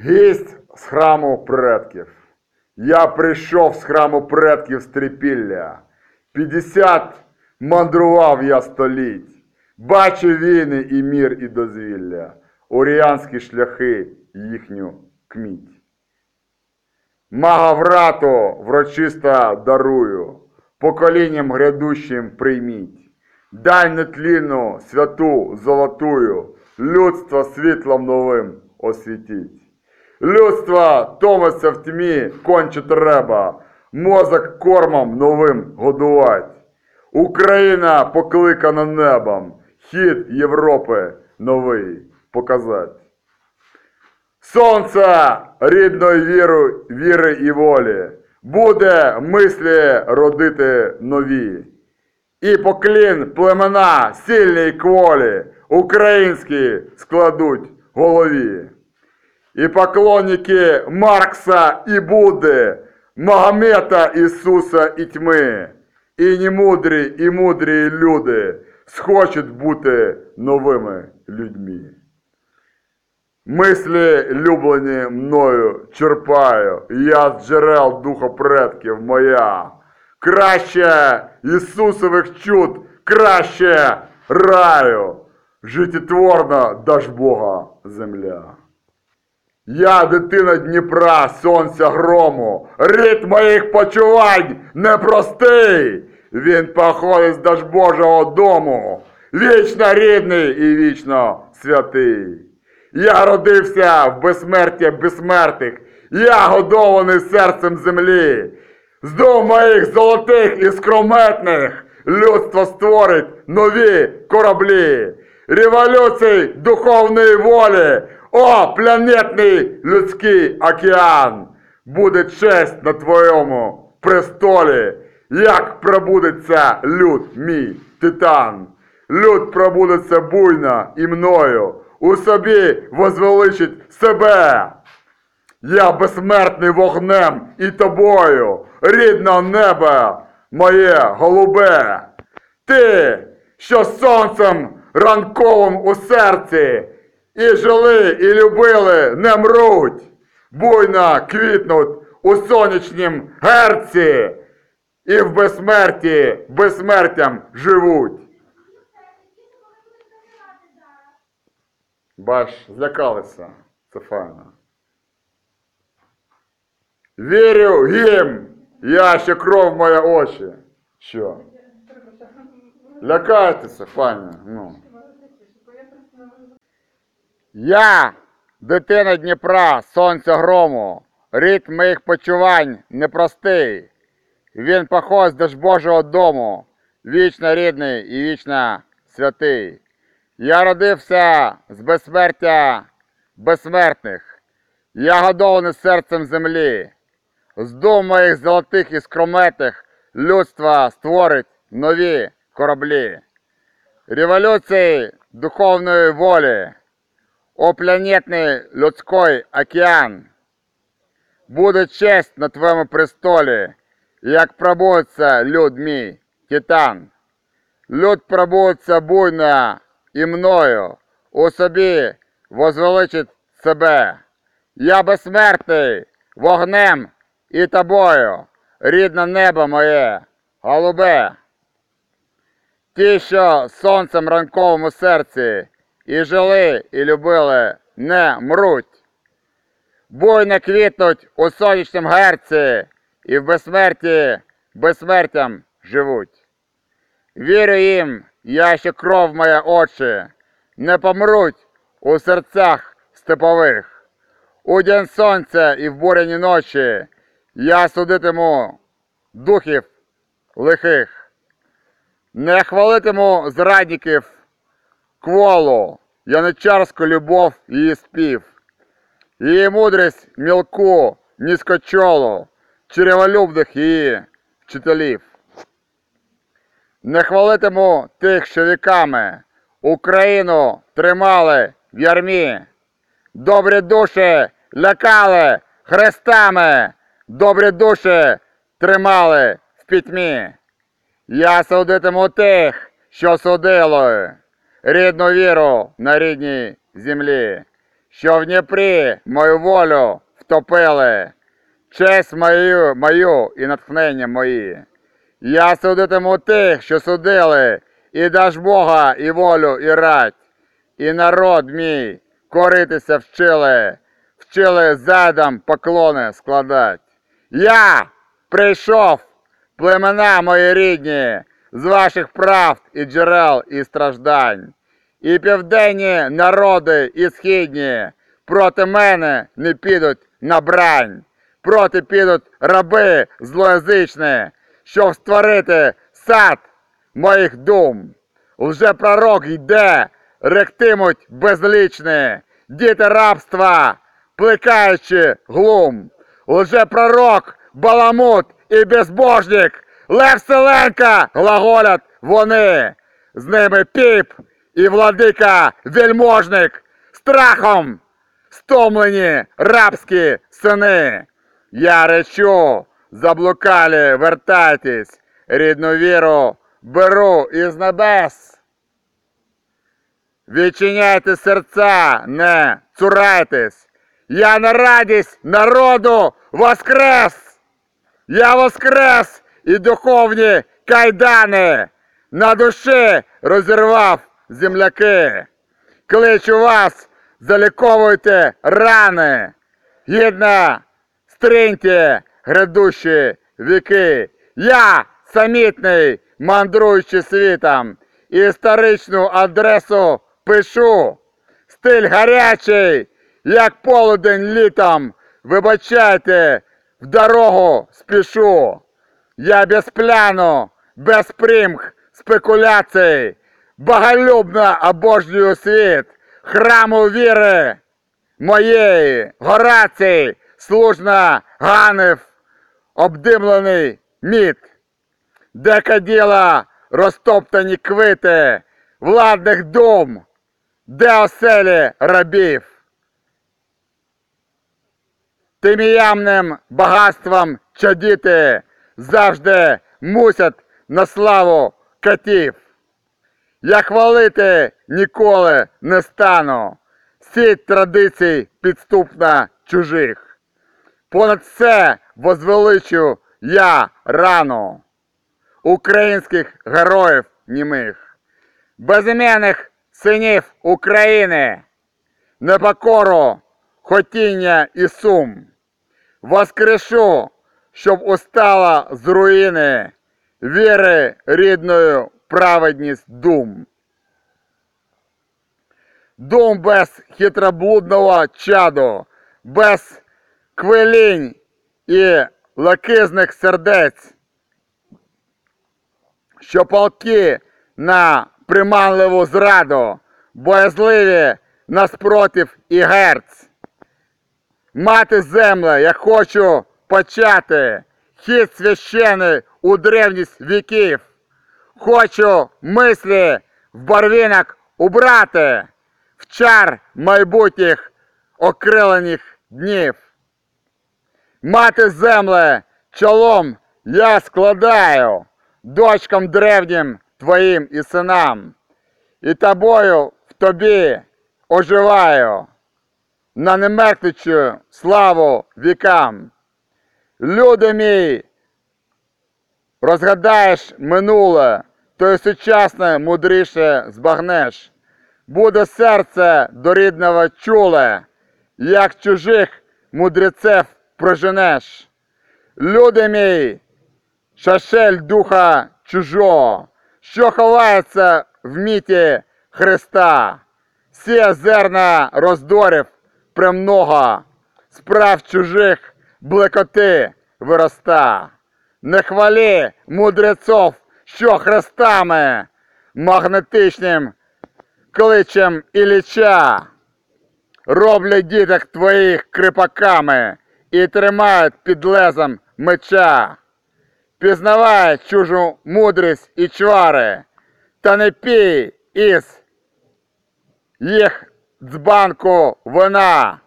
Гість з храму предків. Я прийшов з храму предків з трипілля. П'ятдесят мандрував я століть. Бачив війни і мір, і дозвілля, оріанські шляхи їхню кміть. Мага врату врочисто дарую, поколінням грядущим прийміть. Дай нетлінну, святу, золотую, людство світлом новим освітіть. Людство томиться в тьмі, конче треба, мозок кормом новим годувать. Україна покликана небом, хід Європи новий показать. Сонце рідної віри, віри і волі, буде мислі родити нові. І поклін племена сильні й кволі, українські складуть голові. І поклонники Маркса і Будди, Магомета Ісуса і тьми, і немудрі, і мудрі люди схочуть бути новими людьми. Мислі, люблені мною, черпаю, я з джерел духа предків моя. Краще Ісусових чуд, краще раю, життєтворна даж Бога земля. Я дитина Дніпра, сонця грому, ритм моїх почувань непростий. Він походить з даж Божого дому, вічно рідний і вічно святий. Я родився в безсмерті безсмертих, я годований серцем землі. З дум моїх золотих і скрометних людство створить нові кораблі, революцій духовної волі, о, планетний людський океан! Буде честь на твоєму престолі, як пробудеться люд мій титан. Люд пробудеться буйно і мною, у собі возвеличить себе. Я безсмертний вогнем і тобою, рідне небо моє голубе. Ти, що сонцем ранковим у серці, і жили, і любили, не мруть, буйно квітнуть у сонячнім герці, і в безсмерті безсмертям живуть. Бач, злякалися. Це файно. Вірю їм, я ще кров моя очі. Що? Лякайтеся, пані. Ну. Я, дитина Дніпра, сонця грому, ритм моїх почувань непростий. Він походить з Божого дому, вічно рідний і вічно святий. Я родився з безсмертя безсмертних. Я годований серцем землі. З дум моїх золотих і скрометих людство створить нові кораблі. Революції духовної волі, о людський океан. Буде честь на твоєму престолі, як пробудеться люд мій, титан. Люд пробудеться буйно і мною, у собі возвеличить себе. Я безсмертний, вогнем і тобою, рідне небо моє, голубе. Ті, що сонцем ранковим у серці, і жили, і любили, не мруть. Буйно квітнуть у сонячнім герці, і в безсмерті безсмертям живуть. Вірю їм, я ще кров моя очі, не помруть у серцях степових. У день сонця і в буряні ночі я судитиму духів лихих. Не хвалитиму зрадників кволу, яничарську любов її спів. Її мудрість мілку, низькочолу, череволюбних її вчителів. Не хвалитиму тих, що віками Україну тримали в ярмі. Добрі душі лякали хрестами, добрі душі тримали в пітьмі. Я судитиму тих, що судили рідну віру на рідній землі, що в Дніпрі мою волю втопили, честь мою, мою і натхнення мої. Я судитиму тих, що судили, і даж Бога, і волю, і рать, і народ мій коритися вчили, вчили задам поклони складать. Я прийшов, племена мої рідні, з ваших правд і джерел і страждань. І південні народи і східні проти мене не підуть на брань, проти підуть раби злоязичні, щоб створити сад моїх дум. Лже пророк йде, ректимуть безлічні, діти рабства, плекаючи глум. Лже пророк, баламут і безбожник, Лев Селенка глаголять вони. З ними піп і владика вельможник, страхом стомлені рабські сини. Я речу, заблукалі, вертайтесь, рідну віру беру із небес. Відчиняйте серця, не цурайтесь. Я на радість народу воскрес! Я воскрес і духовні кайдани на душі розірвав земляки. Кличу вас, заліковуйте рани, гідно стриньте грядущі віки. Я самітний, мандруючи світом, історичну адресу пишу. Стиль гарячий, як полудень літом. Вибачайте, в дорогу спішу. Я без пляну, без примх, спекуляцій, боголюбно обожнюю світ, храму віри моєї, Горацій, служно ганив обдимлений мід, де каділа розтоптані квити владних дум, де оселі рабів. Тиміямним багатством чадіти завжди мусять на славу катів. Я хвалити ніколи не стану, сіть традицій підступна чужих. Понад все возвеличу я рану українських героїв німих, безіменних синів України, непокору, хотіння і сум. Воскрешу, щоб устала з руїни віри рідною праведність дум. Дум без хитроблудного чаду, без квилінь і лакизних сердець, що полки на приманливу зраду, боязливі наспротив і герць. Мати земле, я хочу почати хід священий у древність віків. Хочу мислі в барвінок убрати, в чар майбутніх окрилених днів. Мати земле, чолом я складаю дочкам древнім твоїм і синам, і тобою в тобі оживаю на немертвичу славу вікам. Люди мій, розгадаєш минуле, то й сучасне мудріше збагнеш. Буде серце до рідного чуле, як чужих мудрецев проженеш. Люди мій, шашель духа чужого, що ховається в міті Христа, сіє зерна роздорів премного, справ чужих блекоти вироста. Не хвалі мудрецов, що хрестами, магнетичним кличем Ілліча, роблять діток твоїх крипаками і тримають під лезом меча. Пізнавай чужу мудрість і чвари, та не пій із їх дзбанку вина,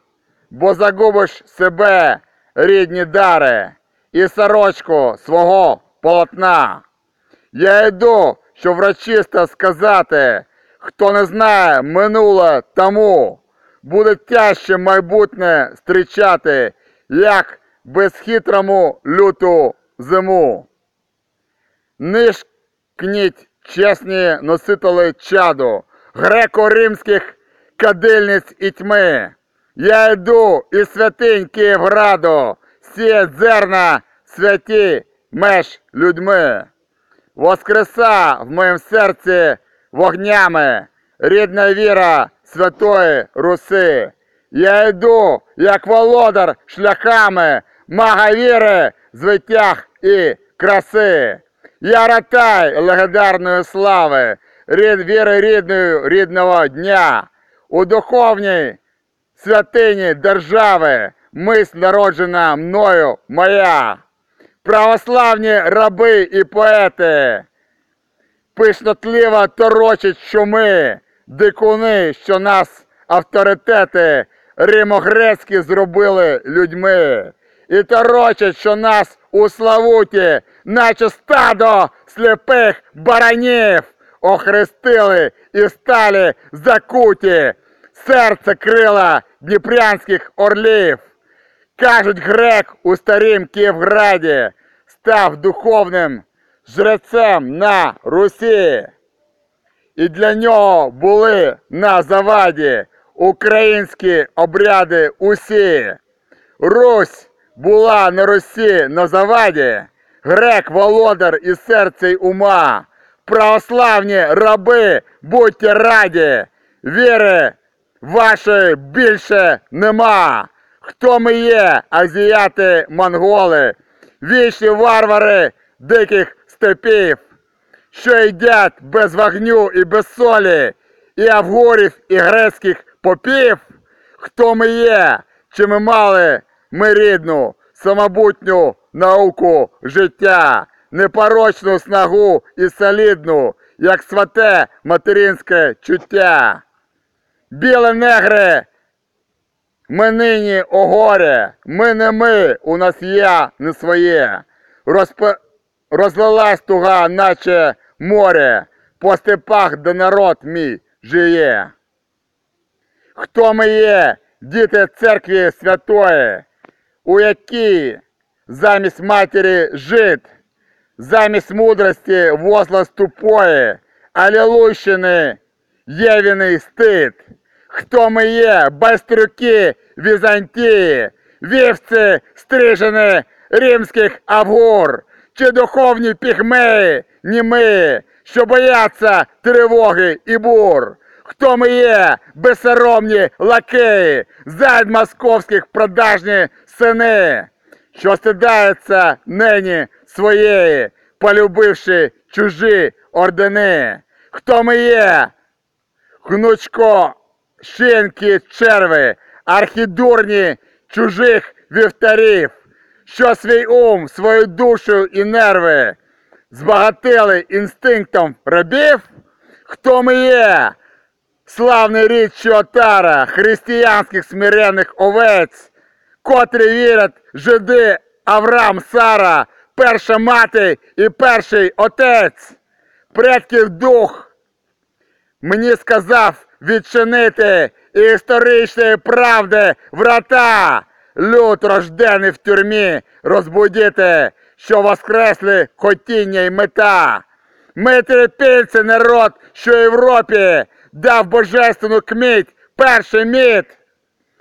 бо загубиш себе, рідні дари, і сорочку свого полотна. Я йду, щоб врочисто сказати, хто не знає минуле тому, буде тяжче майбутнє зустрічати, як безхитрому люту зиму. Нишкніть чесні носителі чаду, греко-римських кадильниць і тьми. Я йду із святинь Київграду, сіє зерна святі меж людьми. Воскреса в моєму серці вогнями, рідна віра Святої Руси. Я йду, як володар шляхами, мага віри, звитяг і краси. Я ратай легендарної слави, рід віри рідної рідного дня. У духовній святині держави, мисль народжена мною моя. Православні раби і поети, пишнотливо торочать шуми, дикуни, що нас авторитети римогрецькі зробили людьми. І торочать, що нас у Славуті, наче стадо сліпих баранів, охрестили і стали закуті, серце крила дніпрянських орлів. Кажуть, грек у старім Київграді став духовним жрецем на Русі. І для нього були на заваді українські обряди усі. Русь була на Русі на заваді, грек володар і серце й ума. Православні раби, будьте раді, віри вашої більше нема. Хто ми є, азіяти монголи, вічні варвари диких степів, що їдять без вогню і без солі, і авгурів, і грецьких попів? Хто ми є, чи ми мали ми рідну, самобутню науку життя, непорочну снагу і солідну, як святе материнське чуття? Біле негри ми нині о горе, ми не ми, у нас я не своє. Розп... Розлилась туга, наче море, по степах, де народ мій жиє. Хто ми є, діти церкви святої, у якій замість матері жит, замість мудрості возглас тупої, алілуйщини євіний стид. Хто ми є, байстрюки Візантії, вівці стрижені римських авгур, чи духовні пігмеї, німи, що бояться тривоги і бур. Хто ми є, безсоромні лакеї, зайд московських продажні сини, що стидаються нині своєї, полюбивши чужі ордени. Хто ми є, гнучко шинки черви, архідурні чужих вівтарів, що свій ум, свою душу і нерви збагатили інстинктом рабів? Хто ми є? Славний рід Чотара, християнських смиренних овець, котрі вірять жиди Авраам, Сара, перша мати і перший отець, предків дух мені сказав відчинити історичної правди врата, люд рождений в тюрмі розбудити, що воскресли хотіння й мета. Ми терпільці народ, що Європі дав божественну кміть, перший міт.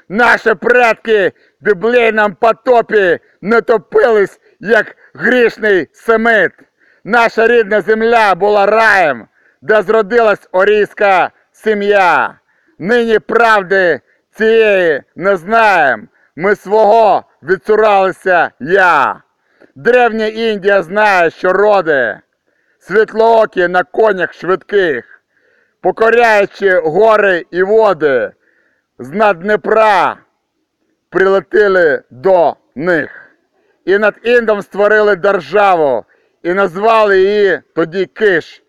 Наші предки в біблійному потопі не топились, як грішний семит. Наша рідна земля була раєм, де зродилась орійська сім'я. Нині правди цієї не знаєм. Ми свого відцуралися я. Древня Індія знає, що роди, світлоокі на конях швидких, покоряючи гори і води, з над Днепра прилетіли до них. І над Індом створили державу і назвали її тоді Киш,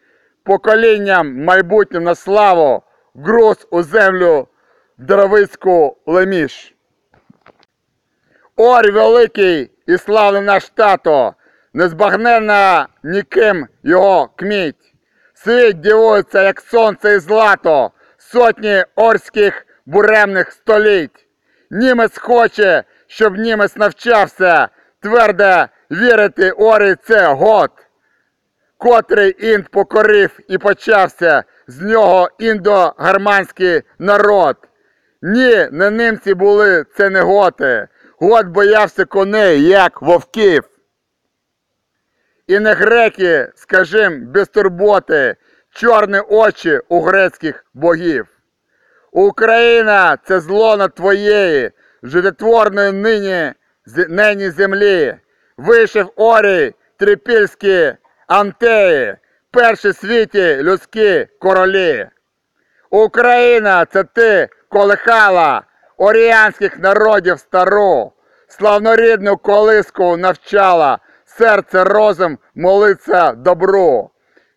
поколінням майбутнім на славу, груз у землю дровицьку леміш. Орь великий і славний наш тато, незбагненна ніким його кміть. Світ дивується, як сонце і злато, сотні орських буремних століть. Німець хоче, щоб німець навчався твердо вірити орі це год, котрий інт покорив і почався з нього індо-германський народ. Ні, не німці були це не готи. Гот боявся коней, як вовків. І не греки, скажем, без турботи, чорні очі у грецьких богів. Україна це зло на твоєї, жидотворної нині, нині землі. Вишив орій, трипільські антеї, перші світі людські королі. Україна це ти колихала оріянських народів стару, славнорідну колиску навчала, серце розум молиться добру.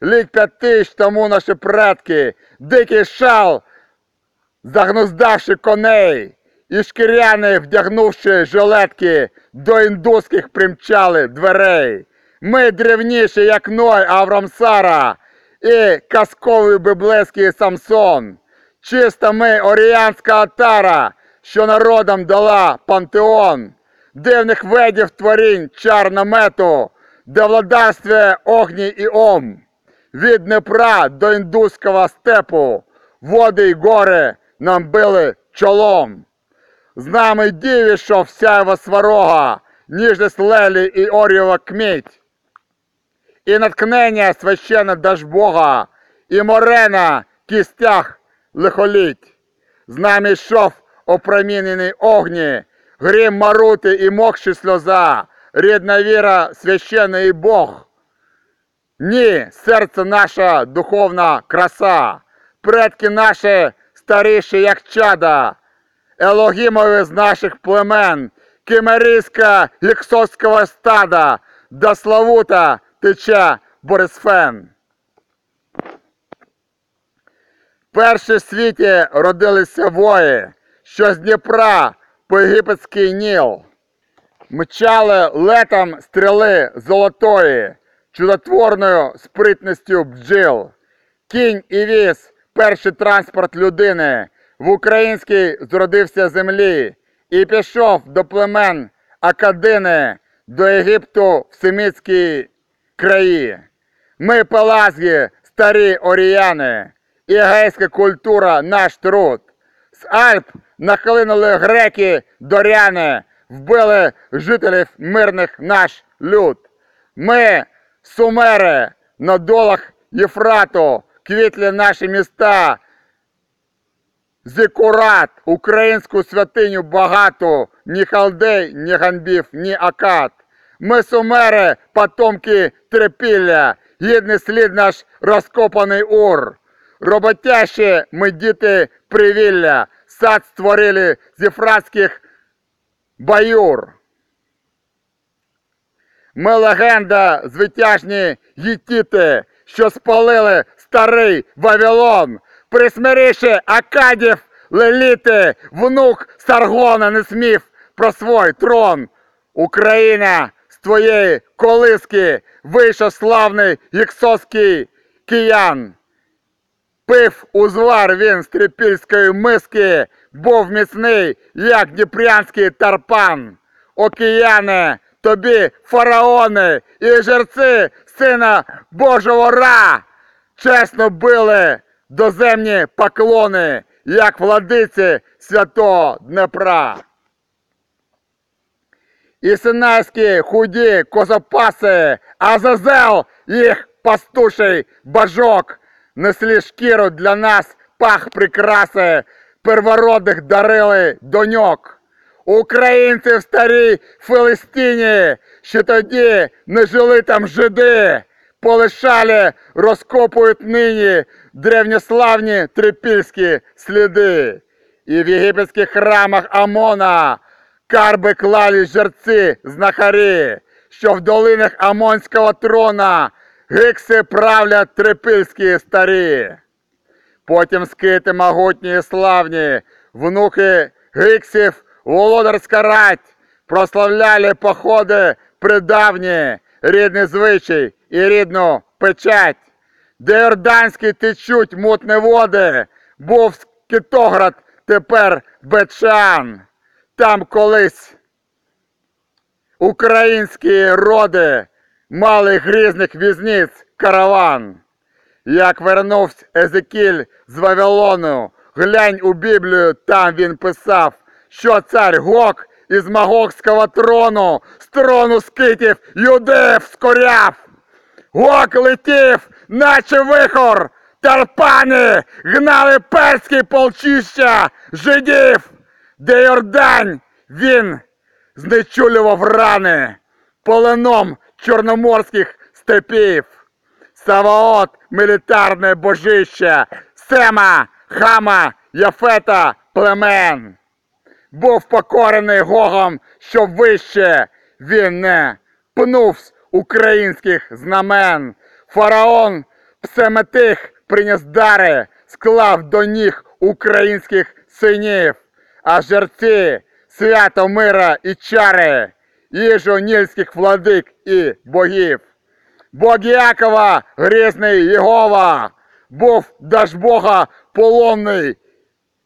Лік п'ять тисяч тому наші предки, дикий шал, загнуздавши коней, і шкіряни, вдягнувши жилетки, до індуських примчали дверей. Ми древніші, як Ной Аврамсара, і казковий библейський Самсон. Чиста ми оріянська отара, що народам дала пантеон, дивних видів творінь чар намету, де владарствує огні і ом. Від Днепра до індуського степу, води й гори нам били чолом. З нами діві, що вся його сварога, ніжність лелі і орєва кміть. І наткнення священне Дажбога, і морена кістях лихоліть. З нами йшов опромінений огні, грім марути і мокші сльоза, рідна віра, священний Бог. Ні, серце наша духовна краса, предки наші старіші, як чада, Елогімові з наших племен, кимерійська гіксовського стада, до Славута тече Борисфен. Перші в світі родилися вої, що з Дніпра по єгипетський Ніл. Мчали летом стріли золотої, чудотворною спритністю бджіл. Кінь і віз перший транспорт людини в українській зродився землі і пішов до племен Акадини, до Єгипту в Семітській краї. Ми пелазги, старі оріяни, і гейська культура наш труд. З Альп нахлинули греки доряни, вбили жителів мирних наш люд. Ми, сумери, на долах Єфрату, квітлі наші міста, Зикурат, українську святиню багату, ні халдей, ні ганбів, ні акад. Ми сумери, потомки трепілля, гідний слід наш розкопаний ур. Роботящі ми діти привілля, сад створили з єфратських баюр. Ми легенда, звитяжні гітіти, що спалили старий Вавилон. Присмиріші Акадів леліти, внук Саргона не смів про свой трон. Україна твоєї колиски вийшов славний гіксовський киян. Пив узвар він з трипільської миски, був міцний, як дніпрянський тарпан. Океяне, тобі фараони і жерці сина Божого Ра, чесно били доземні поклони, як владиці святого Днепра. І синайські худі козопаси, Азазел їх пастуший бажок, несли шкіру для нас пах прикраси, первородних дарили доньок. Українці в старій Филистині, що тоді не жили там жиди, полишали, розкопують нині древньославні трипільські сліди. І в єгипетських храмах Амона карби клали жерці знахарі, що в долинах Амонського трона гикси правлять трипільські старі. Потім скити могутні і славні, внуки гиксів, володарська рать, прославляли походи придавні, рідний звичай і рідну печать, де Йорданські течуть мутні води, був Китоград тепер Бечан. Там колись українські роди мали грізних візниць караван. Як вернувся Езекіль з Вавилону, глянь у Біблію, там він писав, що цар Гог із Магогського трону з трону скитів юдеїв скоряв. Гог летів, наче вихор, тарпани гнали перські полчища жидів, де Йордань він знечулював рани поленом чорноморських степів. Саваот мілітарне божище, Сема, Хама, Яфета, племен. Був покорений Гогом, що вище він не пнув з українських знамен. Фараон Псеметих приніс дари, склав до ніг українських синів, а жерці свято мира і чари, їжу нільських владик і богів. Бог Якова, грізний Єгова, був Дажбога полонний,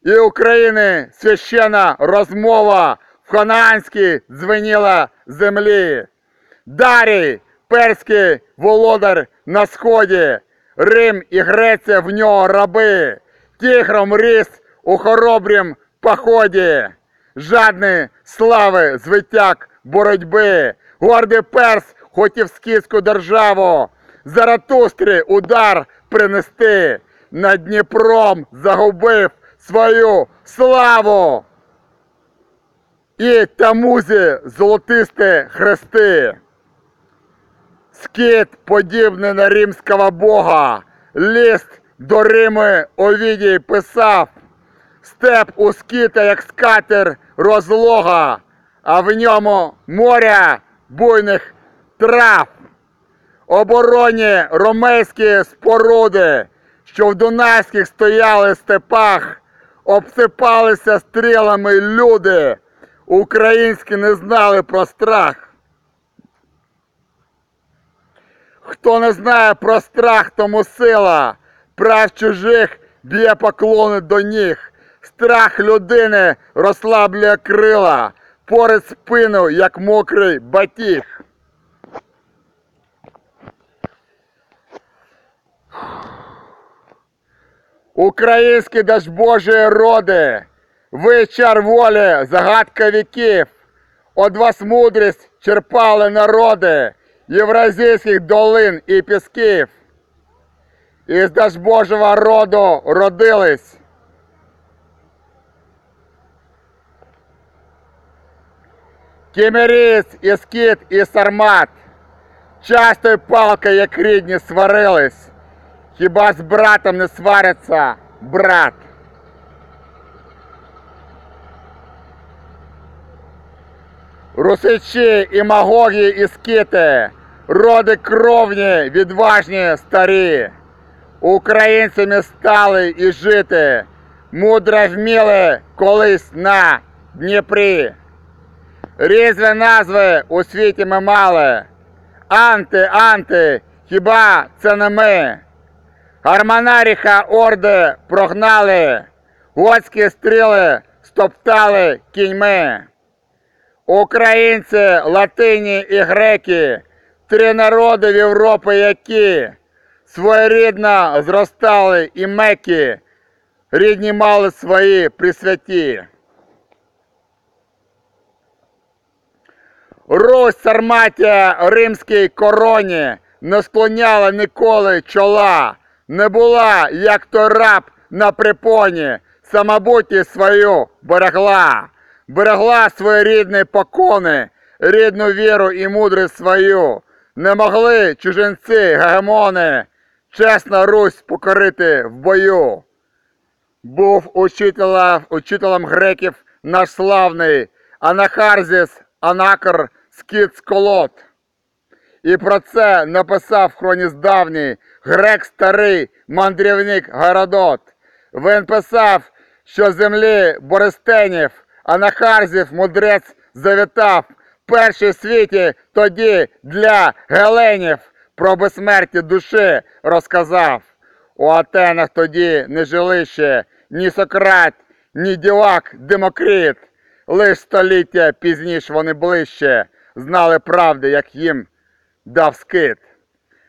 і України священа розмова в ханаанській дзвеніла землі. Дарій, перський володар на сході, Рим і Греція в нього раби, тігром ріс у хоробрім поході, жадний слави звитяк боротьби, гордий перс хотів скіську державу, Заратустрі удар принести, над Дніпром загубив свою славу. І тамузі золотисте хрести. Скіт, подібний на римського бога, ліст до Рими Овідій писав, степ у скіта, як скатер розлога, а в ньому моря буйних трав. Обороні ромейські споруди, що в Дунайських стояли степах, обсипалися стрілами люди, українські не знали про страх. Хто не знає про страх, тому сила, прав чужих б'є поклони до ніг. Страх людини розслаблює крила, поряд спину, як мокрий батіг. Українські дажбожі роди, ви чар волі, загадка віків, Од вас мудрість черпали народи євразійських долин і пісків. Із дажбожого роду родились. Кімеріць, і скіт, і сармат. Часто палка, як рідні, сварились. Хіба з братом не свариться брат? Русичі і магогі і скіти, роди кровні, відважні старі. Українцями стали і жити, мудро вміли колись на Дніпрі. Різні назви у світі ми мали. Анти, анти, хіба це не ми? Гармонаріха орди прогнали, готські стріли стоптали кіньми. Українці, латині і греки, три народи в Європі, які своєрідно зростали і меки, рідні мали свої присвяті. Русь Сарматія римській короні не склоняла ніколи чола, не була, як той раб на припоні, самобутність свою берегла, берегла свої рідні покони, рідну віру і мудрість свою. Не могли чужинці, гегемони, чесно Русь покорити в бою. Був учителя, учителем греків наш славний Анахарзіс Анакр Скіт Сколот. І про це написав хроніс давній грек старий мандрівник Городот. Він писав, що землі Борестенів Анахарзів мудрець завітав перший світі тоді для геленів про безсмерті душі розказав. У Атенах тоді не жили ще ні Сократ, ні дівак Демокрит. Лиш століття пізніше вони ближче знали правди, як їм дав скит.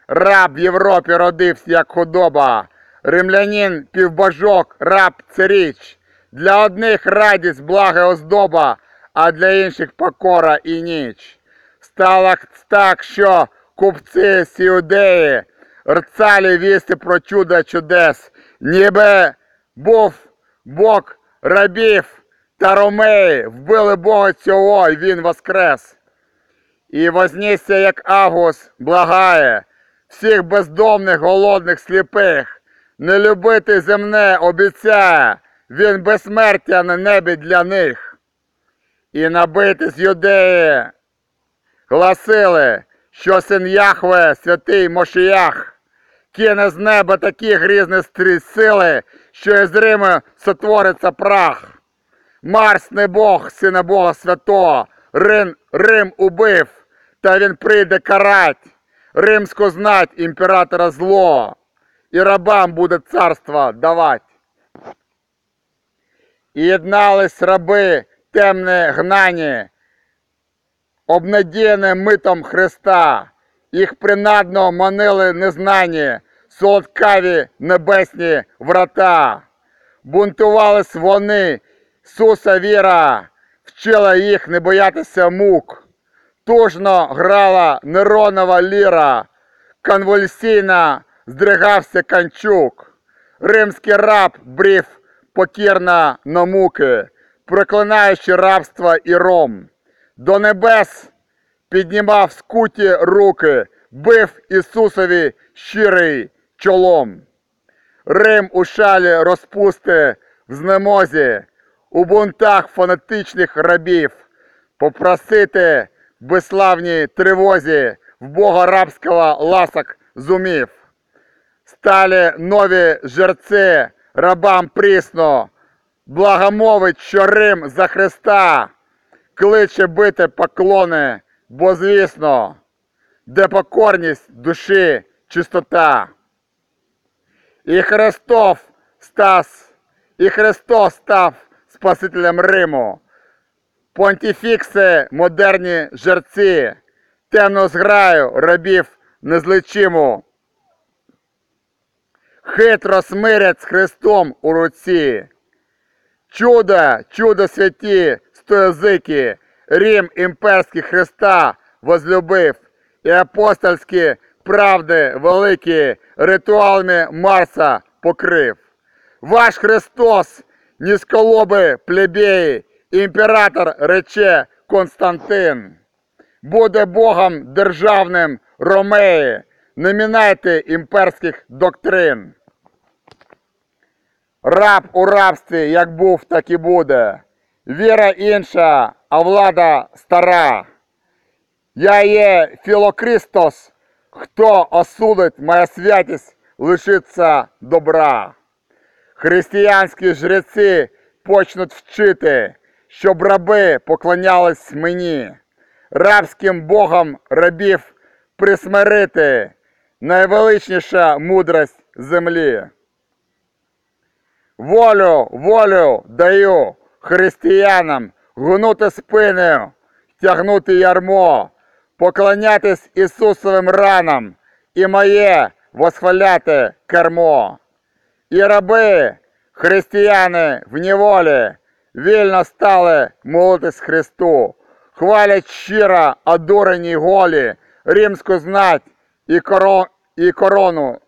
Раб в Європі родився як худоба, римлянин півбожок, раб це річ. Для одних радість, благо оздоба, а для інших покора і ніч. Стало так, що купці з іудеї рцалі вісти про чудо чудес, ніби був Бог рабів та ромеї, вбили Бога цього, і він воскрес. І вознісся, як Август, благає всіх бездомних, голодних, сліпих, не любити земне обіцяє, він безсмертя на небі для них. І набити з юдеї гласили, що син Яхве, святий Мошіях, кине з неба такі грізні стрі- сили, що із Риму сотвориться прах. Марс не Бог, сина Бога святого, Рим, Рим убив, та він прийде карать, римську знать імператора зло, і рабам буде царство давать. І єднались раби темне гнані, обнадіяне митом Христа, їх принадно манили незнані, солодкаві небесні врата. Бунтувались вони, Суса віра, вчила їх не боятися мук. Тужно грала Неронова ліра, конвульсійно здригався канчук. Римський раб брів покірно на муки, проклинаючи рабство і ром. До небес піднімав скуті руки, бив Ісусові щирий чолом. Рим у шалі розпусти в знемозі, у бунтах фанатичних рабів, попросити в безславній тривозі в Бога рабського ласок зумів. Стали нові жерці рабам прісно, благомовить, що Рим за Христа, кличе бити поклони, бо звісно, де покорність душі чистота. І Христос стас, і Христос став Спасителем Риму. Понтіфікси, модерні жерці, темну зграю рабів незличиму. Хитро смирять з Христом у руці. Чудо, чудо святі, стоязики, Рім імперський Христа возлюбив, і апостольські правди великі ритуалами Марса покрив. Ваш Христос, низколоби плебеї, імператор рече Константин. Буде Богом державним Ромеї, не мінайте імперських доктрин. Раб у рабстві як був, так і буде. Віра інша, а влада стара. Я є Філокристос, хто осудить моя святість, лишиться добра. Християнські жреці почнуть вчити, щоб раби поклонялись мені, рабським богам рабів присмирити, найвеличніша мудрость землі. Волю, волю даю християнам гнути спину, тягнути ярмо, поклонятись Ісусовим ранам і моє восхваляти кермо. І раби, християни в неволі, вільно стали молитись Христу, хвалять щиро одурені голі, римську знать і, коро... і корону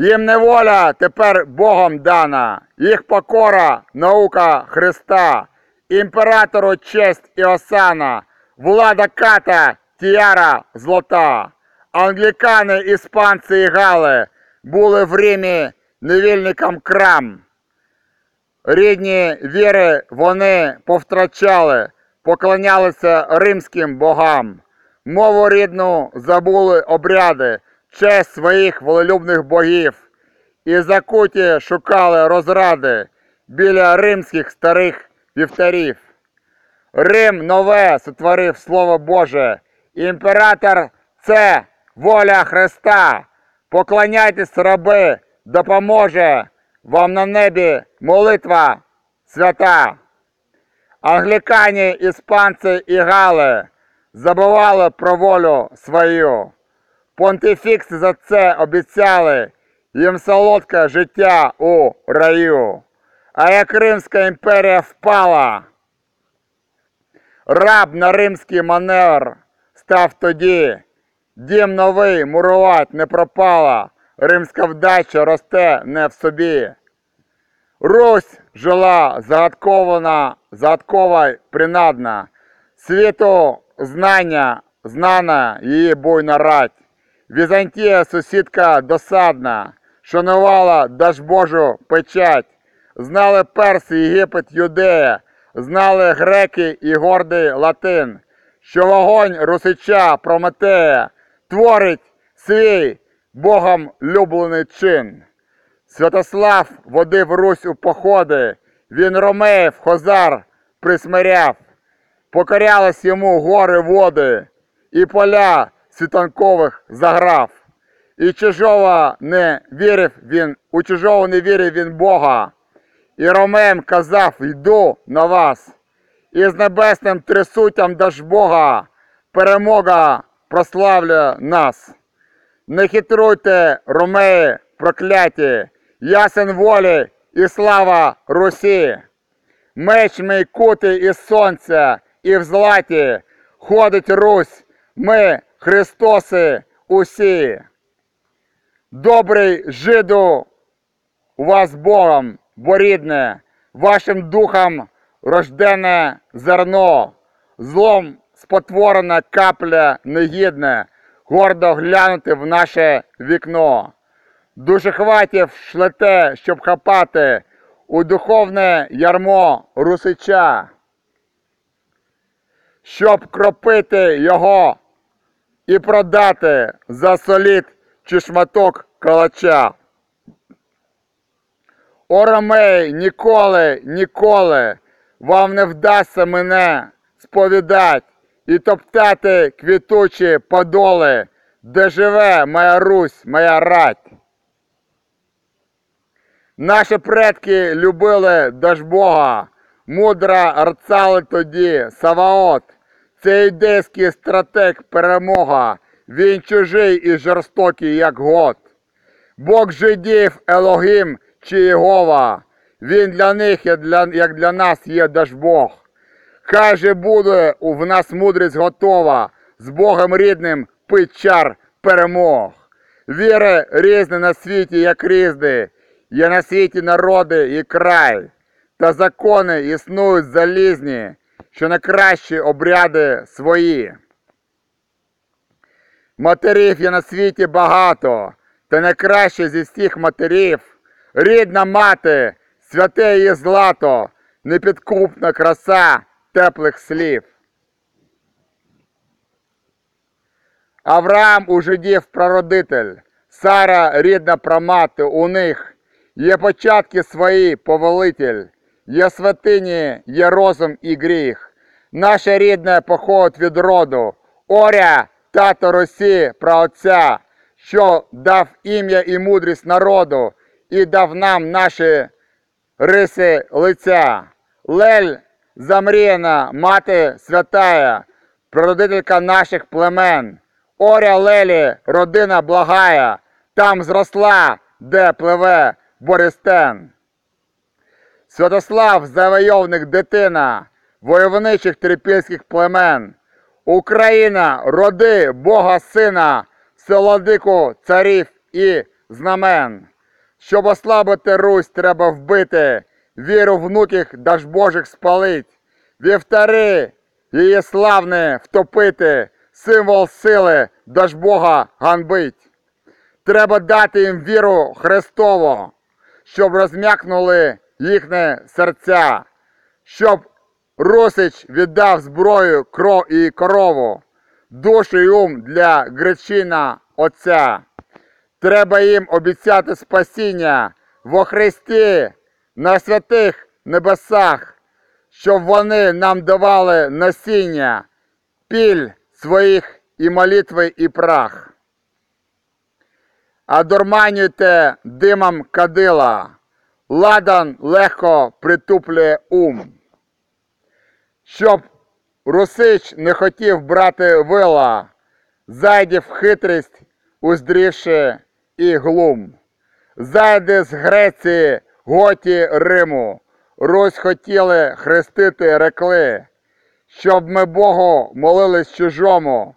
їм неволя тепер Богом дана, їх покора наука Христа, імператору честь і осана, влада ката, тіара злота. Англікани, іспанці і гали були в Римі невільникам крам. Рідні віри вони повтрачали, поклонялися римським богам. Мову рідну забули обряди, честь своїх волелюбних богів, і закуті шукали розради біля римських старих вівтарів. Рим нове сотворив Слово Боже, імператор це воля Христа. Поклоняйтесь, раби, допоможе вам на небі молитва свята. Англікані, іспанці і гали забували про волю свою. Понтифікси за це обіцяли їм солодке життя у раю. А як Римська імперія впала, раб на римський маневр став тоді. Дім новий мурувати не пропала, римська вдача росте не в собі. Русь жила загадкована, загадкова й принадна, світу знання, знана її буйна рать. Візантія сусідка досадна, шанувала Дажбожу печать, знали Перси, Єгипет, Юдея, знали греки і гордий латин, що вогонь русича Прометея творить свій Богом люблений чин. Святослав водив Русь у походи, він ромеїв, хозар присмиряв, покорялись йому гори води, і поля світанкових заграв. І чужого не вірив він, у чужого не вірив він Бога. І ромеям казав, йду на вас. І з небесним трисуттям даж Бога, перемога прославлює нас. Не хитруйте, ромеї прокляті, ясен волі і слава Русі. Меч мій кутий із сонця, і в златі ходить Русь, ми, Христоси, усі. Добрий жиду вас Богом, бо рідне, вашим духом рождене зерно, злом спотворена капля негідне, гордо глянути в наше вікно. Душехватів шлете, щоб хапати у духовне ярмо русича, щоб кропити його і продати за солід чи шматок калача. О, Ромей, ніколи, ніколи вам не вдасться мене сповідать і топтати квітучі подоли, де живе моя Русь, моя рать. Наші предки любили Дажбога, мудро арцали тоді Саваот. Це ідейський стратег перемога, він чужий і жорстокий, як год. Бог жидів Елогим чи Єгова, він для них, як для нас є Дажбог. Хай же буде в нас мудрість готова, з Богом рідним пить чар перемог. Віри різні на світі, як різні, є на світі народи і край, та закони існують залізні, що на кращі обряди свої. Матерів є на світі багато, та найкраще зі всіх матерів. Рідна мати, святе її злато, непідкупна краса теплих слів. Авраам у жидів прародитель, Сара рідна прамати, у них є початки свої повелитель, є святині, є розум і гріх. Наша рідна походить від роду, Оря, тато Росі, праотця, що дав ім'я і мудрість народу і дав нам наші риси лиця. Лель замріяна, мати святая, прародителька наших племен. Оря Лелі, родина благая, там зросла, де пливе Бористен. Святослав, завойовник дитина, войовничих трипільських племен. Україна, роди Бога Сина, владику царів і знамен. Щоб ослабити Русь, треба вбити, віру внуких Дажбожих спалить, вівтари її славне втопити, символ сили Дажбога ганбить. Треба дати їм віру Христову, щоб розм'якнули їхні серця, щоб Русич віддав зброю кров і корову, душу й ум для Гречина Отця. Треба їм обіцяти спасіння во Христі на святих небесах, щоб вони нам давали насіння, піль своїх і молитви, і прах. А дурманюйте димом кадила, ладан легко притуплює ум. Щоб Русич не хотів брати вила, зайдів хитрість, уздрівши і глум. Зайди з Греції, Готі, Риму, Русь хотіли хрестити рекли, щоб ми Богу молились чужому,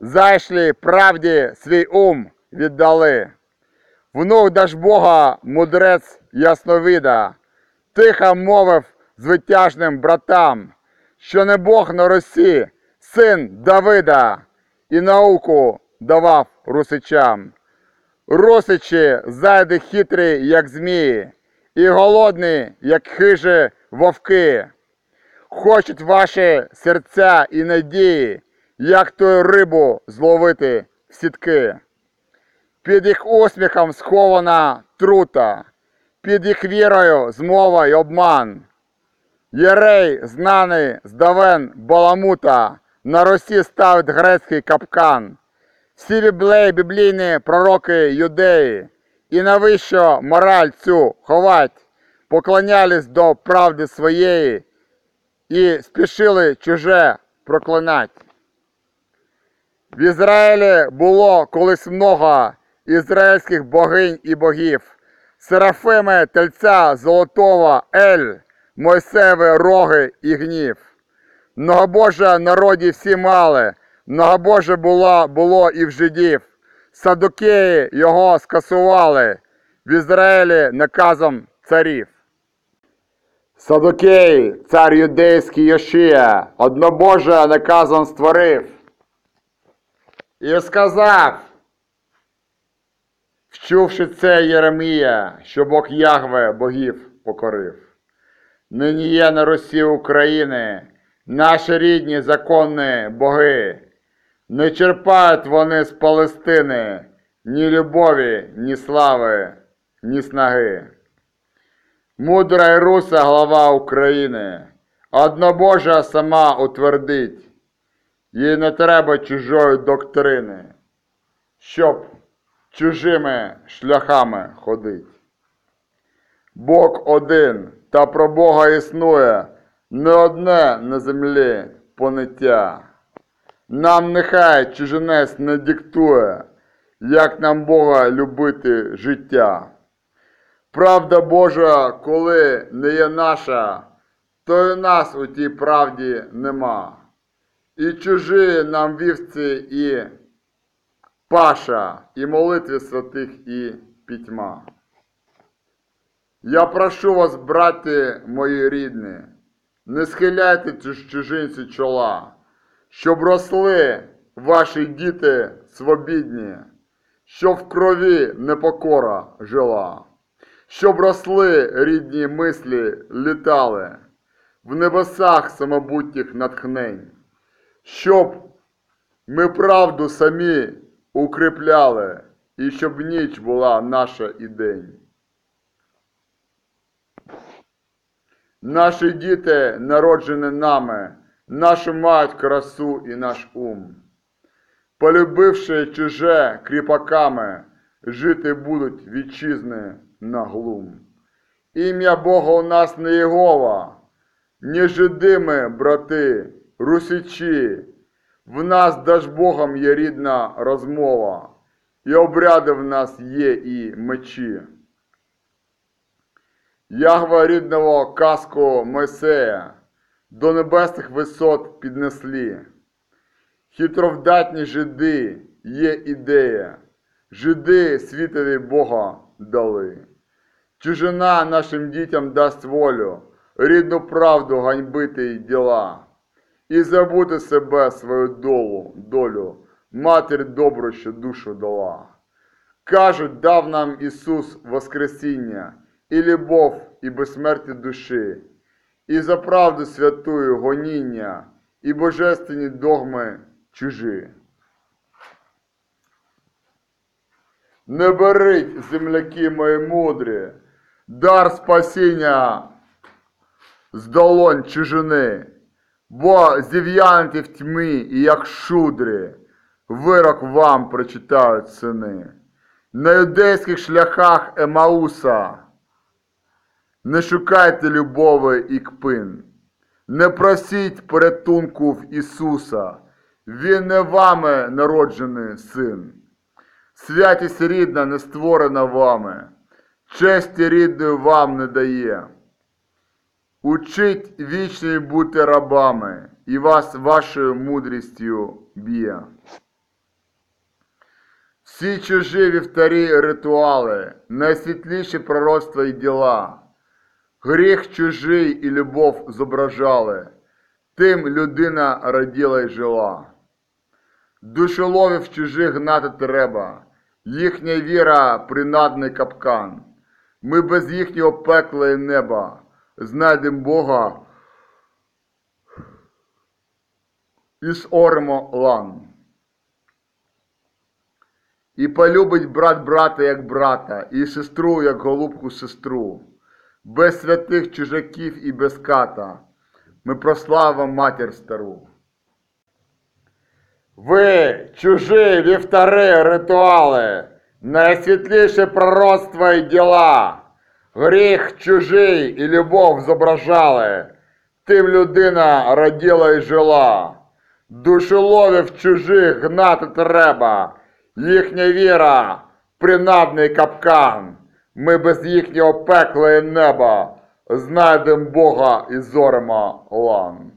зайшлі правді свій ум віддали. Внук Дажбога, мудрець Ясновида, тихо мовив звитяжним братам, що не Бог на Русі, син Давида, і науку давав русичам. Русичі зайди хитрі, як змії, і голодні, як хижі вовки. Хочуть ваші серця і надії, як ту рибу зловити в сітки. Під їх усміхом схована трута, під їх вірою змова й обман. Єрей, знаний здавен Баламута, на Росі ставить грецький капкан. Всі біблеї, біблійні пророки юдеї, і навіщо мораль цю ховать, поклонялись до правди своєї і спішили чуже проклинать. В Ізраїлі було колись много ізраїльських богинь і богів, серафими тельця золотого Ель, Мойсеви роги і гнів. Многобожа народі всі мали, многобоже було, було і в жидів. Садукеї його скасували в Ізраїлі наказом царів. Садукей, цар юдейський Йошія, однобожа наказом створив. І сказав, вчувши це Єремія, що Бог Ягве богів покорив. Нині є на Русі України наші рідні законні боги. Не черпають вони з Палестини ні любові, ні слави, ні снаги. Мудра й руса глава України, однобожа сама утвердить, їй не треба чужої доктрини, щоб чужими шляхами ходить. Бог один, та про Бога існує не одне на землі поняття. Нам нехай чужинець не диктує, як нам Бога любити життя. Правда Божа, коли не є наша, то і нас у тій правді нема. І чужі нам вівці і паша, і молитви святих, і пітьма. Я прошу вас, браті мої рідні, не схиляйте чужинці чола, щоб росли ваші діти свобідні, щоб в крові непокора жила, щоб росли рідні мислі, літали в небесах самобутніх натхнень, щоб ми правду самі укріпляли, і щоб ніч була наша і день. Наші діти, народжені нами, нашу мають красу і наш ум. Полюбивши чуже кріпаками, жити будуть вітчизни на глум. Ім'я Бога у нас не Єгова, не жиди ми, брати, русичі. В нас даж Богом є рідна розмова, і обряди в нас є і мечі. Ягва рідного казку Мойсея до небесних висот піднеслі. Хитровдатні жиди є ідея, жиди світові Бога дали. Чужина нашим дітям дасть волю, рідну правду ганьбити й діла, і забути себе свою долу, долю, матір добру, що душу дала. Кажуть, дав нам Ісус Воскресіння, і любов, і безсмерті душі, і за правду святую гоніння, і божественні догми чужі. Не беріть, земляки мої мудрі, дар спасіння з долонь чужини, бо зів'янете в тьмі, і як шудрі, вирок вам прочитають сини. На юдейських шляхах Емауса Не шукайте любови і кпин, не просіть порятунку в Ісуса, Він не вами народжений син. Святість рідна не створена вами, честі рідної вам не дає. Учить вічні бути рабами, і вас вашою мудрістю б'є. Всі чужі вівтарі ритуали, найсвітліші пророцтва і діла, гріх чужий і любов зображали, тим людина раділа й жила. Душоловів чужих гнати треба, їхня віра принадний капкан. Ми без їхнього пекла і неба знайдемо Бога і соримо лан. І полюбить брат брата як брата, і сестру як голубку сестру, без святих чужаків і без ката. Ми прославимо матір стару. Ви, чужі вівтари, ритуали, найсвітліше пророцтва і діла, гріх чужий і любов зображали, тим людина раділа і жила. Душоловів чужих гнати треба, їхня віра принадний капкан. Ми без їхнього пекла і неба знайдемо Бога і зоримо лан.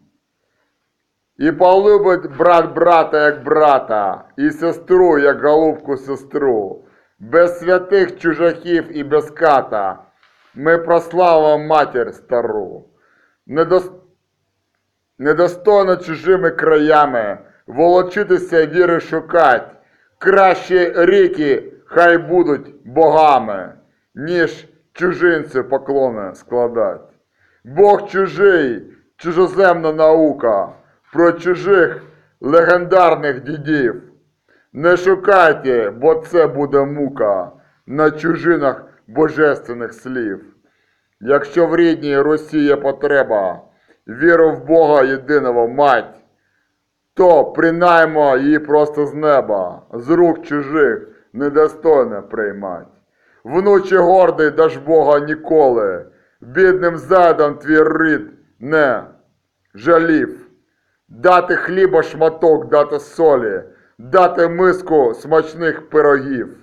І полюбить брат брата як брата, і сестру, як голубку сестру, без святих чужаків і без ката. Ми прославимо матір стару. Недос... Недостойно чужими краями волочитися віри шукать. Краще ріки хай будуть богами, ніж чужинці поклони складать. Бог чужий, чужоземна наука, про чужих легендарних дідів. Не шукайте, бо це буде мука на чужинах божественних слів. Якщо в рідній Русі є потреба, віру в Бога єдиного мать, то принаймо її просто з неба, з рук чужих недостойно приймать. Внуче гордий даж Бога ніколи, бідним задом твій рід не жалів. Дати хліба шматок, дати солі, дати миску смачних пирогів.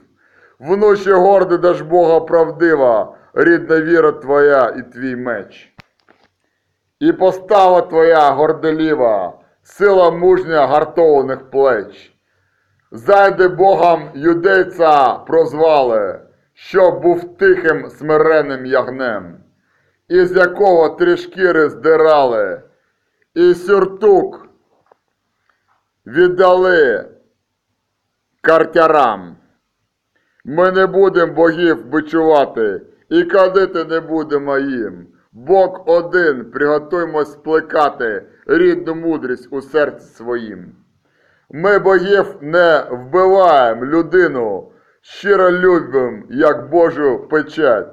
Внуче гордий даж Бога правдива, рідна віра твоя і твій меч. І постава твоя горделіва, сила мужня гартованих плеч. Зайди Богом юдейця прозвали, що був тихим смиренним ягнем, із якого три шкіри здирали, і сюртук віддали картярам. Ми не будемо богів бичувати, і кадити не будемо їм. Бог один, приготуймось сплекати рідну мудрість у серці своїм. Ми богів не вбиваємо людину, щиро любимо, як Божу печать.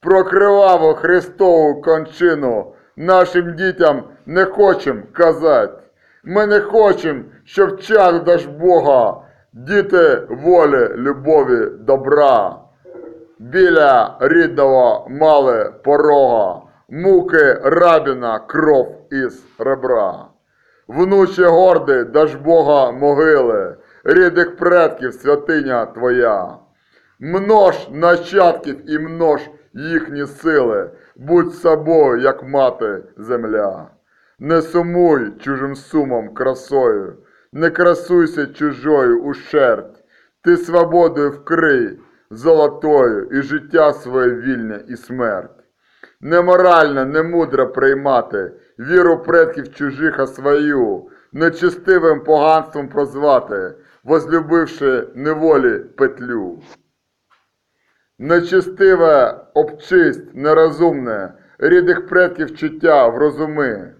Про криваву Христову кончину нашим дітям не хочемо казати. Ми не хочемо, щоб час даж Бога, діти волі, любові, добра. Біля рідного мали порога, муки рабіна, кров із ребра. Внуче гордий, даж Бога могили, рідних предків святиня твоя. Множ нащадків і множ їхні сили, будь собою, як мати земля. Не сумуй чужим сумом красою, не красуйся чужою ущерть. Ти свободою вкрий золотою і життя своє вільне і смерть. Неморально, немудро приймати віру предків чужих, а свою, нечистивим поганством прозвати, возлюбивши неволі петлю. Нечистиве обчисть, нерозумне, рідних предків чуття врозуми.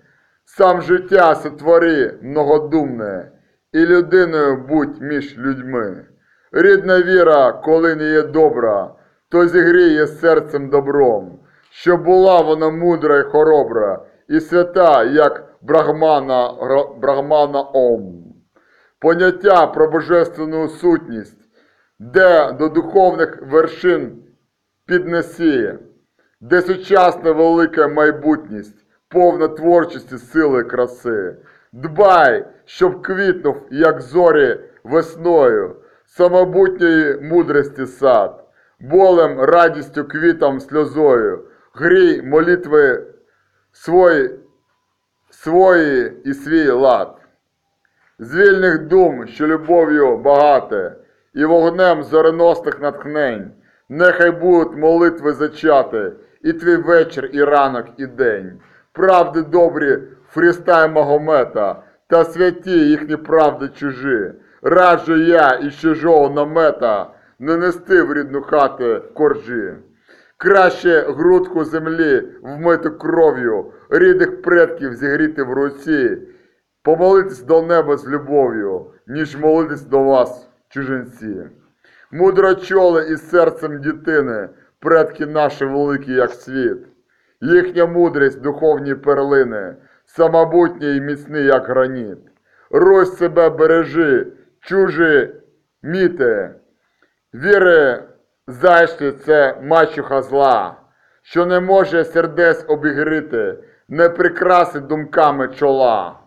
Сам життя сотвори многодумне, і людиною будь між людьми. Рідна віра, коли не є добра, то зігріє серцем добром, щоб була вона мудра і хоробра, і свята, як Брахмана, Брахмана Ом. Поняття про божественну сутність, де до духовних вершин піднесі, де сучасна велика майбутність, повна творчості, сили, краси. Дбай, щоб квітнув, як зорі весною, самобутньої мудрості сад, болем, радістю, квітом, сльозою, грій молитви свої, свої і свій лад. З вільних дум, що любов'ю багате, і вогнем зореносних натхнень, нехай будуть молитви зачати, і твій вечір, і ранок, і день. Правди добрі, фрістай Магомета, та святі їхні правди чужі. Раджу я із чужого намета не нести в рідну хати коржі. Краще грудку землі вмити кров'ю, рідних предків зігріти в руці, помолитись до неба з любов'ю, ніж молитись до вас, чужинці. Мудро чоли із серцем дітини, предки наші великі, як світ. Їхня мудрість, духовні перлини, самобутні і міцні, як граніт. Русь себе бережи, чужі міти, Віри зайшлі це мачуха зла, що не може сердець обігріти, не прикрасить думками чола.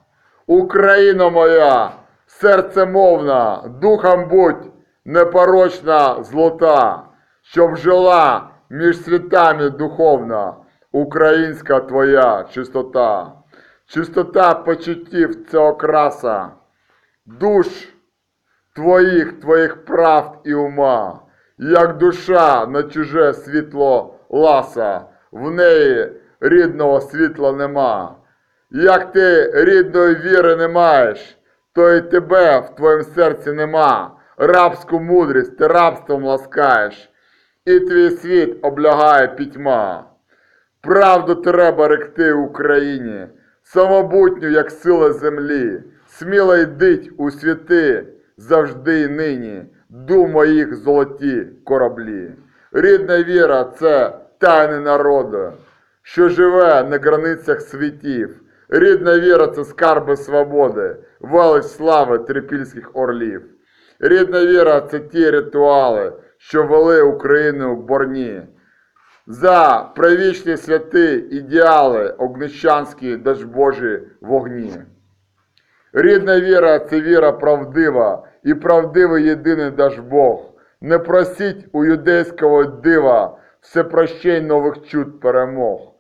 Україно моя, серце мовна, духом будь непорочна злота, щоб жила між світами духовна, українська твоя чистота. Чистота почуттів це окраса, душ твоїх, твоїх правд і ума, як душа на чуже світло ласа, в неї рідного світла нема. Як ти рідної віри не маєш, то й тебе в твоєму серці нема. Рабську мудрість ти рабством ласкаєш, і твій світ облягає пітьма. Правду треба ректи Україні, самобутню, як сила землі, сміло йдить у світи, завжди і нині, дума їх золоті кораблі. Рідна віра це тайни народу, що живе на границях світів. Рідна віра це скарби свободи, велич слави трипільських орлів. Рідна віра це ті ритуали, що вели Україну в борні. За правічні святи ідеали огнищанські дажбожі вогні. Рідна віра це віра правдива, і правдивий єдиний Дажбог. Не просіть у юдейського дива всепрощень нових чуд перемог.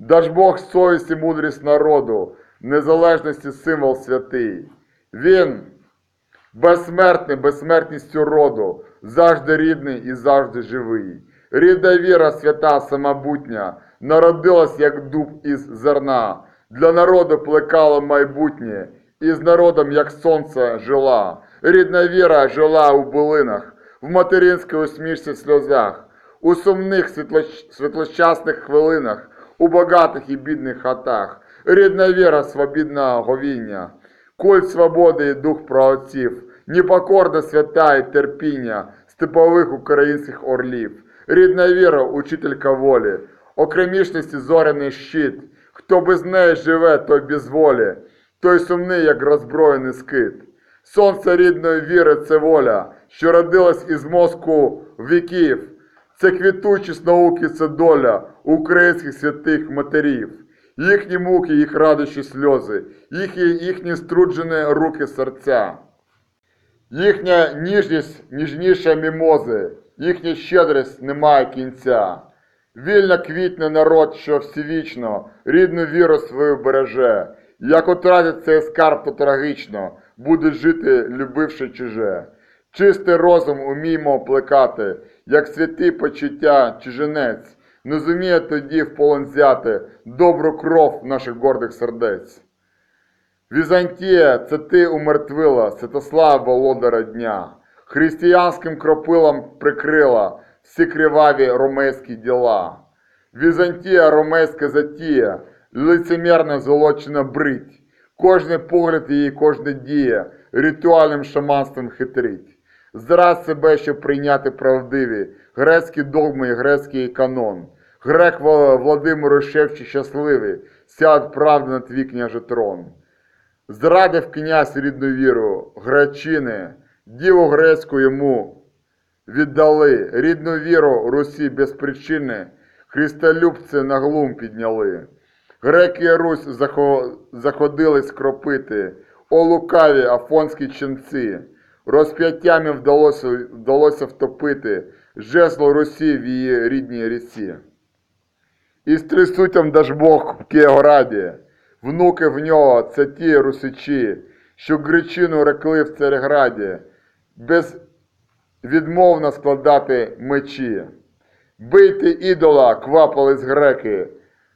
Дажбог совість і мудрість народу, незалежності символ святий. Він безсмертний, безсмертністю роду, завжди рідний і завжди живий. Рідна віра, свята самобутня, народилась як дуб із зерна, для народу плекала майбутнє, і з народом, як сонце, жила. Рідна віра жила у билинах, в материнській усмішці сльозах, у сумних світлощасних хвилинах, у багатих і бідних хатах. Рідна віра, свобідна говіння, культ свободи і дух праотців, непокорна свята і терпіння степових українських орлів. Рідна віра, учителька волі, окремішності зоряний щит. Хто без неї живе, той без волі, той сумний, як роззброєний скит. Сонце рідної віри це воля, що родилась із мозку віків. Це квітучість науки, це доля українських святих матерів. Їхні муки, їх радощі сльози, їхні, їхні струджені руки серця. Їхня ніжність ніжніша мімози, їхня щедрість не має кінця. Вільно квітне народ, що всевічно рідну віру свою береже. Як утратить цей скарб, то трагічно, буде жити, любивши чуже. Чистий розум уміємо плекати, як святі почуття чужинець, не зуміє тоді в полон взяти добру кров наших гордих сердець. Візантія, це ти умертвила, Святослава володара дня, християнським кропилам прикрила всі криваві ромейські діла. Візантія, ромейська затія, лицемірна золочена брить, кожний погляд її, кожна дія ритуальним шаманством хитрить. Зраз себе, щоб прийняти правдиві, грецькі догми і грецький канон. Грек Ва- Владимир Шевчий щасливий, сяд правди на твій княже трон. Зрадив князь рідну віру, гречини, діву грецьку йому віддали, рідну віру Русі без причини, христолюбці на глум підняли. Греки і Русь захо- заходились кропити, о лукаві афонські ченці. Розп'яттями вдалося, вдалося втопити жезло Русі в її рідній ріці. І стрисутям Дажбог в Києвграді, внуки в нього це ті русичі, що Гречину рекли в Цареграді, безвідмовно складати мечі. Бийте ідола, квапались греки,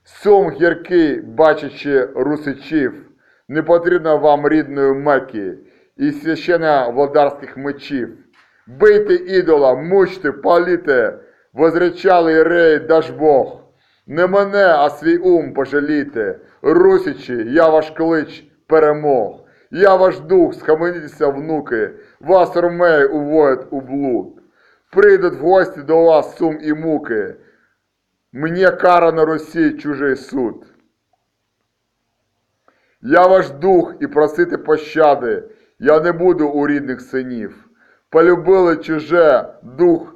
сум гіркий, бачачи русичів, не потрібно вам рідної меки і священа владарських мечів. Бийте ідола, мучте, паліте, возречали іреї Дажбог. Не мене, а свій ум пожалійте, русичі, я ваш клич перемог. Я ваш дух, схаменіться, внуки, вас ромеї уводять у блуд. Прийдуть в гості до вас сум і муки. Мені кара на Росії чужий суд. Я ваш дух і просити пощади, я не буду у рідних синів. Полюбили чуже, дух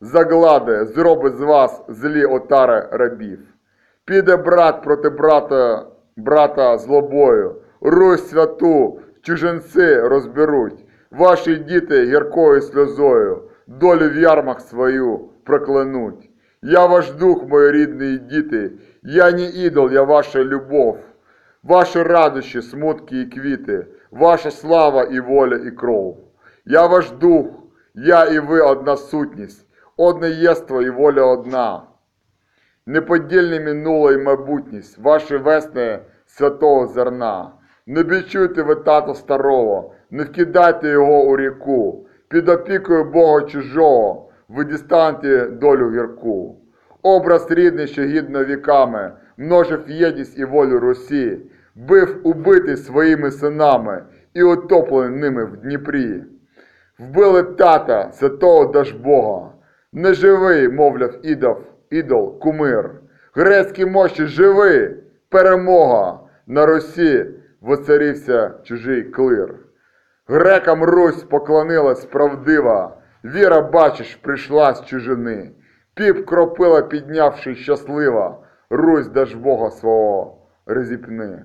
заглади, зробить з вас злі отари рабів. Піде брат проти брата, брата злобою, Русь святу чужинці розберуть, ваші діти гіркою сльозою, долю в ярмах свою проклянуть. Я ваш дух, мої рідні діти, я не ідол, я ваша любов. Ваші радощі, смутки і квіти, ваша слава і воля і кров. Я ваш дух, я і ви одна сутність, одне єство і воля одна. Неподільне минуле і майбутність, ваші весни святого зерна. Не бічуйте ви тата старого, не вкидайте його у ріку, під опікою Бога чужого, ви дістаньте долю гірку. Образ рідний, що гідно віками, множив єдність і волю Русі, бив убитий своїми синами і утоплений ними в Дніпрі. Вбили тата, святого Дажбога. Не живий, мовляв ідов, ідол, кумир. Грецькі мощі живи, перемога. На Русі воцарився чужий клир. Грекам Русь поклонилась правдива, віра, бачиш, прийшла з чужини. Піп кропила, піднявши щаслива, Русь Дажбога свого розіпни.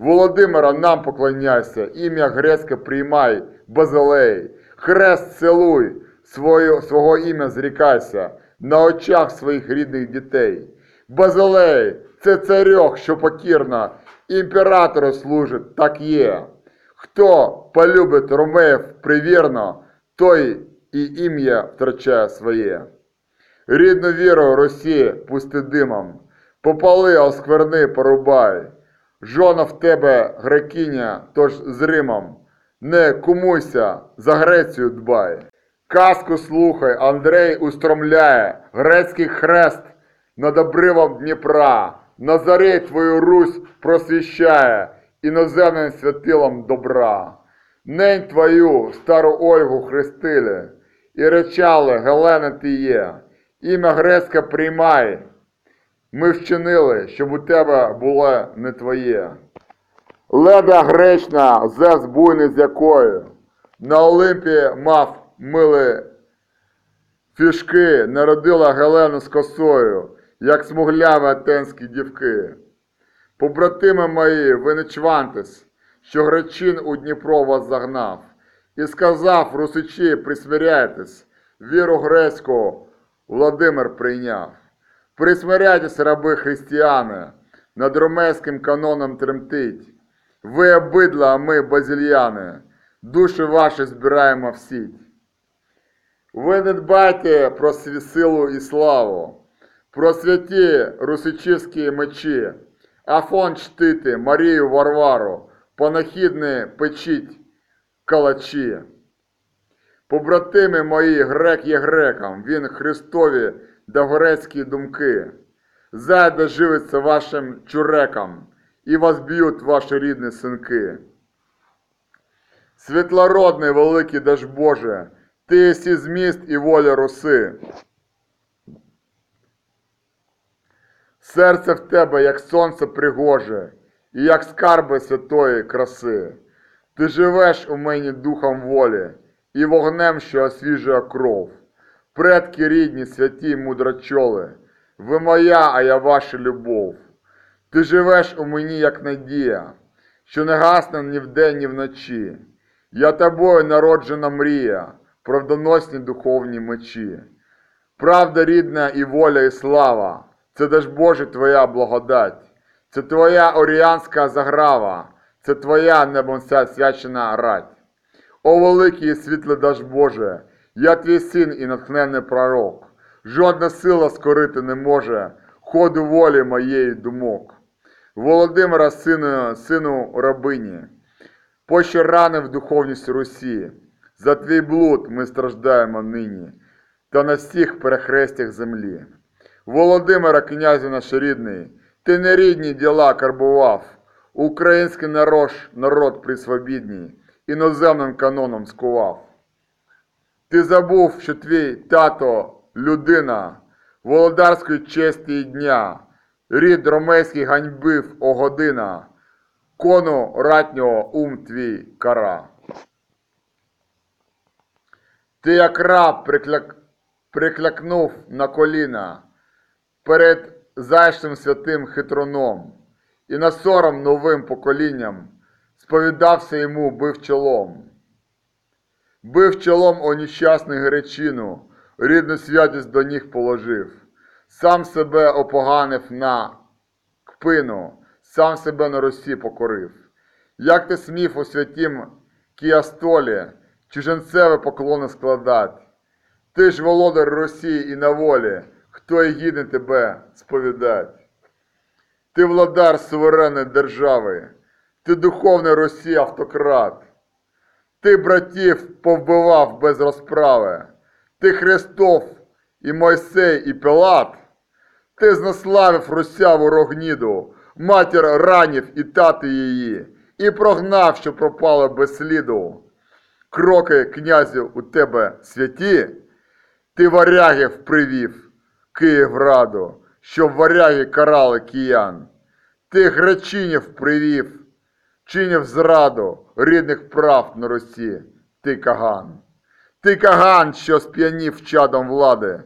Володимира, нам поклоняйся, ім'я грецьке приймай, Базилей, хрест цілуй, свою, свого ім'я зрікайся, на очах своїх рідних дітей. Базилей, це царьох, що покірно, імператору служить, так є. Хто полюбить ромеїв привірно, той і ім'я втрачає своє. Рідну віру Росії пусти димом, попали, оскверни, порубай. Жона в тебе грекиня, тож з Римом, не кумуйся, за Грецію дбай. Казку слухай, Андрей устромляє, грецький хрест над обривом Дніпра, Назарей твою Русь просвіщає, іноземним святилом добра. Нень твою, стару Ольгу, хрестили, і речали, Гелена ти є, ім'я грецьке приймай, ми вчинили, щоб у тебе було не твоє. Леда гречна, зевс буйний з якою, на Олимпі мав мили фішки, народила Гелену з косою, як смугляві атенські дівки. Побратими мої, ви не чвантесь, що Гречин у Дніпро вас загнав, і сказав, русичі, присмиряйтесь, віру грецьку Владимир прийняв. Присмиряйтесь, раби християни, над ромейським каноном тремтить. Ви обидла, а ми базильяни, душі ваші збираємо в. Ви не дбайте про сві силу і славу, про святі русичівські мечі, Афон чтити, Марію Варвару, панахідне печіть калачі. Побратими мої, грек є греком, він Христові да грецькі думки. Зайде живиться вашим чурекам, і вас б'ють ваші рідні синки. Світлородний великий даж Боже, ти єсі зміст і воля роси. Серце в тебе, як сонце пригоже, і як скарби святої краси. Ти живеш у мені духом волі і вогнем, що освіжує кров. Предки рідні, святі й мудрочоли, Ви моя, а я ваша любов. Ти живеш у мені, як надія, що не гасне ні вдень, ні вночі. Я тобою народжена мрія, правдоносні духовні мечі. Правда рідна і воля, і слава, це даж Боже твоя благодать, це твоя оріанська заграва, це твоя небомся свячена рать. О великий і світлий даж Боже, я твій син і натхненний пророк. Жодна сила скорити не може ходу волі моєї думок. Володимира, сину, сину рабині, пощо ранив духовність Русі. За твій блуд ми страждаємо нині, та на всіх перехрестях землі. Володимира, князю наш рідний, ти не рідні діла карбував, український народ, народ присвобідній, іноземним каноном скував. Ти забув, що твій тато людина володарської честі дня, рід ромейський ганьбив о година, кону ратнього ум твій кара. Ти як раб прикляк... приклякнув на коліна перед зайшим святим хитроном, і на сором новим поколінням сповідався йому, бив чолом. Бив чолом о нещасний гречину, рідну святість до ніг положив, сам себе опоганив на кпину, сам себе на Русі покорив. Як ти смів у святім кіастолі чуженцеве поклони складать? Ти ж володар Росії і на волі, хто й гідний тебе сповідать? Ти владар суверенної держави, ти духовний Росії автократ. Ти братів повбивав без розправи, ти Христов і Мойсей, і Пилат. Ти знаславив русяву рогніду, матір ранів і тати її, і прогнав, що пропало без сліду. Кроки князю у тебе святі, ти варягів привів Київраду, щоб варяги карали киян. Ти гречинів привів, чинив зраду рідних прав на Русі, ти Каган. Ти Каган, що сп'янів чадом влади,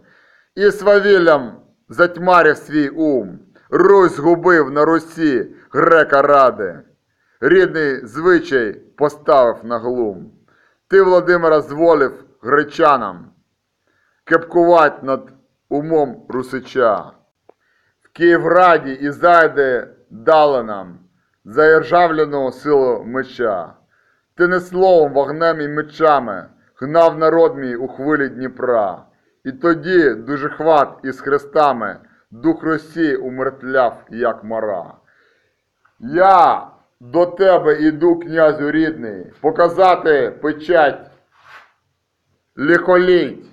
і свавіллям затьмарив свій ум, Русь згубив на Русі грека ради, рідний звичай поставив на глум. Ти, Володимира, зволив гречанам кепкувать над умом русича. В Київраді і зайде дали нам заіржавлену силу меча. Ти не словом, вогнем і мечами гнав народ мій у хвилі Дніпра. І тоді дуже хват із хрестами дух Росії умертвляв, як мора. Я до тебе іду, князю рідний, показати печать лихоліть.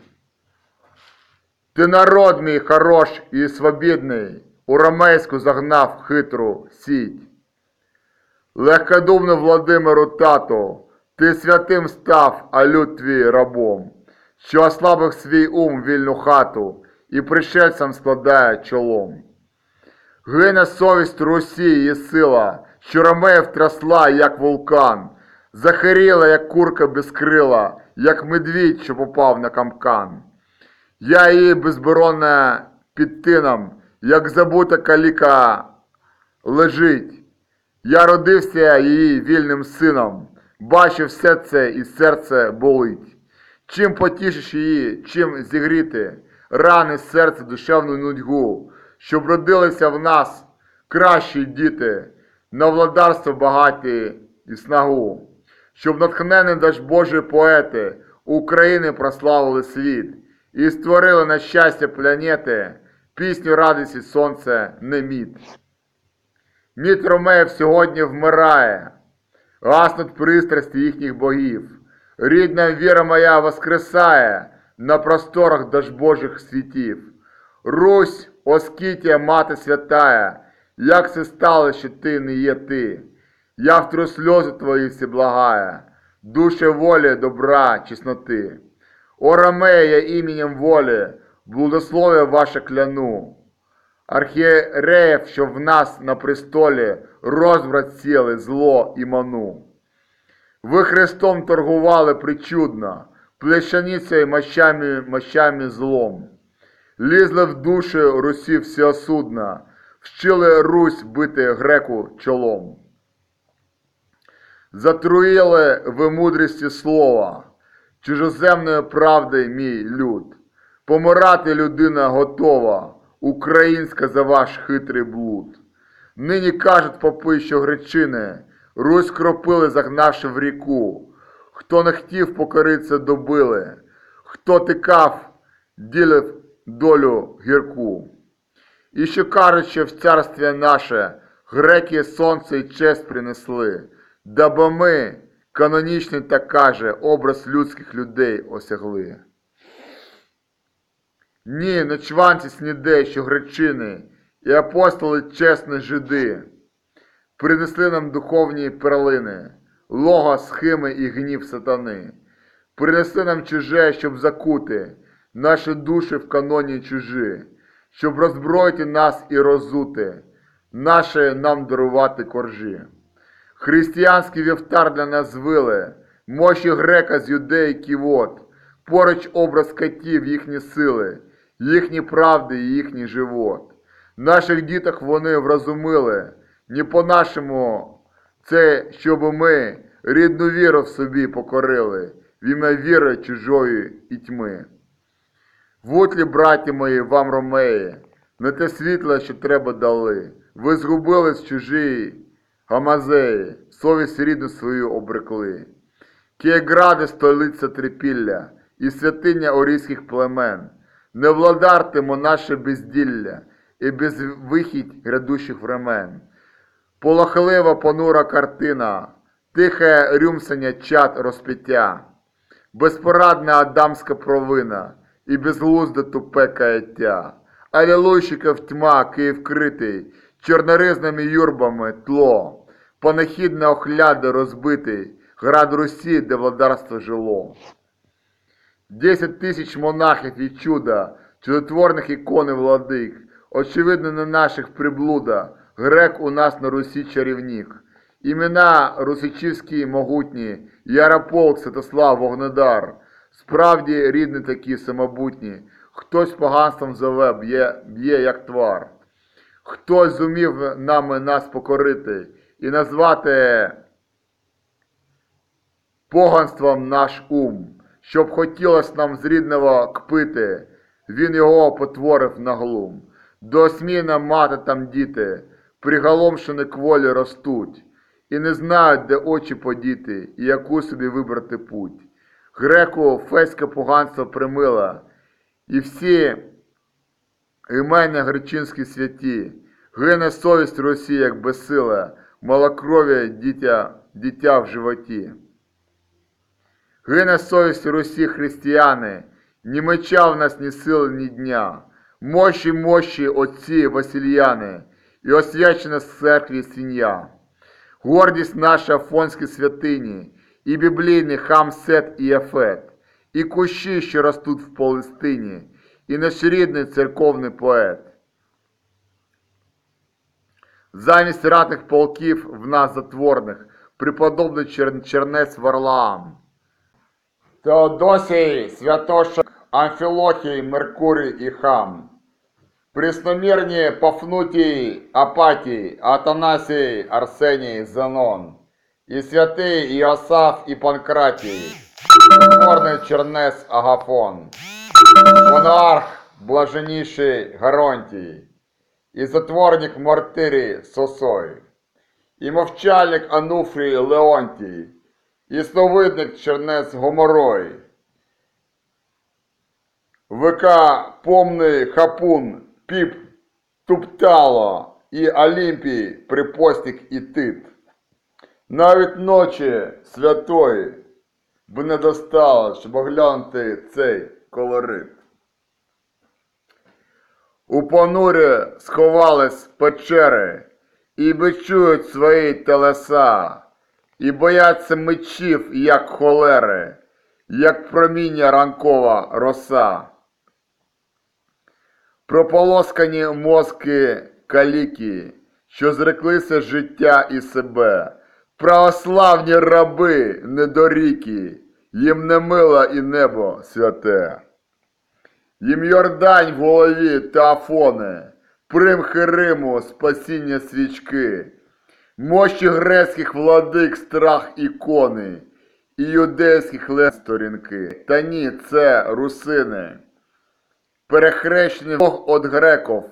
Ти народ мій хорош і свобідний, у ромейську загнав хитру сіть. Легкодумно Владимиру тату, ти святим став, а люд твій рабом, що ослабив свій ум вільну хату і пришельцям складає чолом. Гине совість Русі і сила, що ромеїв трясла, як вулкан, захиріла, як курка без крила, як медвідь, що попав на камкан. Я її безборонна під тином, як забута каліка лежить. Я родився її вільним сином, бачив все це і серце болить. Чим потішиш її, чим зігріти рани серця душевну нудьгу, щоб родилися в нас кращі діти, на владарство багаті і снагу, щоб натхнені даж Божі поети України прославили світ і створили на щастя планети пісню радості сонце неміт. Мід Ромеїв сьогодні вмирає, гаснуть пристрасті їхніх богів. Рідна віра моя воскресає на просторах Дажбожих світів. Русь, оскітя, мати святая, як це стало, що ти не є ти. Я втру сльози твої всі благая, душе волі, добра, чесноти. О Ромея іменем волі, благословя ваше кляну. Архієреїв, що в нас на престолі розбрат сіли, зло і ману. Ви Христом торгували причудно, плещаницею мощами, мощами злом. лізли в душі Русі всеосудна, вчили Русь бити греку чолом. Затруїли ви мудрості слова, чужоземної правди мій люд. Помирати людина готова, українська за ваш хитрий блуд. Нині кажуть попи, що гречини, Русь кропили, загнавши в ріку. Хто не хотів покоритися, добили, хто тикав, ділив долю гірку. І що кажуть, що в царстві наше греки сонце і честь принесли, даби ми, канонічний так каже, образ людських людей осягли. Ні, не чванці снідей, що гречини, і апостоли чесні жиди, принесли нам духовні перлини, лого, схими і гнів сатани, принесли нам чуже, щоб закути наші душі в каноні чужі, щоб роззброїти нас і розути, наше нам дарувати коржі. Християнський вівтар для нас звили, мощі грека з юдеї ківот, поруч образ катів їхні сили, їхні правди і їхній живот. Наших діток вони вразумили, не по-нашому це, щоб ми рідну віру в собі покорили, в ім'я віри чужої і тьми. Вутлі, браті мої, вам ромеї, не те світло, що треба дали. Ви згубились чужі гамазеї, совість рідну свою обрекли. Києгради столиця трипілля і святиня орійських племен. Не владартимо наше безділля і безвихідь грядущих времен. Полохлива понура картина, тихе рюмсання чад розпиття, безпорадна адамська провина і безглузде тупе каяття. Алілуйщиків тьма, Київ критий, чорноризними юрбами тло, панахідне охляди розбитий, град Русі, де владарство жило. Десять тисяч монахів і чуда, чудотворних ікон і владик, очевидно, не наших приблуда, грек у нас на Русі чарівник. Імена русичівські могутні, Ярополк, Святослав, Вогнедар, справді рідні такі самобутні, хтось поганством зове, б'є, б'є як твар. Хтось зумів нами нас покорити і назвати поганством наш ум, щоб хотілось нам з рідного кпити, він його потворив на глум. До осміна мати там діти, приголомшені кволі ростуть, і не знають, де очі подіти, і яку собі вибрати путь. Греку феське поганство примила, і всі імення гречинські святі, гине совість Росії, як безсила, малокров'я дитя, дитя в животі. Гине совість Русі християни, ні меча в нас, ні сили, ні дня. Мощі, мощі отці Васильяни, і освячена церкві сім'я. Гордість наша афонські святині, і біблійний хам Сет і Яфет, і кущі, що ростуть в Палестині, і наш рідний церковний поет. Замість ратних полків в нас затворних, преподобний чер... чернець Варлаам. Теодосій, Святошок, Амфілохій, Меркурій і Хам. Пресномірні Пафнутій, Апатій, Атанасій, Арсеній, Зенон. І святий Іосаф і Панкратій, Творний Чернес Агафон. Монарх, блаженніший Гаронтій. І затворник Мартирій Сосой. І мовчальник Ануфрій Леонтій. І сновидник Чернець Гоморой. ВК Помний Хапун Піп Туптало і Олімпій Припостік і Тит. Навіть ночі святої б не достало, щоб оглянути цей колорит. У понурі сховались печери і бичують свої телеса, і бояться мечів, як холери, як проміння ранкова роса. Прополоскані мозки каліки, що зреклися життя і себе, православні раби недоріки, їм не мило і небо святе. Їм Йордань в голові та Афони, примхи Риму, спасіння свічки, мощі грецьких владик страх ікони, і юдейських лес сторінки. Та ні, це русини. Перехрещені Бог од греков,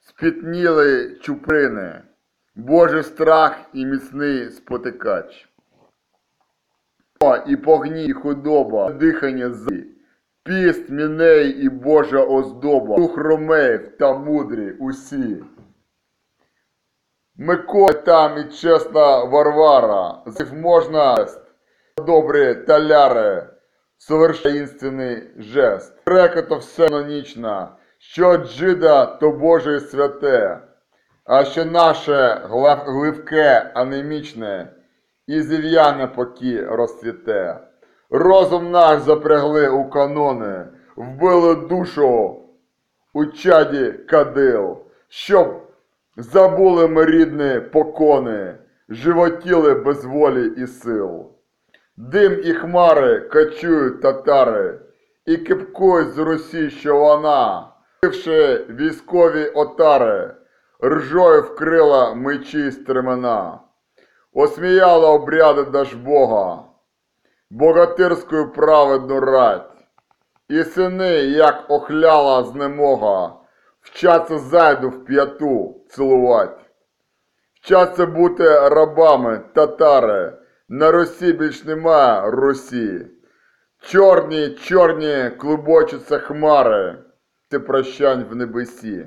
спітніли чуприни, Божий страх і міцний спотикач. І погній, і худоба, дихання зи, піст, міней і Божа оздоба, дух ромеїв та мудрі усі. Микола там і чесна Варвара, зив можна добрі таляри, совершенственний жест. Река то все нонічна, що джида, то Боже святе, а що наше гливке, анемічне, і зів'яне поки розцвіте. Розум наш запрягли у канони, вбили душу. У чаді кадил, щоб забули ми рідні покони, животіли без волі і сил. Дим і хмари качують татари, і кипкують з Русі, що вона, бивши військові отари, ржою вкрила мечі стремена, осміяла обряди Дажбога, богатирською праведну рать, і сини, як охляла знемога, вчаться зайду в п'яту цілувать. Вчаться бути рабами татари, на Русі більш нема Русі. Чорні, чорні клубочуться хмари, ти прощань в небесі.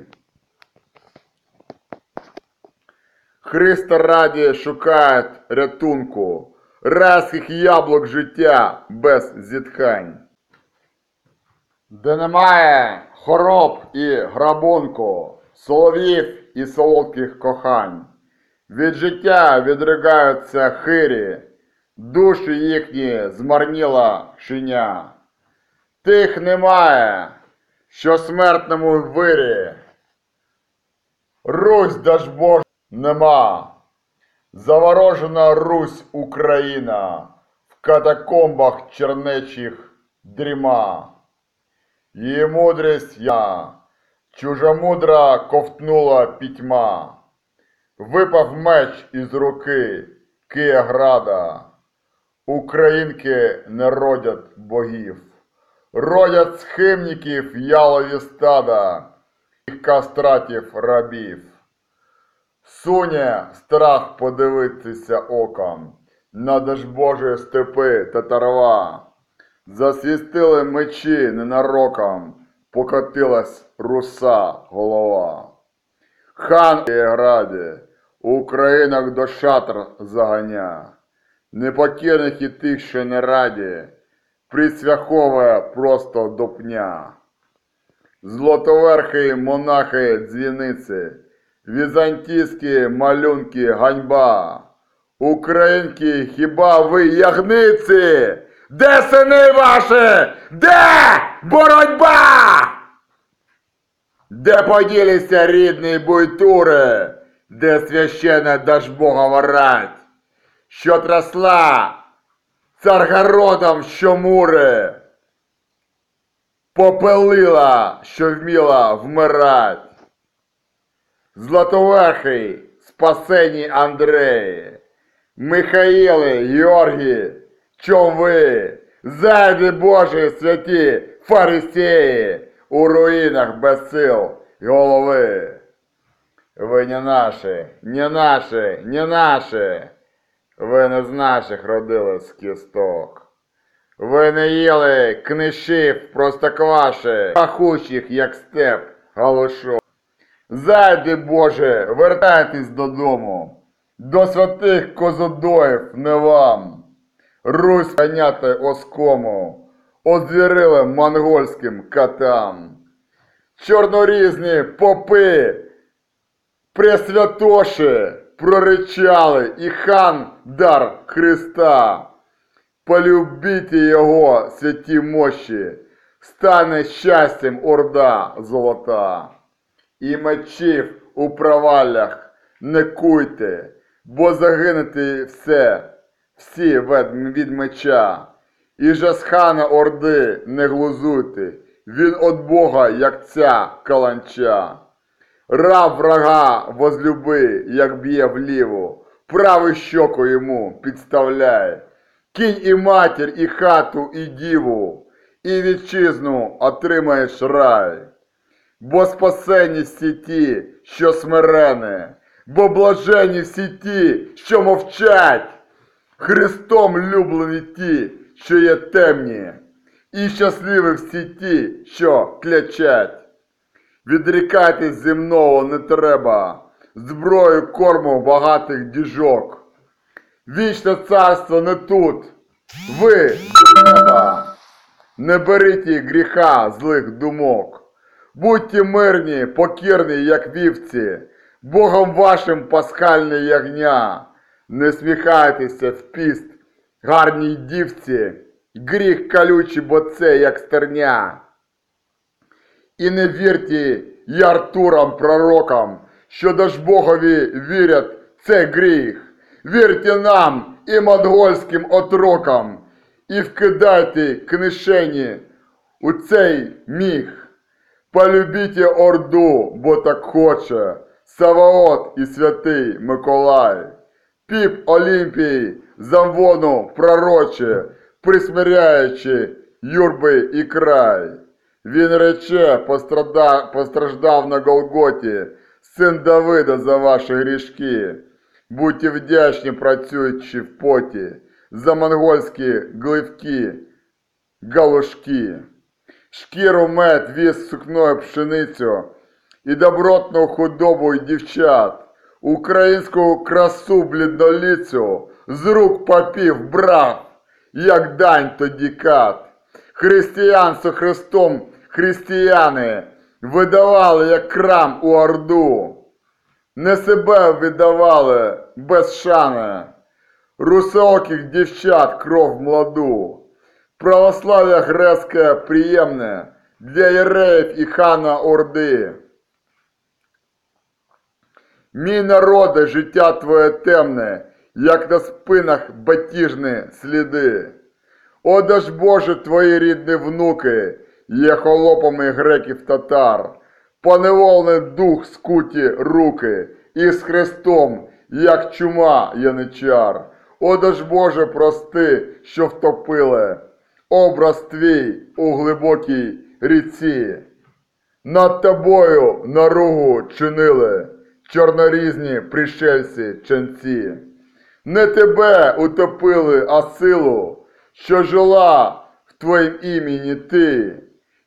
Христа раді шукають рятунку, райських яблук життя без зітхань. Де немає хороб і грабунку, солов'їв і солодких кохань. Від життя відригаються хирі, душі їхні змарніла шиня. Тих немає, що смертному вирі. Русь Дажбож нема. Заворожена Русь Україна, в катакомбах чернечих дріма. Її мудрість я, чужомудра ковтнула пітьма. Випав меч із руки Кияграда. Українки не родять богів, родять схимників ялові стада, і кастратів рабів. Суне страх подивитися оком, на Божої степи татарва. Засвістили мечі ненароком, покотилась руса голова. Хан в граді, Українок до шатр заганя, непокірних і тих, що не раді, присвяховує просто до пня. Злотоверхи, монахи, дзвіниці, візантійські малюнки, ганьба. Українки, хіба ви ягниці? Де сини ваші? Де боротьба? Де поділися рідні буйтури, де священна Дажбогова рать, що трасла царгородом щомури, попелила, що вміла вмирать. Златоверхий, спасені Андреї, Михаїли, Георгії, чом ви, зайди Божі святі фарисеї, у руїнах без сил і голови. Ви не наші, не наші, не наші. Ви не з наших родились кісток. Ви не їли книшів простокваші, пахучих, як степ, галушок. Зайди, Боже, вертайтесь додому. До святих козодоїв не вам. Русь ганяти оскому, озвірили монгольським катам. Чорнорізні попи, пресвятоші проричали і хан дар Христа. Полюбіть його святі мощі, стане щастям орда золота. І мечів у проваллях не куйте, бо загинете все, всі від меча. І же з хана орди не глузуйте, він от Бога, як ця каланча. Раб врага возлюби, як б'є вліво, праву щоку йому підставляй. Кінь і матір, і хату, і діву, і вітчизну отримаєш рай. Бо спасені всі ті, що смирені, бо блажені всі ті, що мовчать. Христом люблені ті, що є темні, і щасливі всі ті, що клячать. Відрікайтесь земного не треба, зброю корму багатих діжок. Вічне царство не тут, ви неба. Не беріть гріха злих думок. Будьте мирні, покірні, як вівці, Богом вашим пасхальне ягня. Не сміхайтеся в піст, гарній дівці, гріх калючий, бо це як стерня. І не вірте й Артурам пророкам, що Дажбогові вірять, це гріх. Вірте нам і монгольським отрокам, і вкидайте книжені у цей міг. Полюбіть Орду, бо так хоче, Саваот і святий Миколай. Піп Олімпій, замвону пророче, присмиряючи юрби і край. Він рече, пострада- постраждав на Голготі, син Давида за ваші грішки. Будьте вдячні, працюючи в поті, за монгольські гливки, галушки. Шкіру мед віз сукною пшеницю і добротну худобу й дівчат, українську красу блідноліцю з рук попів брав, як дань тоді кат. Християн со Христом християни видавали, як крам у Орду. Не себе видавали без шани, русоких дівчат кров младу. Православ'я грецьке приємне для єреїв і хана Орди. Мій народе, життя твоє темне, як на спинах батіжні сліди. Ж Боже, твої рідні внуки, є холопами греків татар, поневолений дух скуті руки, і з Христом, як чума яничар. Ж Боже, прости, що втопили, образ твій у глибокій ріці. Над тобою наругу чинили чорнорізні пришельці ченці. Не тебе утопили, а силу, що жила в твоїм імені ти.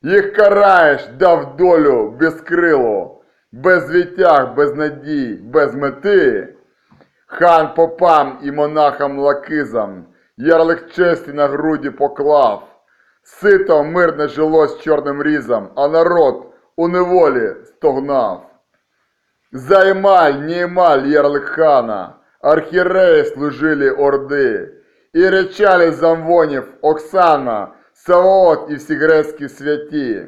Їх караєш, дав долю безкрилу, без вітяг, без надій, без мети. Хан попам і монахам лакизам, ярлик честі на груді поклав. Сито мирне жило з чорним різом, а народ у неволі стогнав. За Емаль, не Емаль ярлик хана, архіреї служили орди, і речали замвонів Оксана, Саваот і всі грецькі святі.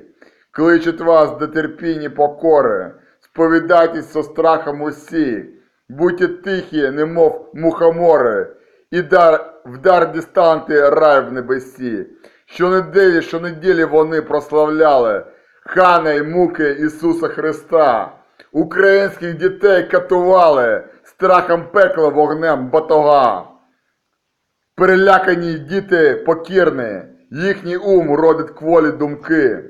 Кличуть вас до терпінні покори, сповідайтесь со страхом усі, будьте тихі, немов мухомори, і дар, в дар дістанти рай в небесі. Щонеділі, щонеділі вони прославляли хана й муки Ісуса Христа. Українських дітей катували страхом пекла вогнем батога. Перелякані діти покірні, їхній ум родить кволі думки.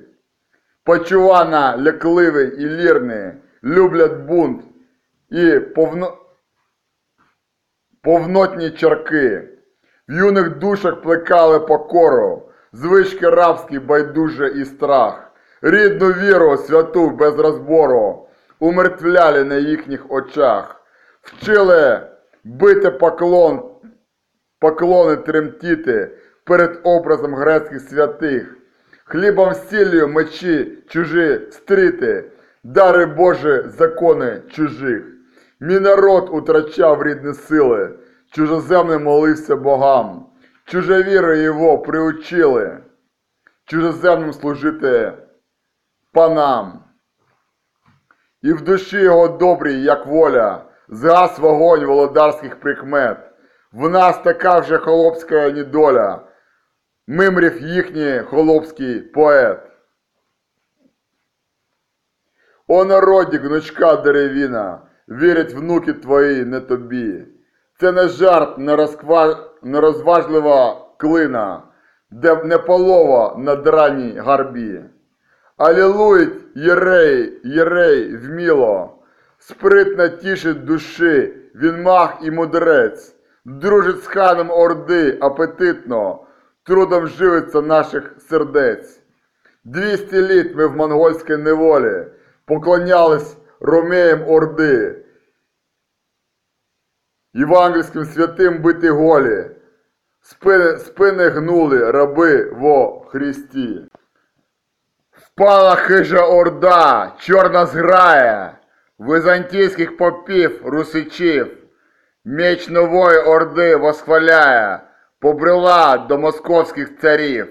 Почувана лякливі і лірні, люблять бунт і повно... повнотні чарки. В юних душах плекали покору, звички рабські байдуже і страх, рідну віру святу без розбору умертвляли на їхніх очах, вчили бити поклон, поклони тремтіти перед образом грецьких святих, хлібом сіллю мечі чужі стріти, дари Божі закони чужих. Мій народ утрачав рідні сили, чужоземний молився богам, чуже чужовіри його приучили, чужоземним служити панам. І в душі його добрій, як воля, згас вогонь володарських прикмет. В нас така вже холопська недоля, мимрів їхній холопський поет. О народі, гнучка деревіна, вірять внуки твої, не тобі. Це не жарт, не, розква... не розважлива клина, де не полова на драній гарбі. Алілують єрей, єрей, вміло, спритно тішить душі, він маг і мудрець, дружить з ханом Орди апетитно, трудом живиться наших сердець. Двісті літ ми в монгольській неволі поклонялись ромеям Орди, євангельським святим бити голі, спини, спини гнули раби во Христі. Впала хижа орда, чорна зграя, византійських попів, русичів, меч нової орди восхваляє, побрела до московських царів.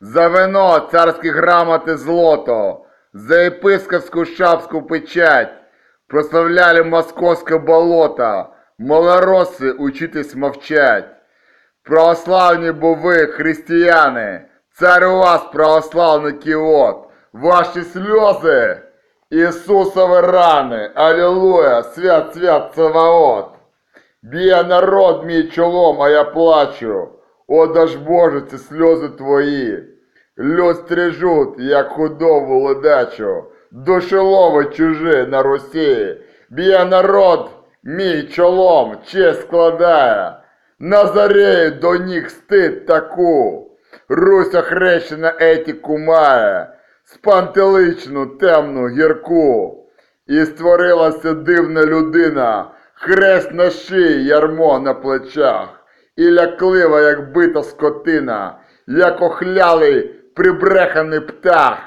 За вино царські грамоти злото, за єпископську шапську печать, прославляли московське болото, малороси учитись мовчать. Православні бо ви, християни, цар у вас православний кіот, ваші сльози, Ісусові рани, Алілуя, свят, свят, Саваот. Б'є народ мій чолом, а я плачу. О, даж Боже, ці сльози твої. Люд стрижуть, як худобу ледачу, душелови чужі на Русі. Б'є народ мій чолом, честь складає. Назарею до них стид таку. Русь охрещена етику має, спантеличну, темну, гірку. І створилася дивна людина, хрест на шиї, ярмо на плечах, і ляклива, як бита скотина, як охлялий прибреханий птах.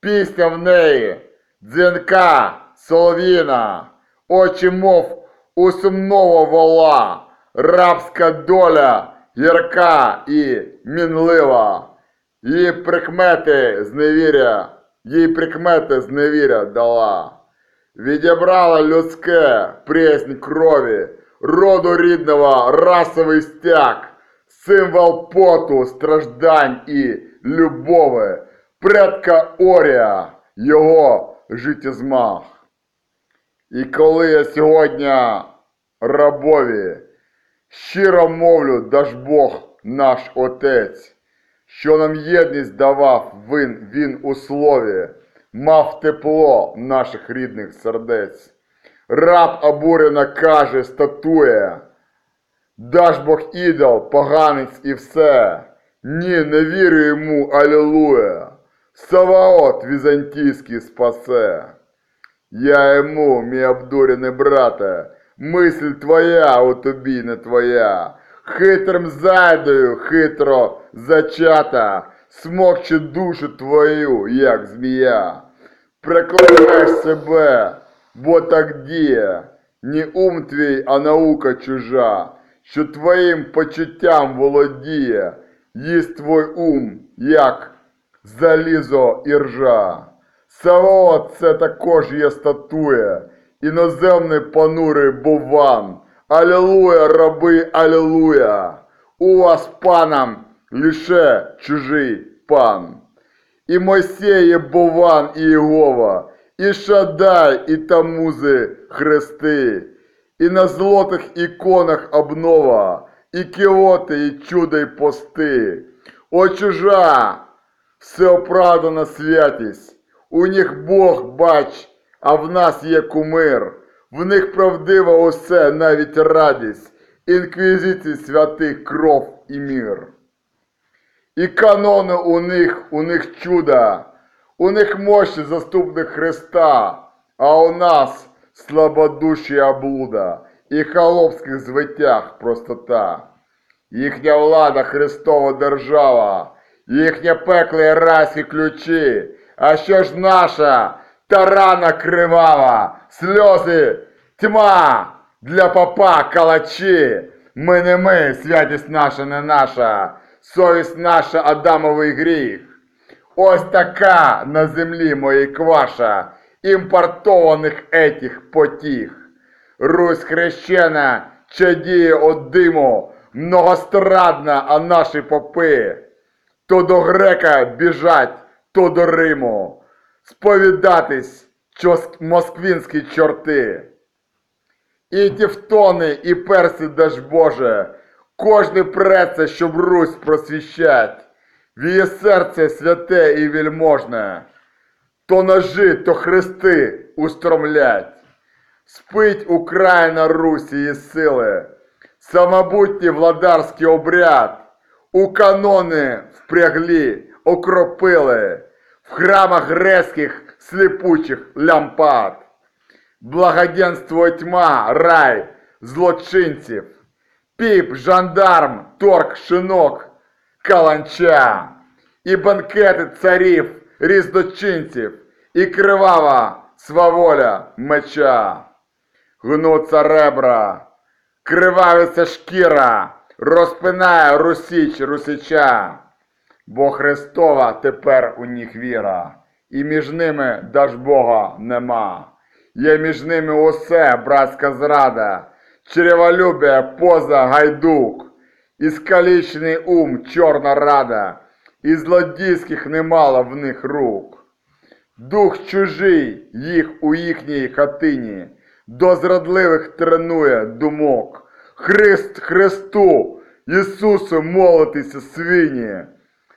Пісня в неї, дзвінка, солов'їна, очі мов у сумного вола, рабська доля гірка і мінлива. Її прикмети зневіря, їй прикмети зневіря дала. Відібрала людське пріснь крові, роду рідного расовий стяг, символ поту, страждань і любови, предка Орія, його життєзмах. І коли я сьогодні рабові щиро мовлю, даж Бог наш Отець, що нам єдність давав він, він у слові, мав тепло наших рідних сердець. Раб обурено каже, статує, даж Бог ідол, поганець і все. Ні, не вірю йому, алілуя. Саваот візантійський спасе. Я йому, мій обдурений брате, мисль твоя у тобі не твоя. Хитрим зайдою хитро зачата, смокче душу твою, як змія. Преклоняєш себе, бо так діє, не ум твій, а наука чужа, що твоїм почуттям володіє, їсть твой ум, як залізо і ржа. Саваот це також є статуя, іноземний понурий буван. Алілуя, раби, алілуя! У вас паном лише чужий пан. І Мойсей є Бован і Єгова, і Шадай, і Тамузи хрести, і на злотих іконах обнова, і кіоти, і чудо, і пости. О чужа, все оправдана святість, у них Бог бач, а в нас є кумир, в них правдиво усе, навіть радість, інквізиції святих кров і мір. І канони у них, у них чуда, у них мощі заступник Христа, а у нас слабодуші облуда і холопських звитяг простота. Їхня влада Христова держава, їхня пекло і райські ключі, а що ж наша тарана кривава, сльози, тьма для попа калачі. Ми не ми, святість наша не наша, совість наша Адамовий гріх. Ось така на землі моїй кваша, імпортованих етіх потіх. Русь хрещена чадіє од диму, многострадна, а наші попи. То до грека біжать, то до Риму. сповідатись москвінські чорти. І тівтони, і перси даж Боже, кожний преце, щоб Русь просвіщать, в її серце святе і вільможне, то ножи, то хрести устромлять. Спить Україна Русі її сили, самобутній владарський обряд, у канони впряглі, окропили, в храмах грецьких сліпучих лямпад. Благоденство тьма, рай злочинців, піп, жандарм, торг, шинок, каланча, і банкети царів, різночинців, і кривава сваволя меча. Гнуться ребра, кривавиться шкіра, розпинає русіч русича, бо Христова тепер у них віра, і між ними даж Бога нема. Є між ними усе, братська зрада, чреволюбие, поза, гайдук, і скалічний ум, чорна рада, і злодійських немало в них рук. Дух чужий їх у їхній хатині, до зрадливих тренує думок. Христ Христу, Ісусу молитися свині,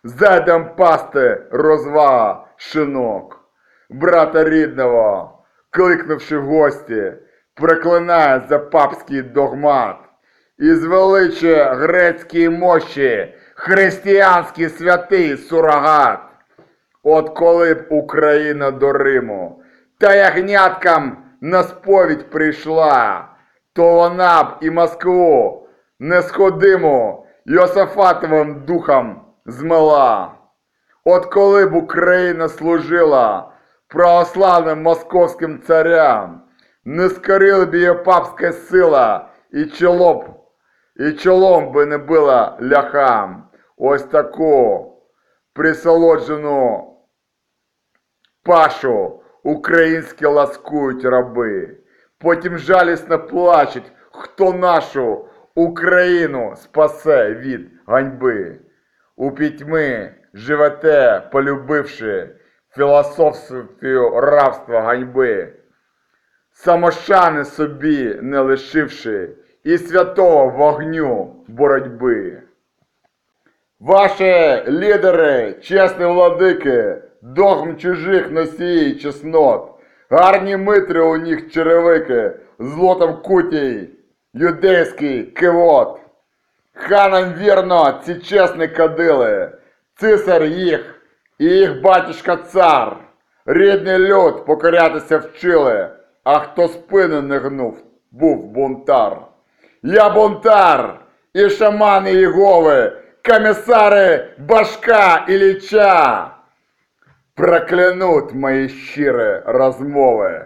задам пасти розвага шинок. Брата рідного, кликнувши в гості, проклинає за папський догмат і звеличує грецькій мощі християнський святий сурогат. От коли б Україна до Риму та ягняткам на сповідь прийшла, то вона б і Москву несходиму Йосафатовим духом змила. От коли б Україна служила православним московським царям, не скорила б її папська сила і чоло б, і чолом би не била ляхам. Ось таку присолоджену Пашу українські ласкують раби, потім жалісно плачуть, хто нашу Україну спасе від ганьби. У пітьми живете, полюбивши філософію рабства ганьби, самошани собі не лишивши і святого вогню боротьби. Ваші лідери, чесні владики, догм чужих носії чеснот, гарні митри у них черевики, злотом кутій, юдейський кивот. Ханам вірно ці чесні кадили, цисар їх і їх батюшка цар. Рідний люд покорятися вчили, а хто спину не гнув, був бунтар. Я бунтар, і шамани Єгови, комісари Башка і Ліча. Проклянуть мої щирі розмови.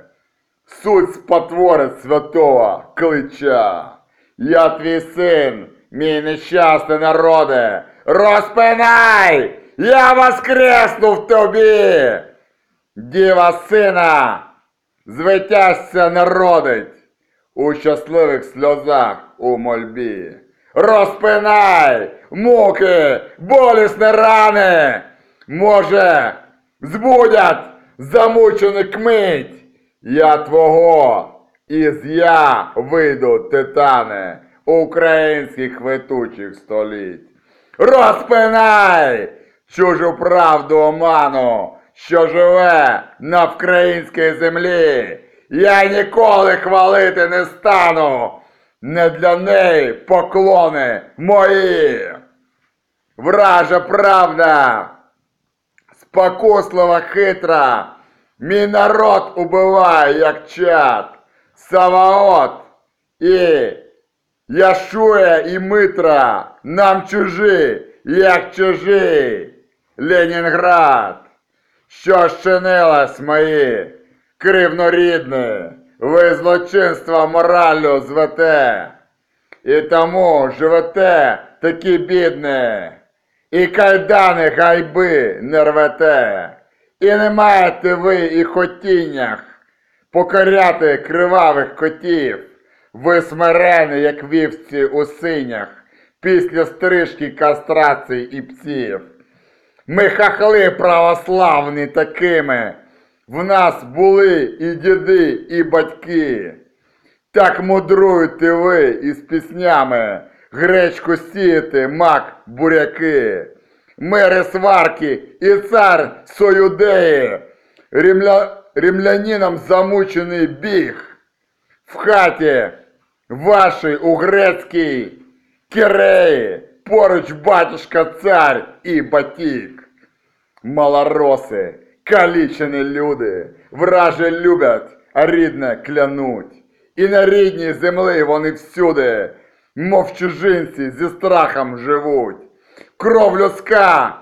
Суть спотворить святого клича. Я твій син, мій нещасний народе. Розпинай! Я воскресну в тобі! Діва сина, звитязься народить у щасливих сльозах у мольбі. Розпинай, муки, болісні рани, може, збудять замучений кмить. Я твого, із я вийду, титане, українських квитучих століть. Розпинай чужу правду оману, що живе на вкраїнській землі. Я ніколи хвалити не стану, не для неї поклони мої. Вража правда, спокуслива хитра, мій народ убиває, як чад, Саваот і Яшуя і Митра. Нам чужі, як чужі. Ленінград, що щинилось мої кривнорідні, ви злочинства моралю звете, і тому живете такі бідні, і кайдани гайби не рвете, і не маєте ви і хотіннях покоряти кривавих котів. Ви смирені, як вівці у синях, після стрижки кастрацій і псів. Ми хахли православні такими, В нас були і діди, і батьки. Так мудруєте ви із піснями, гречку сіяти, мак, буряки. Мери сварки і цар Союдеї, Римля... римлянином замучений біг. В хаті вашій у грецькій Киреї, поруч батюшка цар і батік. Малороси, калічені люди, враже люблять, а рідне клянуть. І на рідній землі вони всюди, мов чужинці, зі страхом живуть. Кров людська,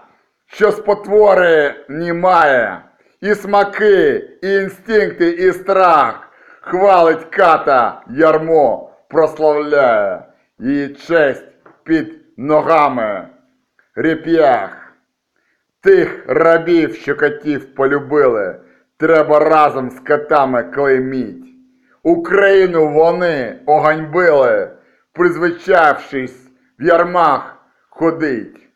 що спотвори німає, і смаки, і інстинкти, і страх. Хвалить ката, ярмо прославляє, її честь під ногами реп'ях. Тих рабів, що котів полюбили, треба разом з котами клейміть. Україну вони оганьбили, призвичавшись в ярмах ходить.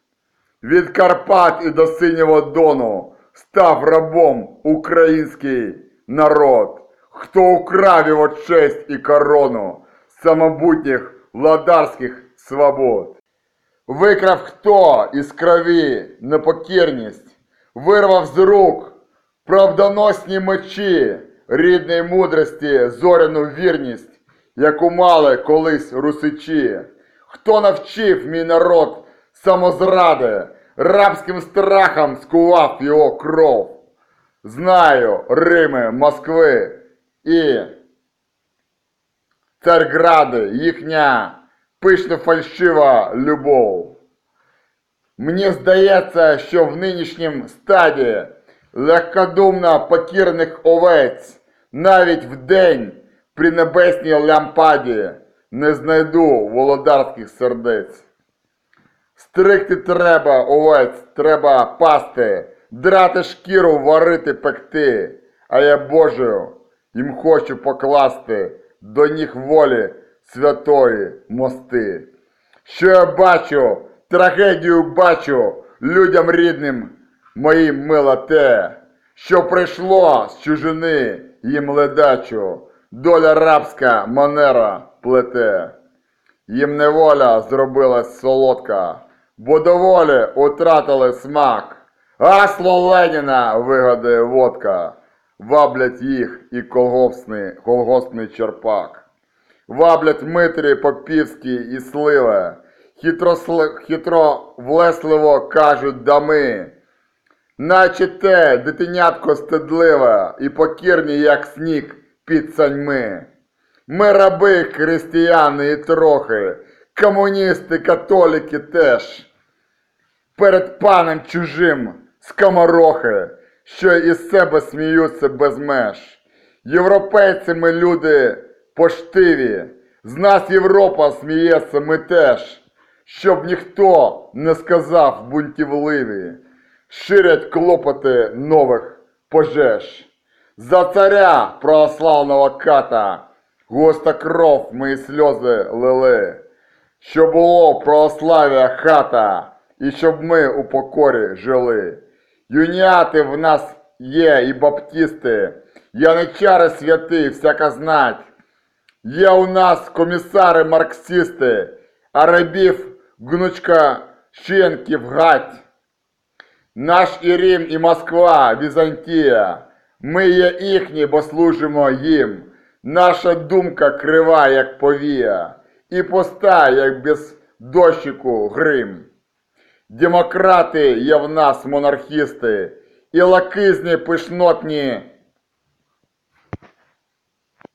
Від Карпат і до Синього Дону став рабом український народ, хто украв його честь і корону самобутніх владарських свобод. Викрав хто із крові непокірність, вирвав з рук правдоносні мечі рідної мудрості, зоряну вірність, яку мали колись русичі. Хто навчив мій народ самозради, рабським страхом скував його кров. Знаю Рими, Москви і Царгради, їхня пишно фальшива любов. Мені здається, що в нинішнім стаді легкодумно покірних овець навіть вдень при небесній лямпаді не знайду володарських сердець. Стригти треба овець, треба пасти, драти шкіру, варити, пекти, а я Божою їм хочу покласти до ніг волі святої мости. Що я бачу, трагедію бачу людям рідним моїм мило те, що прийшло з чужини їм ледачу, доля рабська манера плете. Їм неволя зробилась солодка, бо доволі утратили смак. Гасло Леніна вигадує водка, ваблять їх і колгоспний, колгоспний черпак. Ваблять Митрі Попівські і Сливе, хитро, хитро влесливо кажуть дами, наче те дитинятко стидливе і покірні, як сніг під саньми. Ми раби, християни і трохи, комуністи, католики теж. Перед паном чужим скоморохи, що із себе сміються без меж. Європейці ми люди поштиві, з нас Європа сміється ми теж, щоб ніхто не сказав бунтівливі, ширять клопоти нових пожеж. За царя православного ката густа кров мої сльози лили, що було православ'я хата, і щоб ми у покорі жили. Юніати в нас є і баптісти, яничари святи, всяка знать. Є у нас комісари марксисти, а рабів гнучка щенків гать. Наш і Рим, і Москва, Візантія. Ми є їхні, бо служимо їм. Наша думка крива, як повія, і пуста, як без дощику грим. Демократи є в нас монархісти, і лакизні пишнотні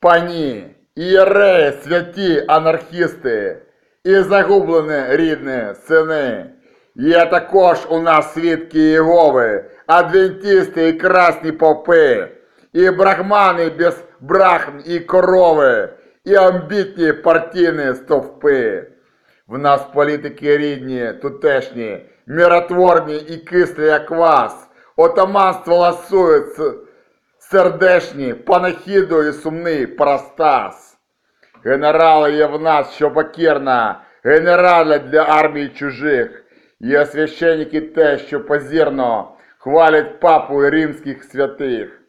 пані, і єреї святі анархісти, і загублені рідні сини. Є також у нас свідки Єгови, адвентисти і красні попи, і брахмани без брахм і корови, і амбітні партійні стовпи. В нас політики рідні, тутешні, миротворні і кислі, як вас. Отаманство ласують сердешні, панахіду і сумний простас. Генерали є в нас, що покірна, генерали для армії чужих. Є священники те, що позірно хвалять папу і римських святих.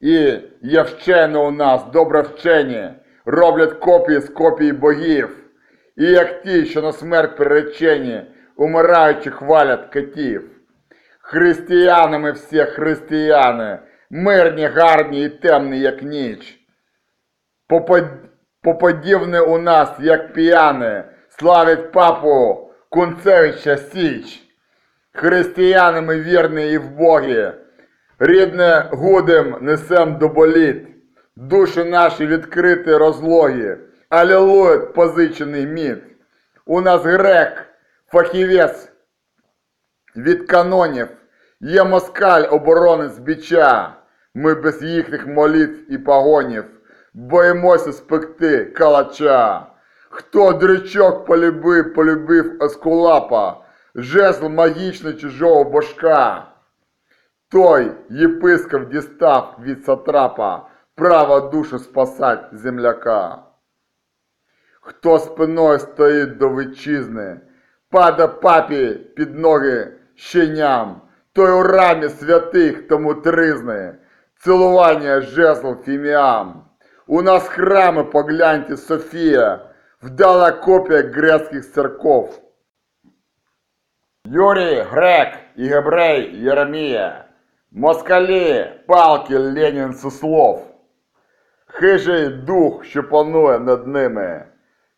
І є вчені у нас, добре вчені, роблять копії з копій богів. І як ті, що на смерть приречені, умираючи хвалять котів. Християни ми всі християни, мирні, гарні і темні, як ніч. Попадівне у нас, як п'яне, славить папу Кунцевича Січ. Християни ми вірні і в Богі, рідне гудем несем до боліт, душі наші відкриті розлогі, алілуя позичений мід. У нас грек, фахівець від канонів, є москаль оборонець бича. Ми без їхніх молитв і погонів боїмося спекти калача. Хто дрючок полюбив, полюбив Аскулапа, жезл магічний чужого божка. Той єпископ дістав від сатрапа право душу спасать земляка. Хто спиною стоїть до вітчизни, пада папі під ноги щеням, той у рамі святих тому тризни, цілування жезл фіміам. У нас храми, погляньте, Софія, вдала копія грецьких церков. Юрій, грек і гебрей Єремія, москалі, палки, Ленін Суслов. Хижий дух, що панує над ними,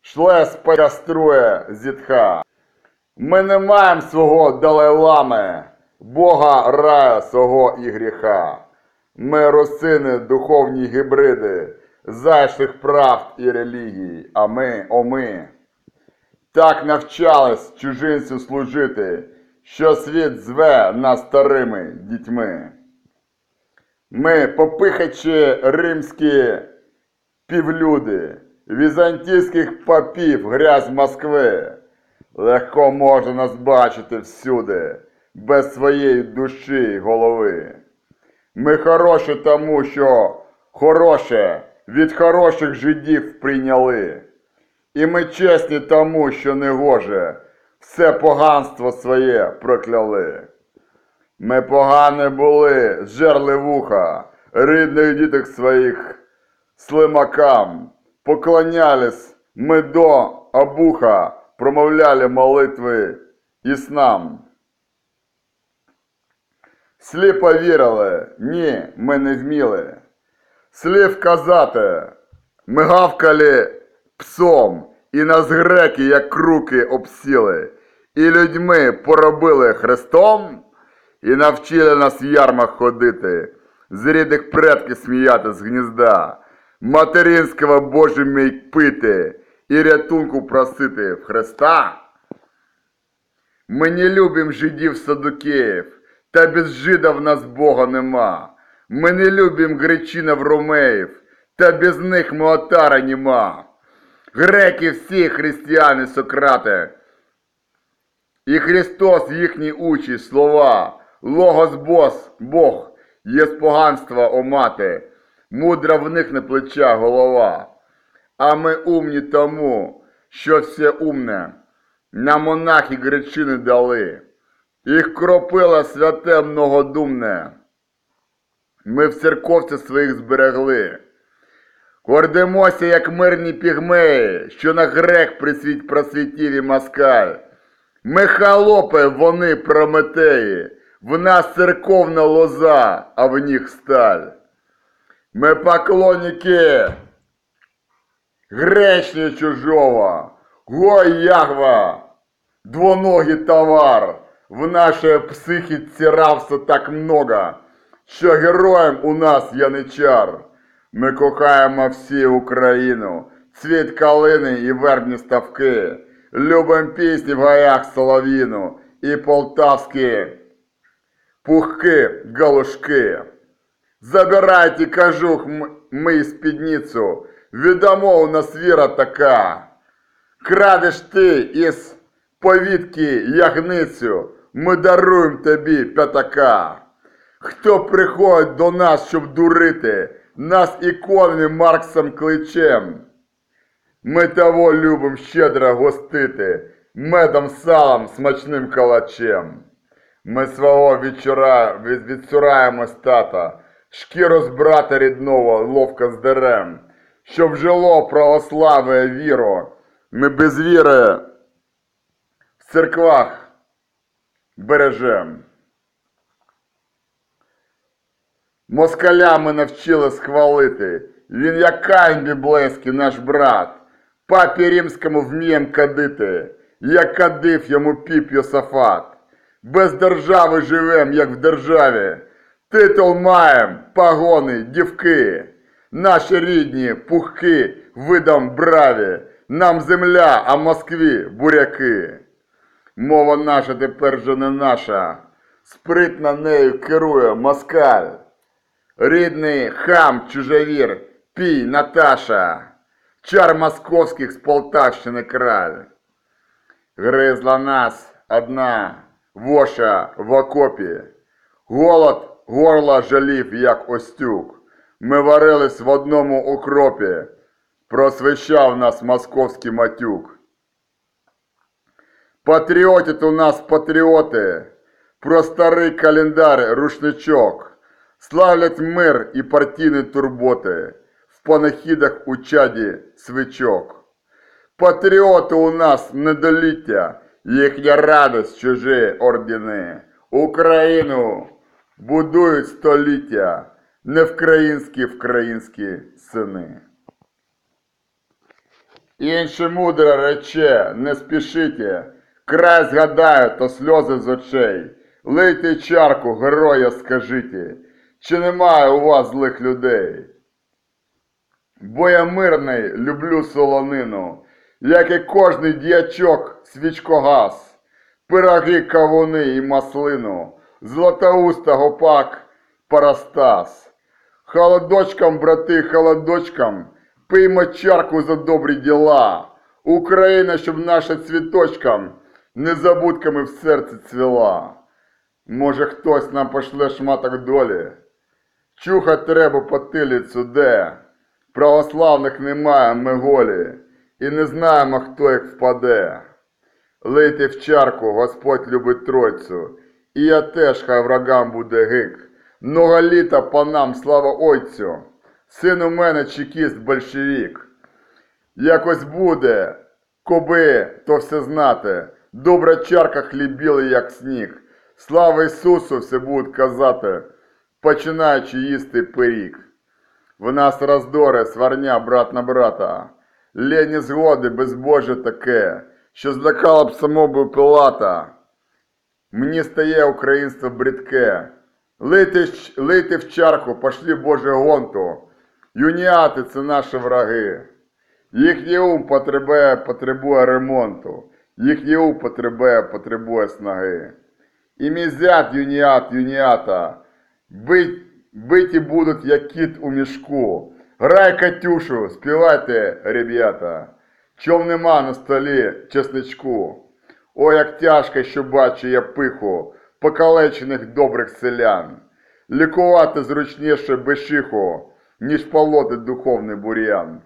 шлес пояструє зітха. Ми не маємо свого далайлами, Бога рая свого і гріха. Ми росини, духовні гібриди, зайшлих правд і релігій, а ми, о ми. Так навчались чужинцю служити, що світ зве нас старими дітьми. Ми, попихачі римські півлюди, візантійських попів грязь Москви, легко можна нас бачити всюди, без своєї душі й голови. Ми хороші тому, що хороше від хороших жидів прийняли. І ми чесні тому, що негоже, все поганство своє прокляли. Ми погані були, жерли вуха, рідних діток своїх слимакам, поклонялись. Ми до обуха, промовляли молитви і снам. Сліпо вірили, ні, ми не вміли. Слів казати, ми гавкали псом, і нас греки, як круки, обсіли, і людьми поробили хрестом, і навчили нас в ярмах ходити, з рідних предків сміяти з гнізда, материнського Боже мій пити і рятунку просити в Христа. Ми не любим жидів садукеїв, та без жида в нас Бога нема. Ми не любим гречинов ромеїв, та без них Моотара нема. Греки всі християни Сократи. І Христос їхній учі слова, Логос бос, Бог, є з поганства о мати, мудра в них на плечах голова. А ми умні тому, що все умне, нам монахи гречини дали. Їх кропила святе многодумне. Ми в церковці своїх зберегли. Гордимося, як мирні пігмеї, що на грех присвіт просвітів і москаль. Ми холопи, вони прометеї, в нас церковна лоза, а в них сталь. Ми поклонники гречні чужого, гой ягва, двоногий товар. В нашей психиці равса так много, що героєм у нас яничар. Ми кохаємо всі Україну, цвіт калини і вербні ставки, любим пісні в гаях соловіну і полтавські пухки галушки. Забирайте кажух м- ми спідницю, відомо у нас віра така. Крадеш ти із повітки ягницю, ми даруємо тобі п'ятака. Хто приходить до нас, щоб дурити, нас іконами Марксом кличем. Ми того любим щедро гостити, медом салом, смачним калачем. Ми свого відчура... відсураємо стата, шкіру з брата рідного ловко здерем, щоб жило православе віро, ми без віри в церквах бережем. Москаля ми навчили схвалити, він як Каїн біблейський наш брат, папі римському вмієм кадити, як кадив йому піп Йосафат. Без держави живем, як в державі, титул маєм, погони, дівки, наші рідні, пухки, видам браві, нам земля, а Москві буряки. Мова наша тепер же не наша, спритно нею керує москаль. Рідний хам чужовір, пій Наташа, чар московських з Полтавщини краль. Гризла нас одна воша в окопі, голод горла жалів, як остюк. Ми варились в одному укропі, просвещав нас московський матюк. Патріотять у нас патріоти, про старий календар рушничок. Славлять мир і партійні турботи, в панахідах у чаді свічок. Патріоти у нас недоліття, їхня радость чужі ордени. Україну будують століття, не вкраїнські вкраїнські сини. Інше мудре рече, не спішите, край згадаю, то сльози з очей. Лийте чарку, героя, скажите, чи немає у вас злих людей? Бо я мирний, люблю солонину, як і кожний діячок свічкогаз, пироги, кавуни і маслину, златоуста гопак, парастас. Холодочкам, брати, холодочкам, пиймо чарку за добрі діла. Україна, щоб наша цвіточкам незабудками в серці цвіла. Може, хтось нам пошле шматок долі. Чуха треба потилицю де. Православних немає, ми голі, і не знаємо, хто їх впаде. Лийте в чарку, Господь любить тройцю, і я теж хай врагам буде гик. Много літа панам, слава Отцю, син у мене чекіст большевік. Якось буде, коби то все знати, добра чарка хліб як сніг. Слава Ісусу, все будуть казати, починаючи їсти пиріг. В нас роздори, сварня брат на брата, лені згоди, безбожжя таке, що злякало б самого Пилата. Мені стає українство бридке. Лийте, щ- лийте в чарку, пошлі Боже гонту. Юніати це наші враги. Їхній ум потребує, потребує ремонту. Їхній ум потребує, потребує снаги. І мій зять юніат, юніата, бить, биті будуть, як кіт у мішку. Грай Катюшу, співайте, ребята. Чом нема на столі чесничку. О, як тяжко, що бачу я пиху, покалечених добрих селян. Лікувати зручніше бешиху, ніж полоти духовний бур'ян.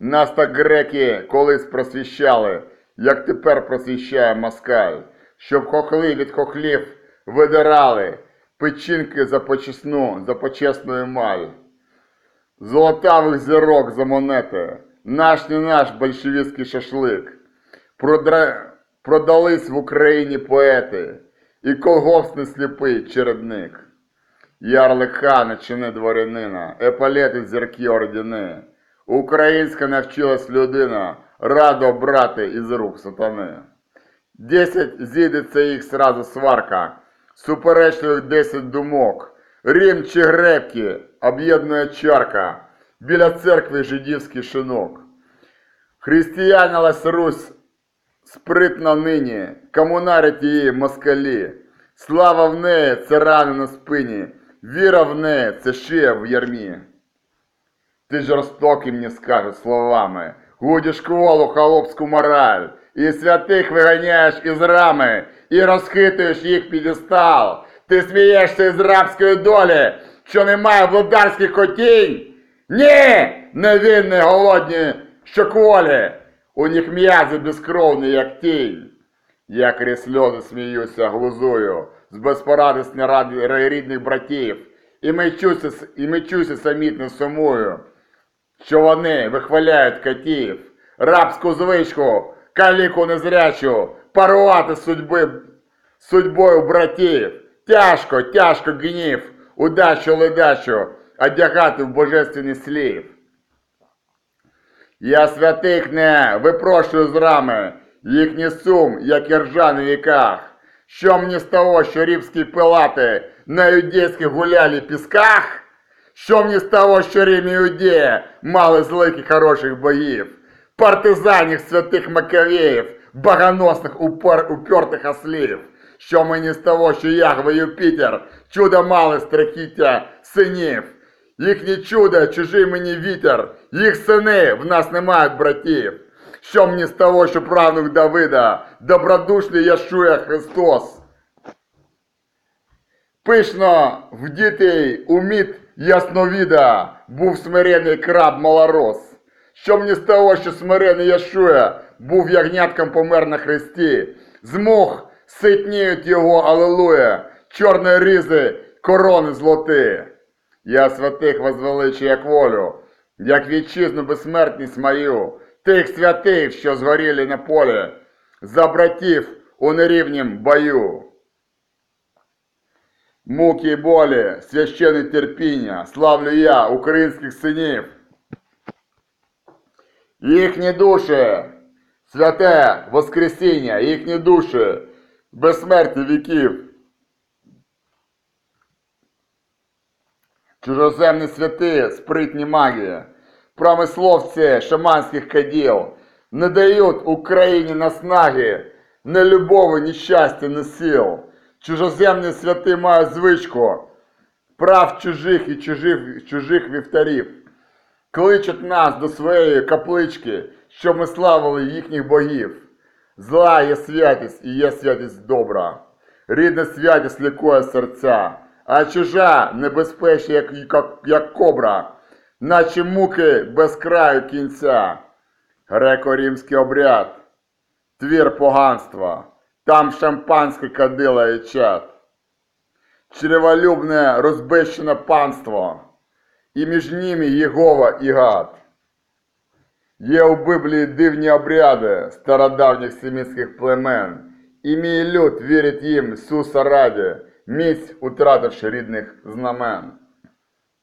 Нас так греки колись просвіщали, як тепер просвіщає москаль, щоб хохли від хохлів видирали, печінки за почесну, за почесну емаль. Золотавих зірок за монети, наш не наш большевістський шашлик. Продра... Продались в Україні поети, і колгоспний сліпий чередник. Ярлик хана чи не дворянина, епалети зірки ордени. Українська навчилась людина радо брати із рук сатани. Десять зійдеться їх сразу сварка, суперечливих десять думок. Рім чи гребки об'єднує чарка, біля церкви жидівський шинок. Християнилась Русь спритно нині, комунарять її москалі. Слава в неї це рани на спині, віра в неї це шия в ярмі. Ти жорстокий мені скажеш словами, гудиш школу холопську мораль, і святих виганяєш із рами, і розхитуєш їх підістал. Ти смієшся із рабської долі, що немає владарських хотінь? Ні, невинні голодні щокволі, у них м'язи безкровні, як тінь. Я крізь сльози сміюся, глузую, з безпорадості рідних братів, і мечуся, і мечуся самітно сумую, що вони вихваляють катів, рабську звичку, каліку незрячу, парувати судьби, судьбою братів. Тяжко, тяжко гнів, удачу ледачу одягати в божественний слів. Я святих не випрошую з рами, їхній сум, як і ржа на віках. Що мені з того, що рівські пилати на юдейських гуляли пісках? Що мені з того, що Рим і Юдея мали злих і хороших боїв, партизанів святих Макавеїв, богоносних упор, упертих ослів? Що мені з того, що Ягва Юпітер, чудо мали страхіття синів? Їхнє чудо, чужий мені вітер, їх сини в нас не мають братів. Що мені з того, що правнук Давида, добродушний Яшуя Христос? Пишно в дітей уміт ясновіда, був смирений краб малорос. Що мені з того, що смирений Яшуя був ягнятком помер на хресті, змог ситніють його, алелуя, чорної ризи, корони злоти. Я святих возвеличу як волю, як вітчизну безсмертність мою, тих святих, що згоріли на полі, за братів у нерівнім бою. Муки і болі, священне терпіння, славлю я українських синів. Їхні душі, святе Воскресіння, їхні душі, безсмертні віків. Чужоземні святи, спритні маги, промисловці шаманських каділ не дають Україні наснаги, ні любові, ні щастя, ні сил. Чужоземні святи мають звичку прав чужих і чужих, чужих вівтарів. Кличуть нас до своєї каплички, щоб ми славили їхніх богів. Зла є святість і є святість добра. Рідна святість лікує серця, а чужа небезпечна, як, як, як кобра, наче муки без краю кінця. Греко-римський обряд, твір поганства, там шампанське кадила і чад. Чреволюбне розбещене панство, і між ними Єгова і гад. Є у Біблії дивні обряди стародавніх семітських племен, і мій люд вірить їм Суса раді, місць утративши рідних знамен.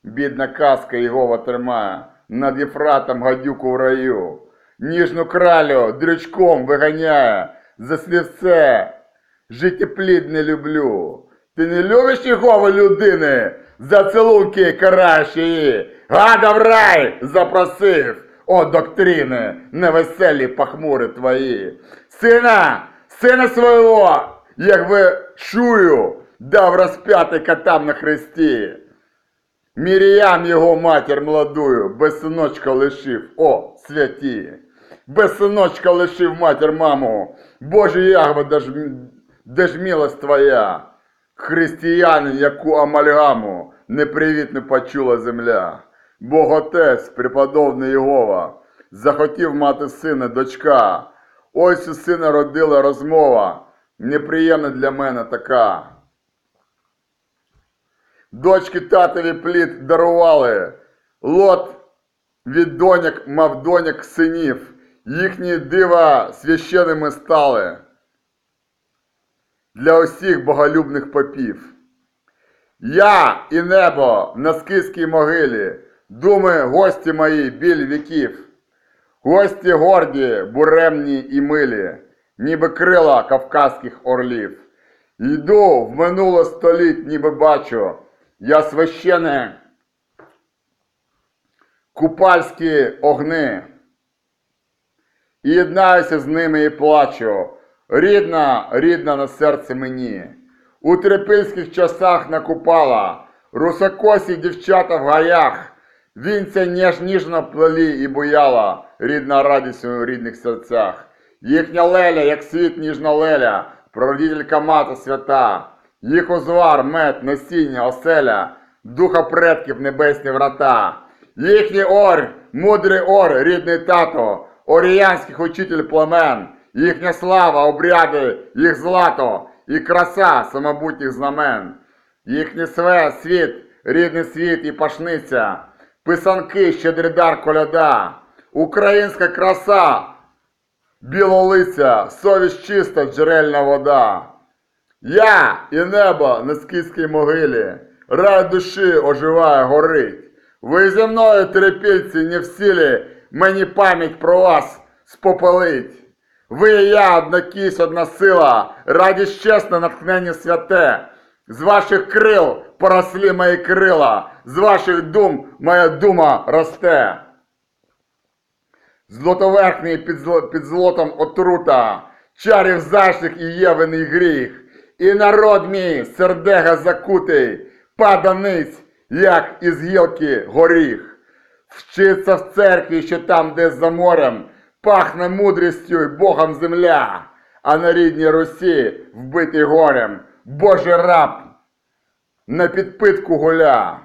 Бідна казка Єгова тримає над Єфратом гадюку в раю, ніжну кралю дрючком виганяє, за слівце життєплід не люблю. Ти не любиш Єгова людини, за цілунки караєш її, гада в рай запросив. О, доктрини, невеселі пахмури твої. Сина, сина свого, як ви чую, дав розп'ятий катам на хресті. Міріям його матір молодую, без синочка лишив, о, святі. Без синочка лишив матір маму, Боже Ягва, де ж милость твоя? Християнин, яку амальгаму непривітно почула земля. Бог Отець, преподобний Єгова, захотів мати сина, дочка. Ось у сина родила розмова, неприємна для мене така. Дочки татові плід дарували, лот від доньок мав доньок синів, їхні дива священними стали. Для усіх боголюбних попів. Я і небо на скиській могилі, думи гості мої біль віків, гості горді, буремні і милі, ніби крила кавказьких орлів. Йду в минуле століть, ніби бачу, я священе купальські огни. І єднаюся з ними і плачу. Рідна, рідна на серце мені. У трипільських часах накупала, русокосі дівчата в гаях. Вінця ніж ніжно плелі і буяла, рідна радість у рідних серцях. Їхня леля, як світ ніжна леля, прародителька мати свята. Їх узвар, мед, насіння, оселя, духа предків небесні врата. Їхній ор, мудрий ор, рідний тато, оріянських учитель племен, їхня слава, обряди, їх злато і краса самобутніх знамен. Їхній све, світ, рідний світ і пашниця, писанки, щедридар коляда, українська краса, білолиця, совість чиста, джерельна вода. Я і небо на скіській могилі, рай душі оживає, горить. Ви зі мною, терпільці, не в силі, мені пам'ять про вас спопелить. Ви і я одна кість, одна сила, радість чесне, натхнення святе. З ваших крил порослі мої крила, з ваших дум моя дума росте. Злотоверхний під, зло- під злотом отрута, чарів заших і євений гріх, і народ мій сердега закутий, паданиць, як із гілки горіх. Вчиться в церкві, що там, де за морем, пахне мудрістю й Богом земля, а на рідній Русі, вбитий горем, Божий раб на підпитку гуля.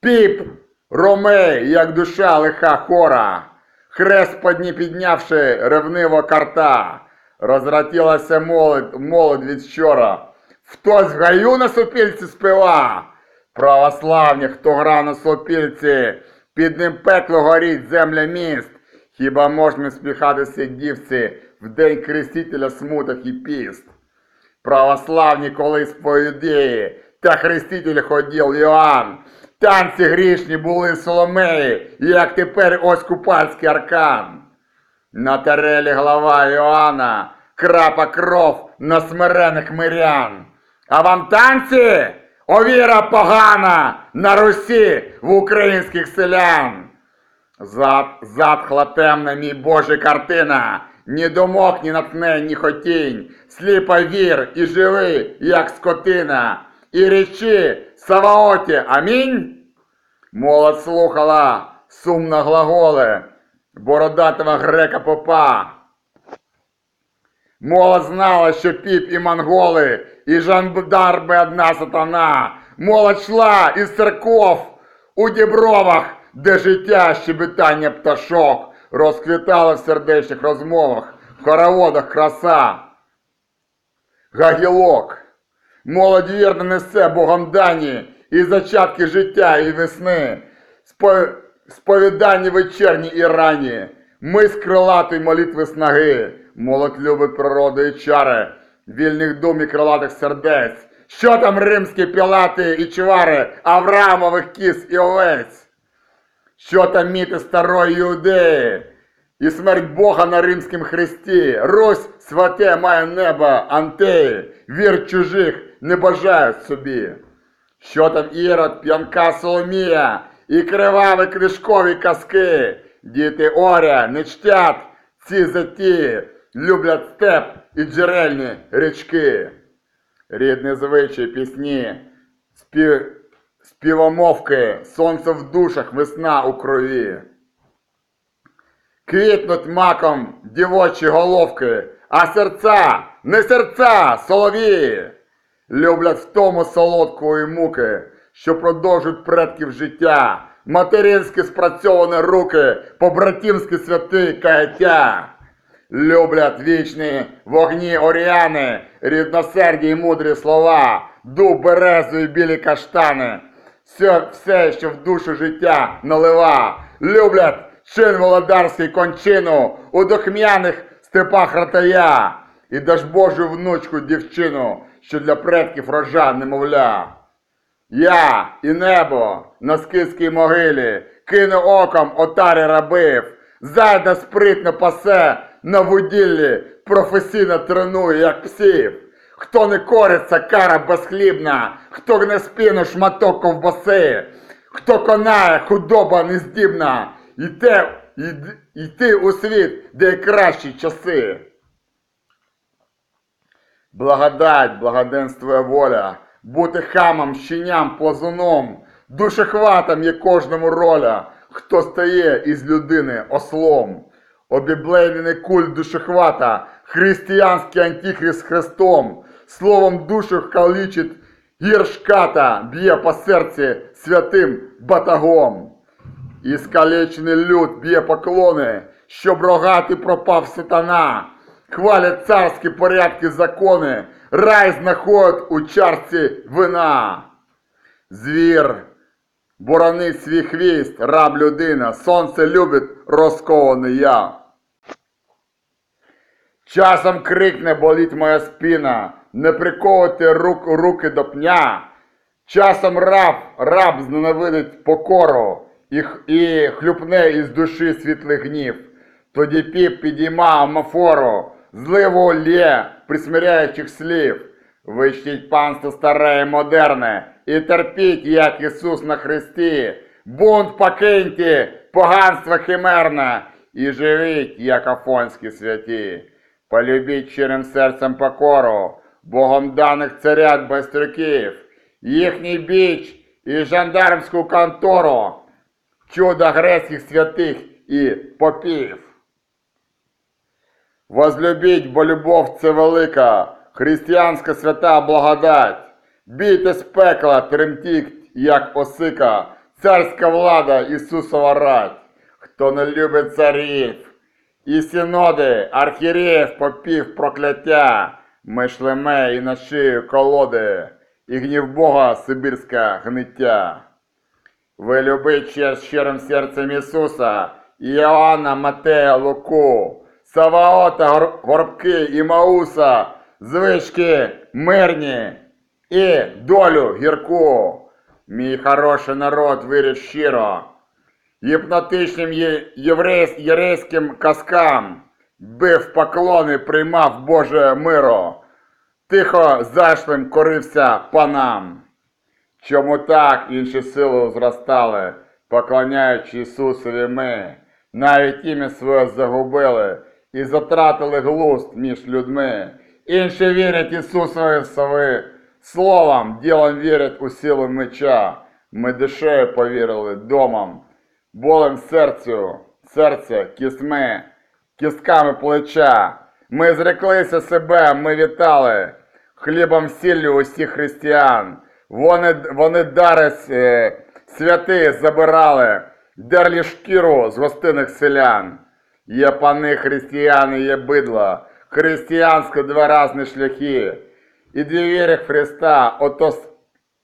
Піп, ромей, як душа лиха хора, хрест подні піднявши ревниво карта, розратілася молодь, молодь від вчора. Хтось гаю на сопільці спива, православні, хто грав на сопільці, під ним пекло горіть земля міст. Хіба можна сміхатися дівці в день крестителя смуток і піст? Православні колись по ідеї, та хреститель ходив Йоанн. Танці грішні були Соломеї, як тепер ось купальський аркан. На тарелі глава Йоанна, крапа кров на смирених мирян. А вам танці? Овіра погана на Русі в українських селян. Зад, затхла темна, мій Боже, картина, ні думок, ні натхнень, ні хотінь, сліпо вір і живи, як скотина, і речі Саваоті, амінь. Молодь слухала сумно глаголи бородатого грека попа. Молодь знала, що піп і монголи, і жандарми одна сатана. Молодь шла із церков у дібровах, де життя щебетання пташок розквітало в сердечних розмовах, в хороводах краса. Гагілок. Молодь вірно несе Богом дані і зачатки життя і весни, сповідання вечірні і ранні, ми з крилатої молитви снаги, молодь любить природу і чари, вільних дум і крилатих сердець. Що там римські пілати і чвари, Авраамових кіз і овець? Що там міти старої Юдеї? І смерть Бога на римськім хресті. Русь святе має небо антеї, вір чужих не бажають собі. Що там Ірод, п'янка Соломія і криваві книжкові казки. Діти оря не чтять ці затії, люблять степ і джерельні річки. Рідні звичаї, пісні, спів... співомовки, сонце в душах, весна у крові. Квітнуть маком дівочі головки, а серця, не серця, соловії. Люблять в тому солодкої муки, що продовжують предків життя, материнські спрацьовані руки, побратимські святи каяття. Люблять вічні вогні оріани, рідносерді й мудрі слова, дуб березу і білі каштани. Все, все, що в душу життя налива. Люблять чин володарський кончину у дохмяних степах ратая. І даж Божу внучку дівчину, що для предків рожа немовля. Я і небо на скидській могилі кину оком отари рабив, зайда спритно пасе на вуділлі, професійно тренує, як псів. Хто не кориться, кара безхлібна, хто гне спину шматок ковбаси, хто конає, худоба нездібна, йти, йти у світ, де кращі часи. Благодать, благоденствує воля, бути хамом, щеням, плазуном, душехватом є кожному роля, хто стає із людини ослом. Обіблейний культ душехвата, християнський антихрист Христом, словом душу калічить гіршката, б'є по серці святим батагом. І люд б'є поклони, щоб рогати пропав сатана. Хвалять царські порядки закони, рай знаходять у чарці вина. Звір, Боронить свій хвіст, раб людина, сонце любить розкований я. Часом крикне болить моя спина, не приковувати рук, руки до пня. Часом раб, раб зненавидить покору і, і хлюпне із душі світлий гнів. Тоді піп підійма амафору, зливу лє присмиряючих слів. Вичтіть панство старе і модерне, і терпіть, як Ісус на Христі. Бунт покиньте, поганство химерне, і живіть, як афонські святі. Полюбіть щирим серцем покору, Богом даних царят байстрюків, їхній біч і жандармську контору, чудо грецьких святих і попів. Возлюбіть, бо любов це велика, християнська свята благодать. Бійте з пекла, тремтіть, як осика, царська влада Ісусова рать. Хто не любить царів, і синоди, архієреїв, попів прокляття, ми шлеме і на шию колоди, і гнів Бога сибірська гниття. Ви любить щирим серцем Ісуса, Іоанна, Матея, Луку, Саваота, Горбки і Мауса, звички мирні і долю гірку. Мій хороший народ вірить щиро, гіпнотичним єврейським казкам, бив поклони, приймав Боже миро, тихо зашлим корився панам. Чому так інші сили зростали, поклоняючи Ісусові ми, навіть ім'я своє загубили і затратили глузд між людьми. Інші вірять Ісусові словом, ділом вірять у силу меча. Ми душею повірили домом, болем серцю, серця, кістьми, кістками плеча. Ми зреклися себе, ми вітали хлібом сіллю усіх християн. Вони, вони дари е, святи забирали, дерлі шкіру з гостинних селян. Є пани християни, є бидла, християнські два разні шляхи. І дві Христа, ото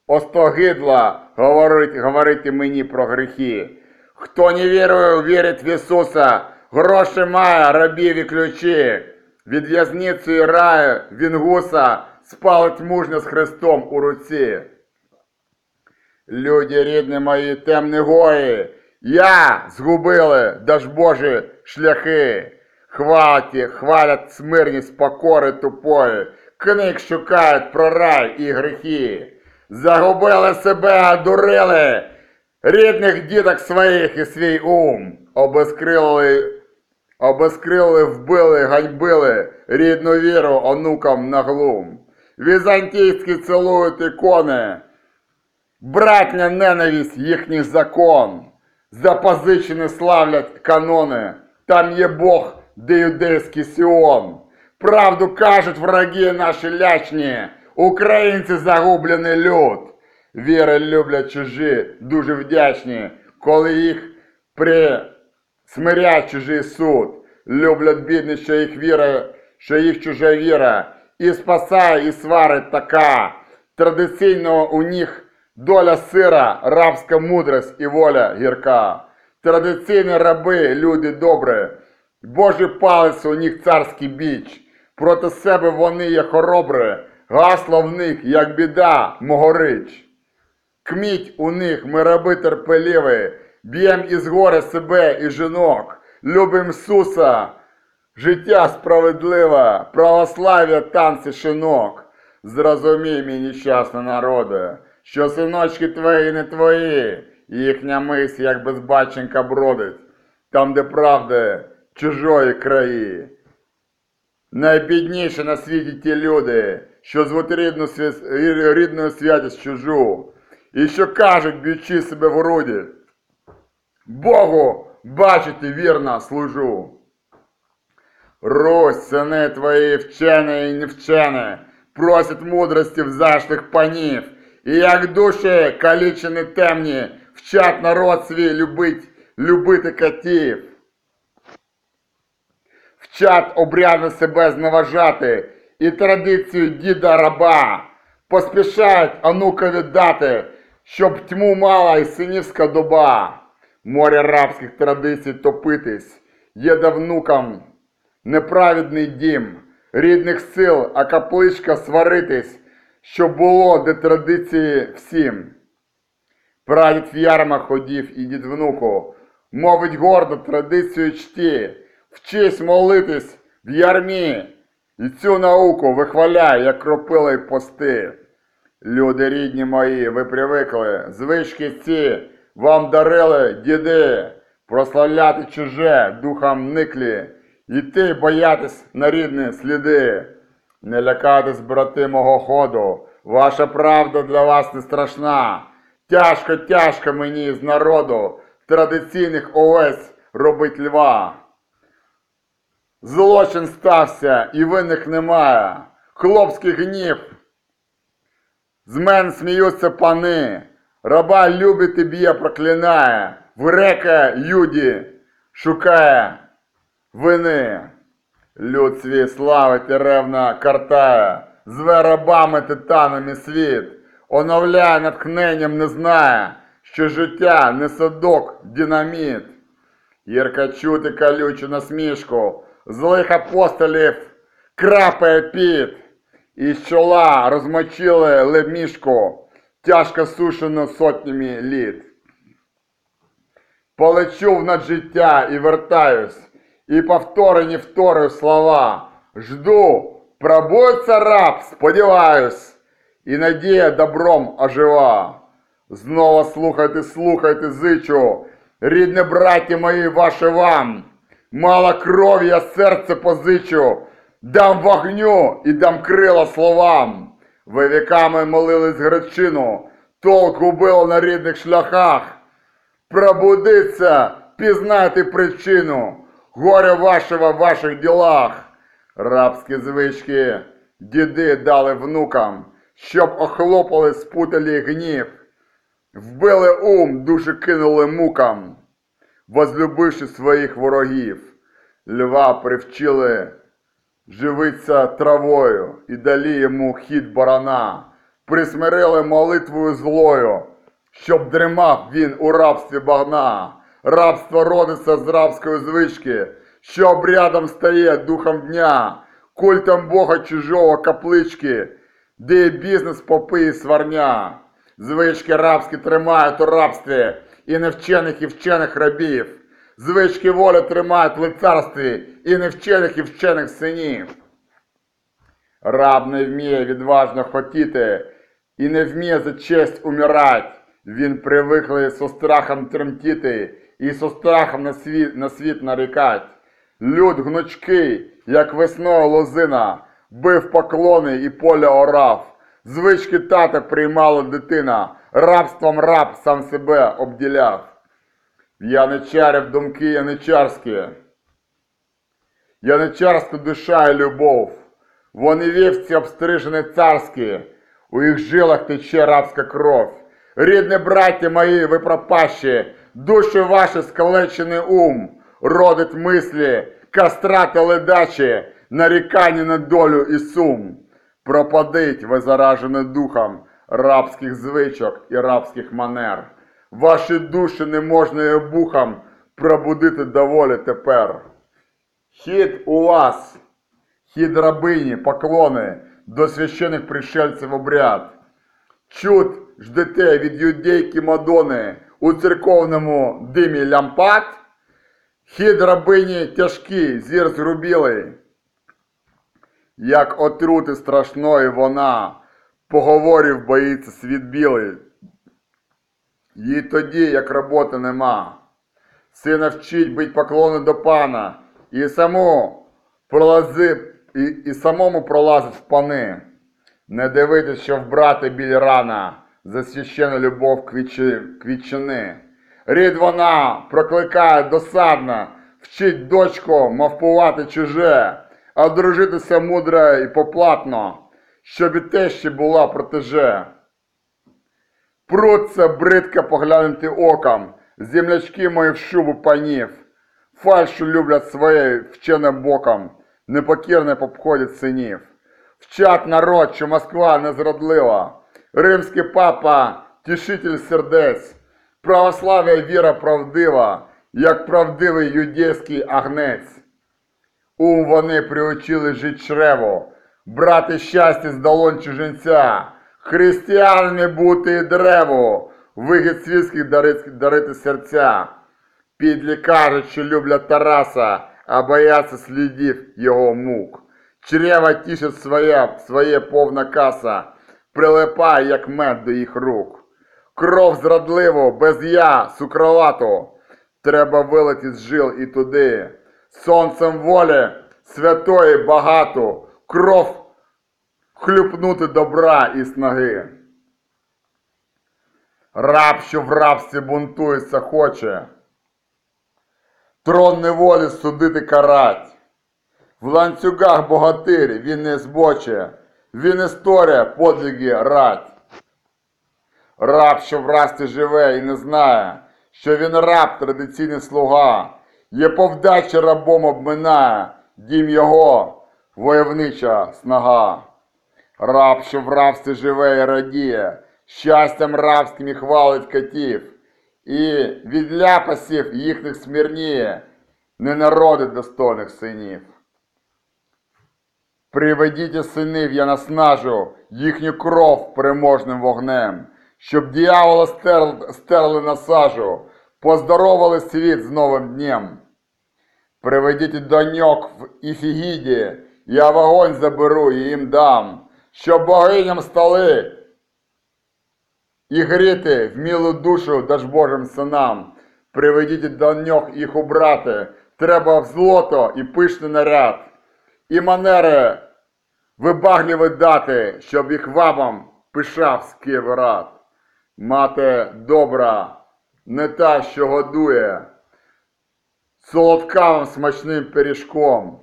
остогидла говорить, говорити мені про гріхи. Хто не вірує, вірить в Ісуса, гроші має, рабів і ключі. Від в'язниці і раю він гуса спалить мужньо з Христом у руці. Люди рідні мої темні гої, я згубили, даж Божі шляхи. Хвалять, хвалять смирність покори тупої, книг шукають про рай і гріхи. Загубили себе, одурили, рідних діток своїх і свій ум, обезкрили, обезкрили, вбили, ганьбили рідну віру онукам на глум. Візантійські цілують ікони, Братня ненависть їхній закон. Запозичені славлять канони. Там є Бог, де юдейський Сіон. Правду кажуть враги наші лячні. Українці загублений люд. Віри люблять чужі, дуже вдячні, коли їх при смирять чужий суд. Люблять бідні, що їх віра, що їх чужа віра. І спасає, і сварить така. Традиційно у них доля сира, рабська мудрость і воля гірка. Традиційні раби, люди добрі. Божий палець у них царський біч. Проти себе вони є хоробрі, гасло в них, як біда, могорич. Кміть у них, ми раби терпеливі, б'єм із горя себе і жінок, любим Ісуса, життя справедливе, православ'я танці шинок. Зрозумій мій нещасний народе, що синочки твої не твої, їхня мись, як безбаченка бродить, там, де правда чужої краї. Найбідніші на світі ті люди, що звуть рідну, свя- рідною святість чужу, і що кажуть, б'ючи себе в груді. Богу, бачити вірно служу. Русь, сини твої вчені і невчені, просять мудрості в зашлих панів, і як душі калічені темні, вчать народ свій любить, любити катів. Вчать обряди себе зневажати і традицію діда раба, поспішають онукові дати, щоб тьму мала і синівська доба, море рабських традицій топитись, є да внукам неправедний дім, рідних сил, а капличка сваритись, щоб було де традиції всім. Прадід в ярмах ходів і дід внуку, мовить гордо традицію чті, вчись молитись в ярмі, і цю науку вихваляй, як кропили пости. Люди рідні мої, ви привикли, звички ці вам дарили діди, прославляти чуже духам никлі, іти боятись на рідні сліди. Не лякайтесь, брати мого ходу, ваша правда для вас не страшна. Тяжко, тяжко мені з народу традиційних овець робить льва. Злочин стався і винних немає. Хлопський гнів. З мен сміються пани. Раба любить і б'є, проклинає. В грека юді шукає вини. Люд свій славить і ревна картає, зве рабами титанами світ, оновляє натхненням, не знає, що життя не садок, динаміт. Гірка чути калючу насмішку, злих апостолів крапає піт, і з чола розмочили лемішку, тяжко сушену сотнями літ. Полечу в над життя і вертаюсь, і повторені вторю слова. Жду, пробується раб, сподіваюсь, і надія добром ожива. Знову слухайте, слухайте, зичу, рідне браті мої, ваше вам. Мало крові я серце позичу, дам вогню і дам крила словам. Ви віками молились гречину, толк губило на рідних шляхах. Пробудиться, пізнайте причину горя вашого в ваших ділах. Рабські звички діди дали внукам, щоб охлопали спуталі гнів. Вбили ум, душі кинули мукам, возлюбивши своїх ворогів. Льва привчили живиться травою і далі йому хід барана. Присмирили молитвою злою, щоб дримав він у рабстві багна. Рабство родиться з рабської звички, що обрядом стає духом дня, культом Бога чужого каплички, де бізнес попи і сварня. Звички рабські тримають у рабстві і невчених і вчених рабів. Звички волі тримають в лицарстві і невчених і вчених синів. Раб не вміє відважно хотіти і не вміє за честь умирать. Він привиклий со страхом тремтіти і со страхом на світ, на світ нарікать. Люд гнучкий, як весною лозина, бив поклони і поля орав. Звички тата приймала дитина, рабством раб сам себе обділяв. Яничарів думки яничарські. Яничарська душа і любов. Вони вівці обстрижені царські, у їх жилах тече рабська кров. Рідні браття мої, ви пропащі, душі ваші скалечений ум, родить мислі, кастрати ледачі, нарікання на долю і сум. Пропадить ви заражені духом рабських звичок і рабських манер. Ваші душі не можна і обухам пробудити доволі тепер. Хід у вас, хід рабині, поклони до священих пришельців обряд. Чуд ждете від юдейки Мадони у церковному димі лямпад. Хід рабині тяжкий, зір зрубілий. Як отрути страшної вона, поговорів боїться світ білий. Їй тоді, як роботи нема. Сина вчить бить поклони до пана, і саму пролази, і, і самому пролазить в пани. Не дивитись, що в брати біль рана, за священну любов квічи, квічини. Рід вона прокликає досадно, вчить дочку мавпувати чуже, а дружитися мудро і поплатно, щоб і тещі була протеже. Пруться бридко поглянути оком, землячки мої в шубу панів. Фальшу люблять своєю вченим боком, непокірне обходять синів. Вчать народ, що Москва не зрадлива. Римський папа тішитель сердець, православ'я віра правдива, як правдивий юдейський агнець. Ум вони приучили жить чрево, брати щастя з долонь чужинця, християнами бути і древо, вигід світських дарити, дарити серця. Підлі кажуть, що люблять Тараса, а бояться слідів його мук. Чрева тішить своє, своє повна каса, прилипає, як мед до їх рук. Кров зрадливо, без я, сукровату, треба вилити з жил і туди. Сонцем волі святої багато, кров хлюпнути добра і снаги. Раб, що в рабстві бунтується, хоче. Трон неволі судити карать. В ланцюгах богатир, він не збоче, він історія, подвиги рать. Раб, що в расті живе і не знає, що він раб, традиційний слуга, є повдачі рабом обминає, дім його, войовнича снага. Раб, що в рабстві живе і радіє, щастям рабським і хвалить катів, і від ляпасів їхніх смірніє, не народить достойних синів. Приведіть синів, я наснажу їхню кров переможним вогнем, щоб діявола стерли на сажу, поздоровали світ з новим днем. Приведіть доньок в Іфігіді, я вогонь заберу і їм дам, щоб богиням стали і гріти в мілу душу даж Божим синам. Приведіть доньок їх убрати, треба в злото і пишний наряд, і манери вибагливі дати, щоб їх вабам пишав сківерат. Мати добра, не та, що годує, солодкавим смачним пиріжком.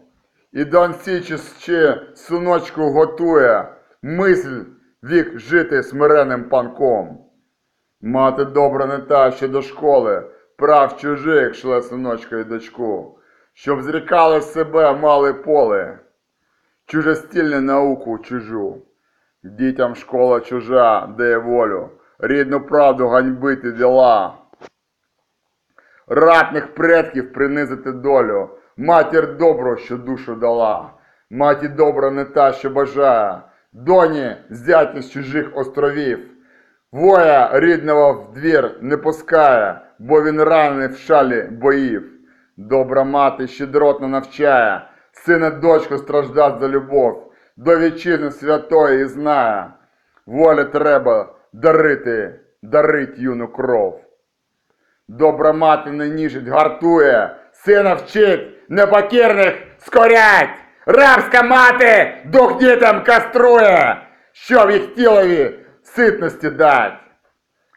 І донці чи, чи синочку готує, мисль вік жити смиренним панком. Мати добра не та, що до школи, прав чужих шле синочка і дочку, щоб зрікали в себе мали поле, чужестільне науку чужу. Дітям школа чужа дає волю, рідну правду ганьбити діла. Ратних предків принизити долю, матір добру, що душу дала. Маті добра не та, що бажає, доні зяті з чужих островів. Воя рідного в двір не пускає, бо він ранений в шалі боїв. Добра мати щедротно навчає, сина дочку страждать за любов, до вітчизни святої і знає. Волі треба дарити, дарить юну кров. Добра мати не ніжить, гартує, сина вчить, непокірних скорять. Рабська мати дух дітям каструє, щоб їх тілові ситності дать.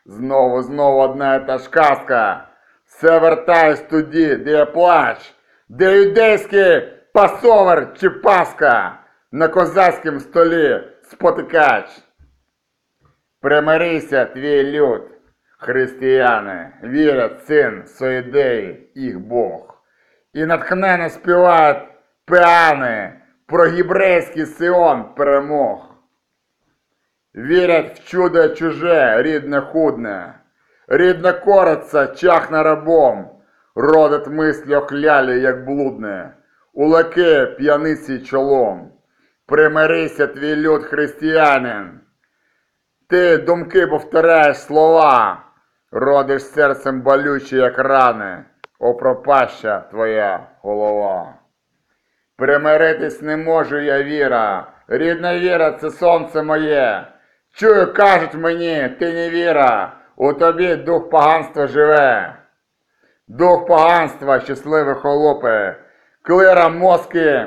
Знову, знову одна і та ж казка. Все вертаюсь туди, де є плач, де юдейський пасовер чи паска, на козацькім столі спотикач. Примирися, твій люд, християни, вірять син соїдеї, їх Бог. І натхненно співають піани про єврейський Сион перемог. Вірять в чудо чуже, рідне худне, рідне кореться, чахне рабом, родить мислі охлялі, як блудне, улаки п'яниці чолом. Примирися, твій люд християнин, ти думки повторяєш слова, родиш серцем болюче, як рани, о пропаща твоя голова. Примиритись не можу я, віра, рідна віра це сонце моє. Чую, кажуть мені, ти не віра, у тобі дух поганства живе. Дух поганства, щасливі холопи, клира мозки,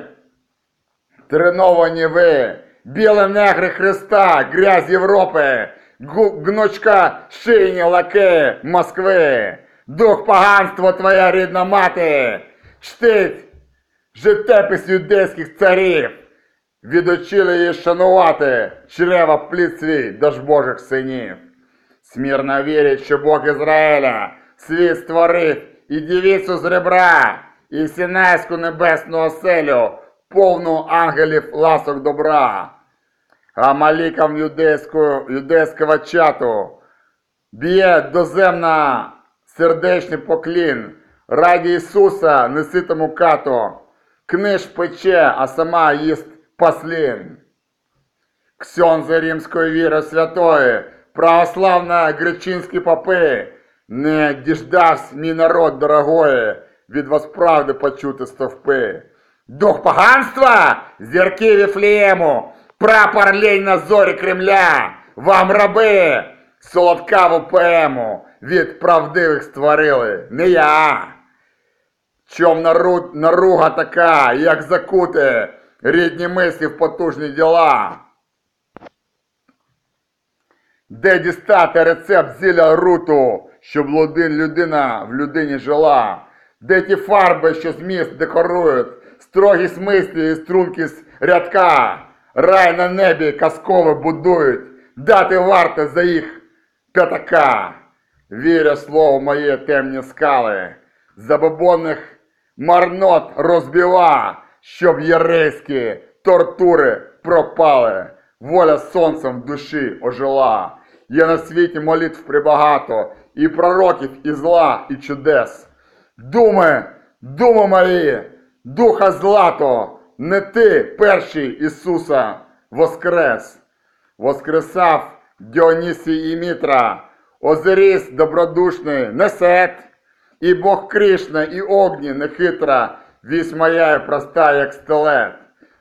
треновані ви, білі негри Христа, грязь Європи, гнучка шийні лаки Москви. Дух поганства твоя рідна мати, чтить життєпис юдейських царів. Відучили її шанувати чрева плід свій дож Божих синів. Смірно вірять, що Бог Ізраїля світ створив і дівіцю з ребра, і Сінайську небесну оселю, повну ангелів ласок добра. А малікам юдейського, юдейського чату. Б'є доземна сердечний поклін, раді Ісуса неситому кату, книж пече, а сама їсть паслін. Ксьонзи римської віри святої, православна гречинські попи, не діждавсь мій народ дорогої, від вас правди почути стовпи. Дух поганства, зірки Віфлієму, прапор лень на зорі Кремля, вам раби, солодкаву поему від правдивих створили, не я. Чом нару... наруга така, як закути, рідні мислі в потужні діла. Де дістати рецепт зілля руту, щоб людина в людині жила? Де ті фарби, що зміст декорують, строгі смислі і струнки з рядка, рай на небі казкове будують, дати варте за їх п'ятака. Віря слово моє темні скали, забобонних марнот розбива, щоб єрейські тортури пропали, воля сонцем в душі ожила. Є на світі молитв прибагато, і пророків, і зла, і чудес. Думи, думи мої, духа злато, не ти перший Ісуса воскрес. Воскресав Діонісій і Мітра, Озиріс добродушний Несет, і Бог Кришна, і Огні нехитра, вісь моя і проста, як стелет.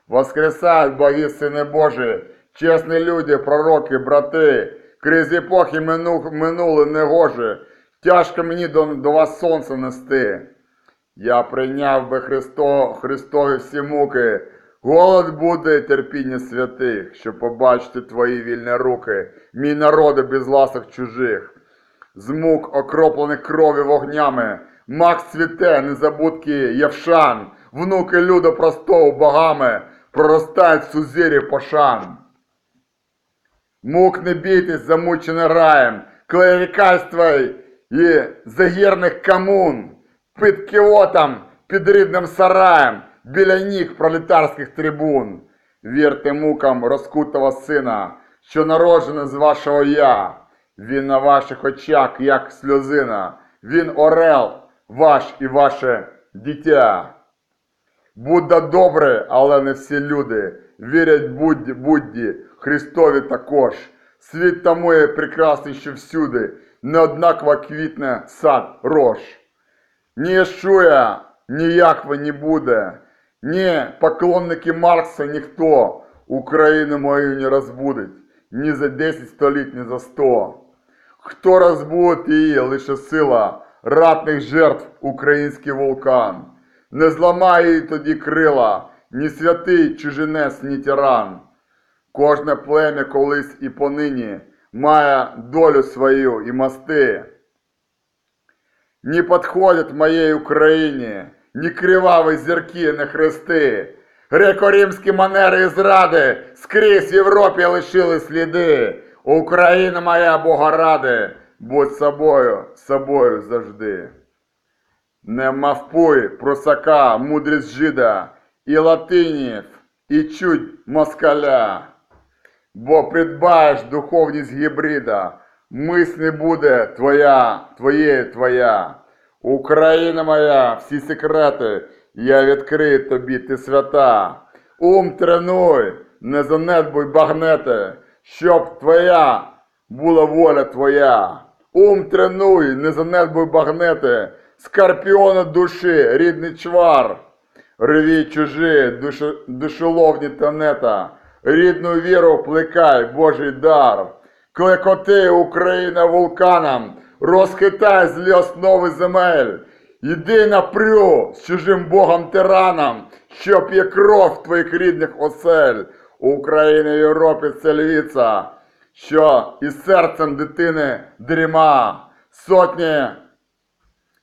Воскресають боги сини Божі, чесні люди, пророки, брати, крізь епохи минули негожі, тяжко мені до, до вас сонце нести. Я прийняв би Христо, Христові всі муки, голод буде терпіння святих, щоб побачити твої вільні руки, мій народи без ласок чужих. З мук, окроплених крові вогнями, мак цвіте, незабудки Євшан, внуки люда простого богами, проростають в сузір'ї пошан. Мук не бійтесь, замучений раєм, клерикальства і загірних комун, під кіотом, під рідним сараєм, біля ніг пролетарських трибун. Вірте мукам розкутого сина, що народжений з вашого я. Він на ваших очах, як сльозина, він орел, ваш і ваше дитя. Будда добре, але не всі люди. Вірять Будді, Будді, Христові також. Світ тому є прекрасний, що всюди, неоднаково квітне сад рож. Ні Єшуя, ні Яхве не буде, ні поклонники Маркса ніхто Україну мою не розбудить, ні за 10 століть, ні за 100. Хто розбудить її, лише сила ратних жертв український вулкан. Не зламає її тоді крила, ні святий чужинець, ні тиран. Кожне плем'я колись і понині має долю свою і мости. Не подходят моей Україні, ні криваві зірки, не хрести. Греко-римські манери і зради скрізь в Європі лишили сліди. Україна моя Бога ради, будь собою, собою завжди. Не мавпуй просака, мудрість жида, і латинів, і чуть москаля. Бо придбаєш духовність гібрида, мисль не буде твоя, твоєю твоя. Україна моя, всі секрети, я відкрию тобі, ти свята. Ум тренуй, не занедбуй багнети, щоб твоя була воля твоя. Ум тренуй, не занедбуй багнети, скорпіона душі, рідний чвар. Рві чужі, душо, душоловні тенета, рідну віру плекай, Божий дар. Клекоти Україна вулканом, розхитай злі основи земель. Йди напрю з чужим богом тираном, що п'є кров твоїх рідних осель. Україна в Європі це львіця, що із серцем дитини дріма. Сотні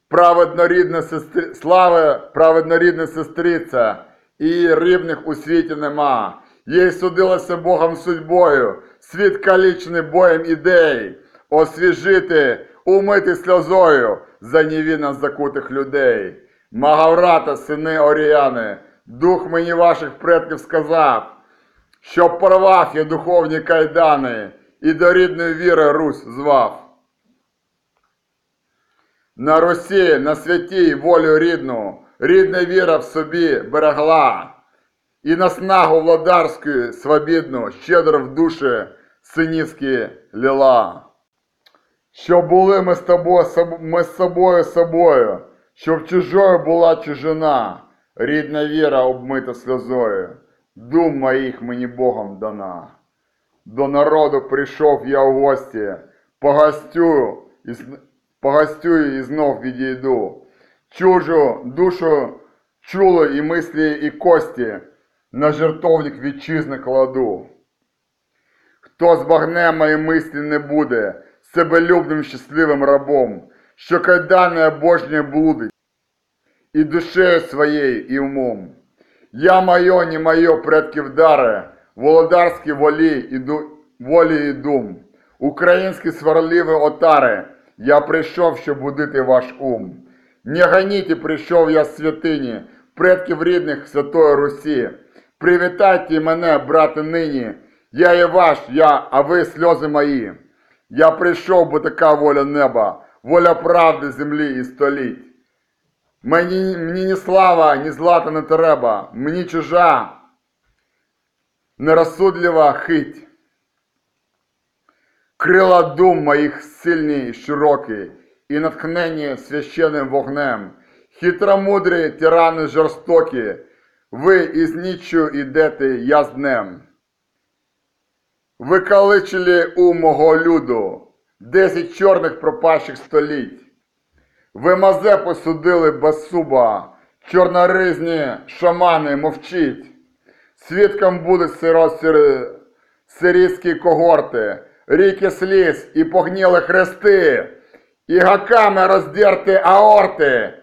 праведнорідна сестри... слави праведнорідна сестриця, і рівних у світі нема. Їй судилося Богом судьбою, світ калічний боєм ідей, освіжити, умити сльозою за невинно закутих людей. Магаврата, сини Оріяни, дух мені ваших предків сказав, щоб порвав я духовні кайдани і до рідної віри Русь звав. На Русі, на святій волю рідну, рідна віра в собі берегла, і на снагу владарську свобідну щедро в душі синівські ліла. Щоб були ми з тобою, ми з собою собою, щоб чужою була чужина, рідна віра обмита сльозою, дум моїх мені Богом дана. До народу прийшов я в гості, погостю і, погостюю і знов відійду. Чужу душу чуло і мислі, і кості на жертовник вітчизни кладу. Хто збагне мої мислі не буде, себелюбним щасливим рабом, що кайдани обожнює блудить, і душею своєю, і умом. Я моє, не моє предків даре, володарські волі і ду... волі і дум, українські сварливі отари, я прийшов, щоб будити ваш ум. Не ганіте, прийшов я з святині, предків рідних Святої Русі. Привітайте мене, брате, нині. Я є ваш, я, а ви сльози мої. Я прийшов, бо така воля неба, воля правди, землі і століть. Мені, мені ні слава, ні злата не треба, мені чужа, нерозсудлива хить. Крила дум моїх сильні і широкі, і натхнені священним вогнем. Хитромудрі тирани жорстокі, ви із ніччю ідете, я з днем. Ви каличили у мого люду, десять чорних пропащих століть. Ви Мазепу судили без суба, чорноризні шамани мовчіть. Свідком будуть сирійські когорти, ріки сліз і погніли хрести, і гаками роздерти аорти,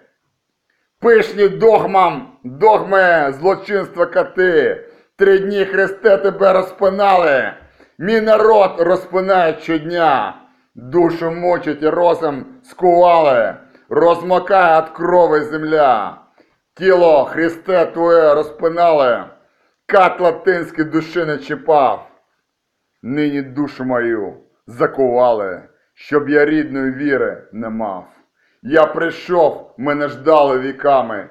пишні догмам, догми злочинства коти. Три дні хресте тебе розпинали, мій народ розпинають щодня, душу мучить і розум скували, розмокає від крови земля. Тіло Христе твоє розпинали, кат латинський душі не чіпав. Нині душу мою закували, щоб я рідної віри не мав. Я прийшов, мене ждали віками,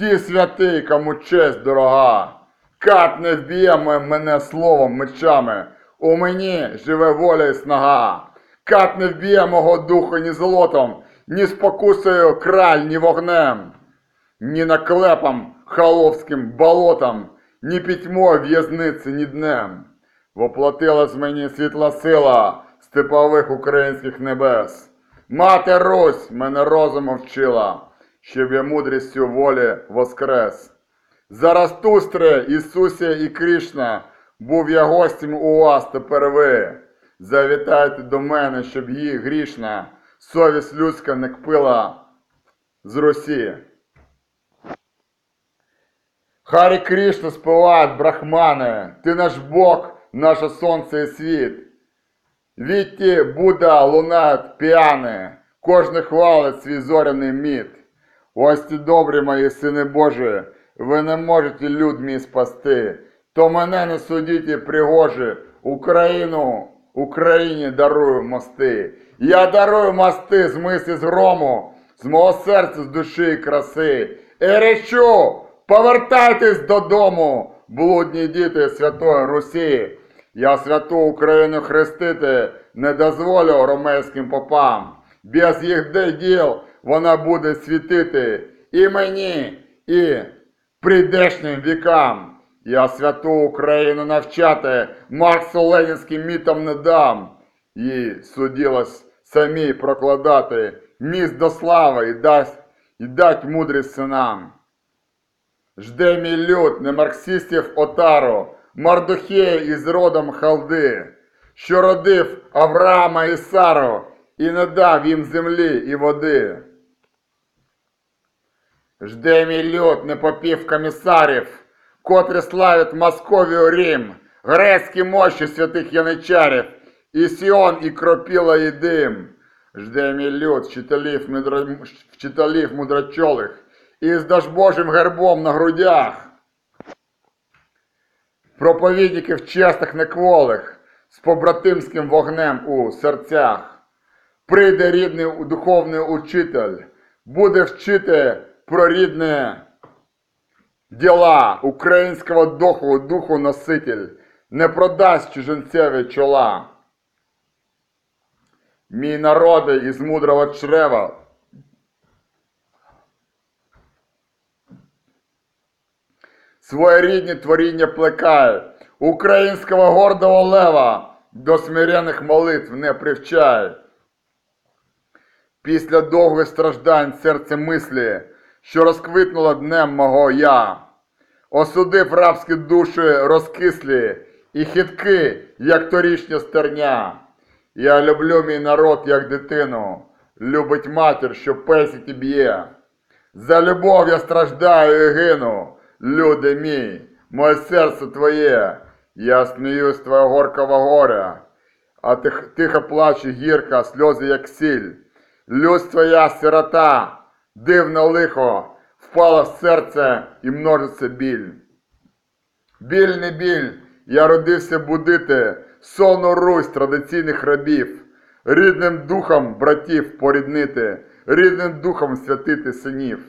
ті святі, кому честь дорога. Кат не вб'є мене словом мечами, у мені живе воля і снага. Кат не вб'є мого духу ні золотом, ні спокусою краль, ні вогнем ні наклепом холовським болотом, ні пітьмою в'язниці, ні днем. Воплотилась мені світла сила степових українських небес. Мати Русь мене розуму вчила, щоб я мудрістю волі воскрес. Заратустре, Ісусе і Кришна, був я гостем у вас тепер ви. Завітайте до мене, щоб її грішна, совість людська не кпила з Русі. Харі Кришна співають брахмани, ти наш Бог, наше сонце і світ. Відті Будда лунають п'яни, кожен хвалить свій зоряний міт. Ось ті добрі мої сини Божі, ви не можете люд мій спасти, то мене не судіть і пригожі, Україну, Україні дарую мости. Я дарую мости з мислі з грому, з мого серця, з душі і краси. І речу, повертайтесь додому, блудні діти Святої Русі. Я святу Україну хрестити не дозволю ромейським попам. Без їх діл вона буде світити і мені, і прийдешнім вікам. Я святу Україну навчати Марксу Ленінським мітам не дам. Їй суділось самі прокладати міст до слави і дасть, і дать мудрість синам. Жде мій люд не марксистів отару, Мардухея із родом Халди, що родив Авраама і Сару і не дав їм землі і води. Жде мій люд не попів комісарів, котрі славять Московію Рим, грецькі мощі святих яничарів, і Сіон, і кропіла, і дим. Жде мій люд вчителів, мудро... вчителів мудрочолих, із Дажбожим гербом на грудях. Проповідників чесних некволих, з побратимським вогнем у серцях. Прийде рідний духовний учитель, буде вчити про рідне діла українського духу, духу носитель, не продасть чужинцеві чола. Мій народи із мудрого чрева своєрідні творіння плекає, українського гордого лева до смирених молитв не привчає. Після довгих страждань серце мислі, що розквитнуло днем мого я, осудив рабські душі розкислі і хитки, як торішня стерня. Я люблю мій народ, як дитину, любить матір, що песить і б'є. За любов я страждаю і гину, люди мій, моє серце твоє, я сміюсь твого горкого горя, а тих, тихо плаче гірка, сльози як сіль. Людство я сирота, дивне лихо, впала в серце і множиться біль. Біль не біль, я родився будити сонну Русь традиційних рабів, рідним духом братів поріднити, рідним духом святити синів.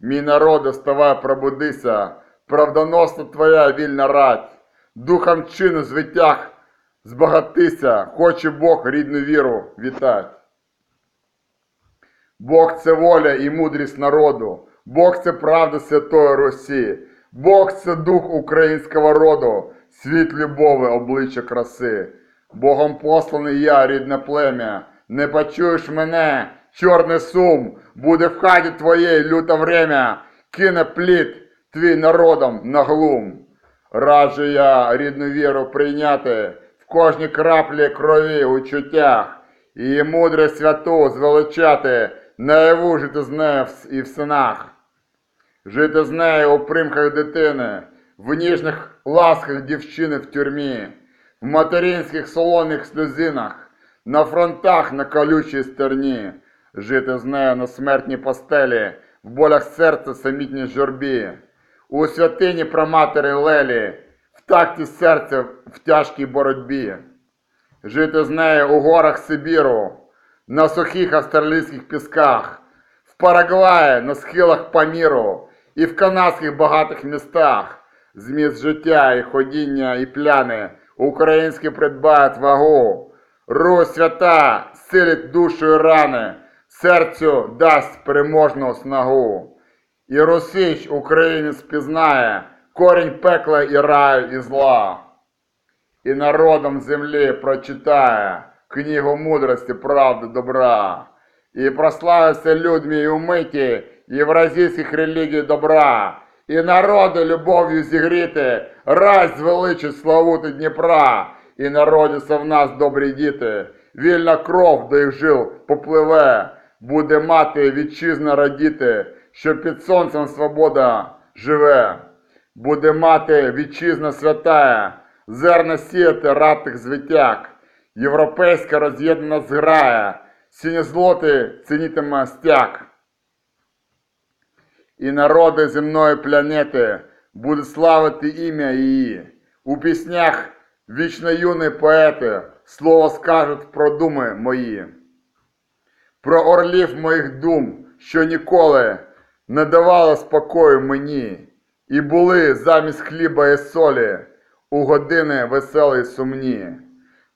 Мій народе, вставай, пробудися, правдоносна твоя вільна рать, духом чину звитяг збагатися, хоче Бог рідну віру вітать. Бог це воля і мудрість народу, Бог це правда Святої Русі, Бог це дух українського роду, світ любови, обличчя краси. Богом посланий я, рідне плем'я, не почуєш мене, чорний сум, буде в хаті твоєї люте время, кине плід твій народом на глум. Раджу я рідну віру прийняти в кожній краплі крові у чуттях, і мудрість святу звеличати, наяву жити з нею і в синах. Жити з нею у примках дитини, в ніжних ласках дівчини в тюрмі, в материнських солоних сльозинах, на фронтах на колючій стерні, жити з нею на смертній постелі, в болях серця самітній журбі, у святині праматері Лелі, в такті серця в тяжкій боротьбі, жити з нею у горах Сибіру, на сухих австралійських пісках, в Парагваї, на схилах Паміру і в канадських багатих містах. Зміст життя і ходіння і пляни українські придбають вагу. Русь свята силить душу і рани, серцю дасть переможну снагу. І Русич українець пізнає корінь пекла і раю і зла і народом землі прочитає книгу мудрості, правди, добра, і прославиться людьми і умиті євразійських релігій добра, і народи любов'ю зігріти, раз звеличить славути Дніпра, і народяться в нас добрі діти, вільна кров до їх жил попливе, буде мати вітчизна радіти, що під сонцем свобода живе. Буде мати вітчизна святая, зерна сіяти ратих звитяк, європейська роз'єднана зграя, синьо-злоти цінітиме стяг. І народи земної планети будуть славити ім'я її. У піснях вічно юні поети слово скажуть про думи мої про орлів моїх дум, що ніколи не давали спокою мені, і були замість хліба і солі у години веселі сумні.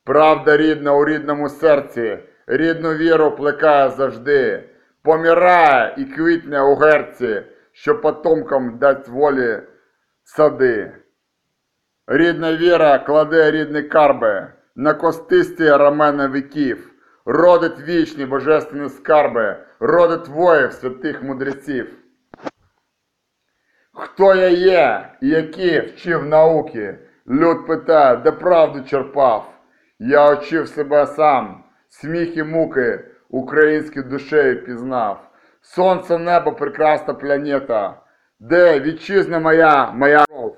Правда рідна у рідному серці, рідну віру плекає завжди, помирає і квітне у герці, що потомкам дасть волі сади. Рідна віра кладе рідні карби на костисті рамена віків, родить вічні божественні скарби, родить воїв святих мудреців. Хто я є, і які вчив науки? Люд питає, де правду черпав? Я очив себе сам, сміх і муки українські душею пізнав. Сонце, небо, прекрасна планета, де вітчизна моя, моя кров.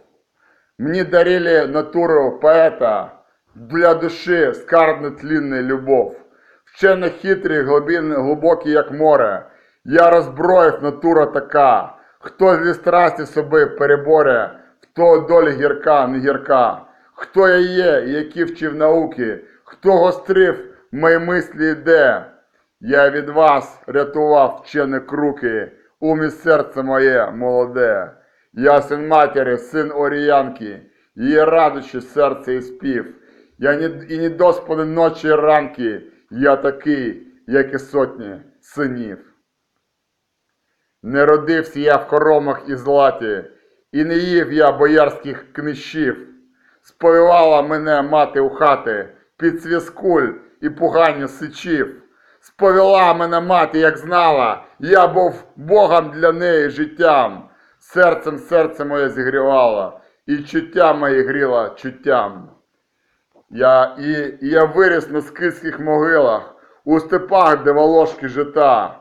Мені дарили натуру поета, для душі скарб нетлінний любов. Вчено хитрий, глибин, глибокий, як море. Я розброїв натура така. Хто зі страсті собі переборе, в того доля гірка, не гірка. Хто я є, які вчив науки, хто гострив мої мислі йде, Я від вас рятував вчені круки, ум і серце моє молоде. Я син матері, син Оріянки, її радощі серце і спів. Я і не доспади ночі і ранки, я такий, як і сотні синів. Не родився я в хоромах і златі, і не їв я боярських книжів. Сповивала мене мати у хати під свіскуль і пугані сичів. Сповела мене мати, як знала, я був Богом для неї життям. Серцем серце моє зігрівала, і чуття моє гріла чуттям. Я, і, і я виріс на скидських могилах, у степах, де волошки жита.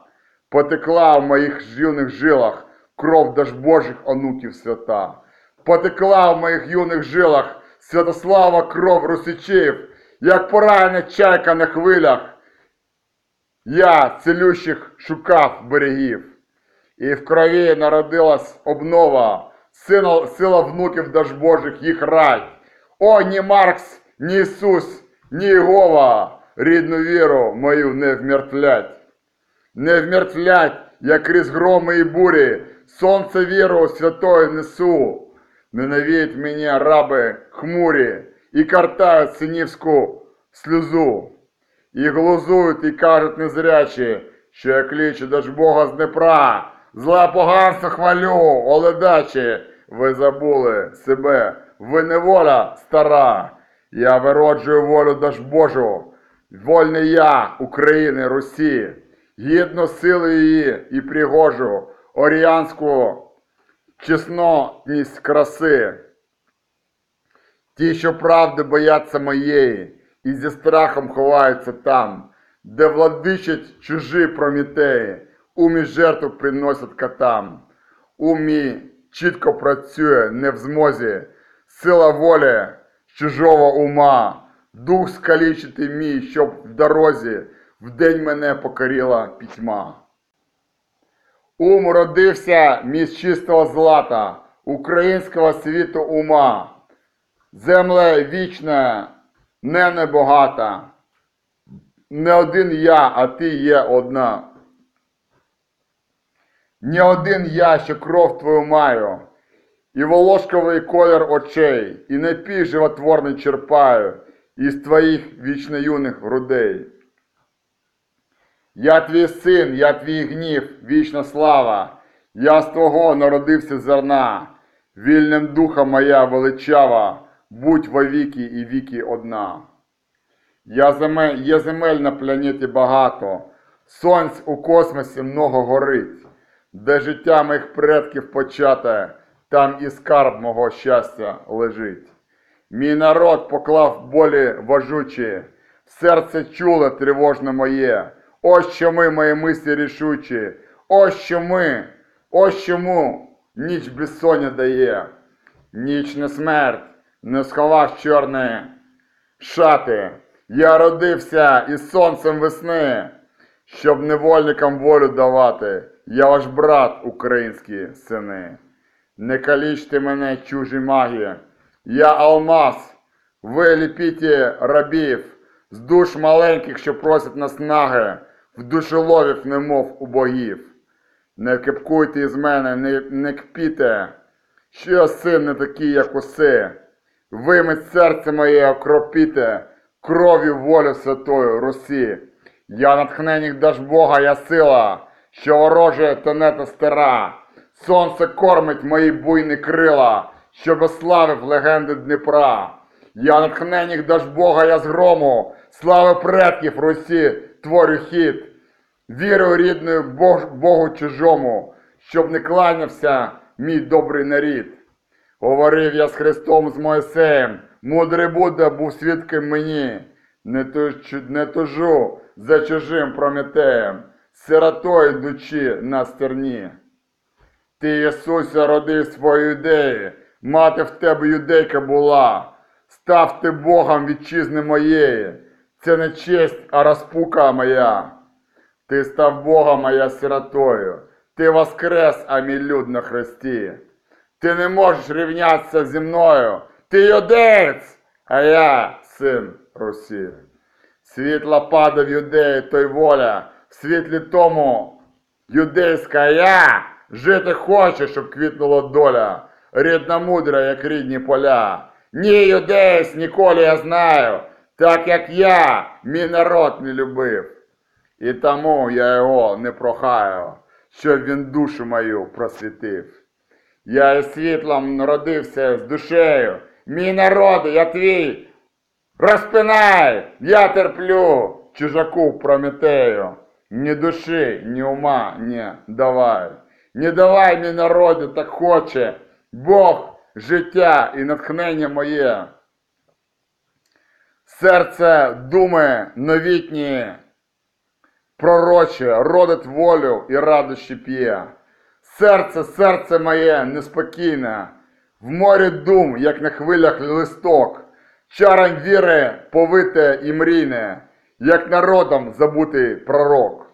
Потекла в моїх юних жилах кров Дажбожих онуків свята. Потекла в моїх юних жилах святослава кров русичів, як порайна чайка на хвилях. Я цілющих шукав берегів. І в крові народилась обнова, сила, сила внуків Дажбожих їх рать. О, ні Маркс, ні Ісус, ні Єгова, рідну віру мою не вмертвлять. Не вмертвлять, як крізь громи і бурі, сонце віру святою несу. Ненавидять мене раби хмурі і картають синівську сльозу. І глузують і кажуть незрячі, що я кличу Дажбога з Днепра. Зле поганство хвалю, оледачі, ви забули себе, ви неволя стара. Я вироджую волю Дажбожу, вольний я, України, Русі, гідно сили її і пригожу, оріянську чеснотність краси. Ті, що правди бояться моєї, і зі страхом ховаються там, де владичать чужі промітеї, умі жертву приносять котам. Умі чітко працює не в змозі, сила волі чужого ума, дух скалічити мій, щоб в дорозі вдень мене покоріла пітьма. Ум родився між чистого злата, українського світу ума. Земля вічна, не небогата. Не один я, а ти є одна. Не один я, що кров твою маю, і волошковий колір очей, і напій животворний черпаю із твоїх вічно юних грудей. Я твій син, я твій гнів, вічна слава, я з твого народився зерна, вільним духом моя величава, будь вовіки і віки одна. Я земель, є земель на планеті багато, сонць у космосі много горить, де життя моїх предків почате, там і скарб мого щастя лежить. Мій народ поклав болі важучі, серце чуле тривожне моє. Ось чому мої мислі рішучі, ось чому, ось чому ніч безсоння дає. Ніч не смерть, не сховав чорні шати. Я родився із сонцем весни, щоб невольникам волю давати. Я ваш брат, українські сини. Не калічте мене, чужі маги. Я алмаз, ви ліпіті рабів, з душ маленьких, що просять наснаги, в душеловів, немов у богів. Не кипкуйте із мене, не, не кпіте, що я син не такий, як уси. Вимить серце моє окропіте, кров'ю волю святою Русі. Я натхненник Дажбога, я сила, що вороже тоне та стара. Сонце кормить мої буйні крила, що славив легенди Дніпра. Я натхненник Дажбога, я з грому, слави предків Русі, творю хід. Вірою рідною Бог, Богу чужому, щоб не кланявся мій добрий нарід. Говорив я з Христом з Моїсеєм, мудрий Будда був свідком мені, не, тужу, не тужу за чужим Прометеєм, сиротою йдучи на стерні. Ти, Ісусе, родив свою ідею, мати в тебе юдейка була, став ти Богом вітчизни моєї, це не честь, а розпука моя. Ти став Богом, а я сиротою, ти воскрес, а мій люд на хресті. Ти не можеш рівнятися зі мною, ти юдеєць, а я син Русі. Світла пада в юдеї, той воля, в світлі тому юдейська я жити хочу, щоб квітнула доля, рідна мудра, як рідні поля. Ні, юдейсь, ніколи я знаю, так як я, мій народ не любив. І тому я його не прохаю, щоб він душу мою просвітив. Я із світлом народився з душею. Мій народ, я твій. Розпинай, я терплю чужаку Прометею. Ні душі, ні ума не давай. Не давай мій народу, так хоче Бог, життя і натхнення моє. Серце думи новітні, пророче, родить волю і радощі п'є. Серце, серце моє неспокійне, в морі дум, як на хвилях листок, чаром віри повите і мрійне, як народом забутий пророк.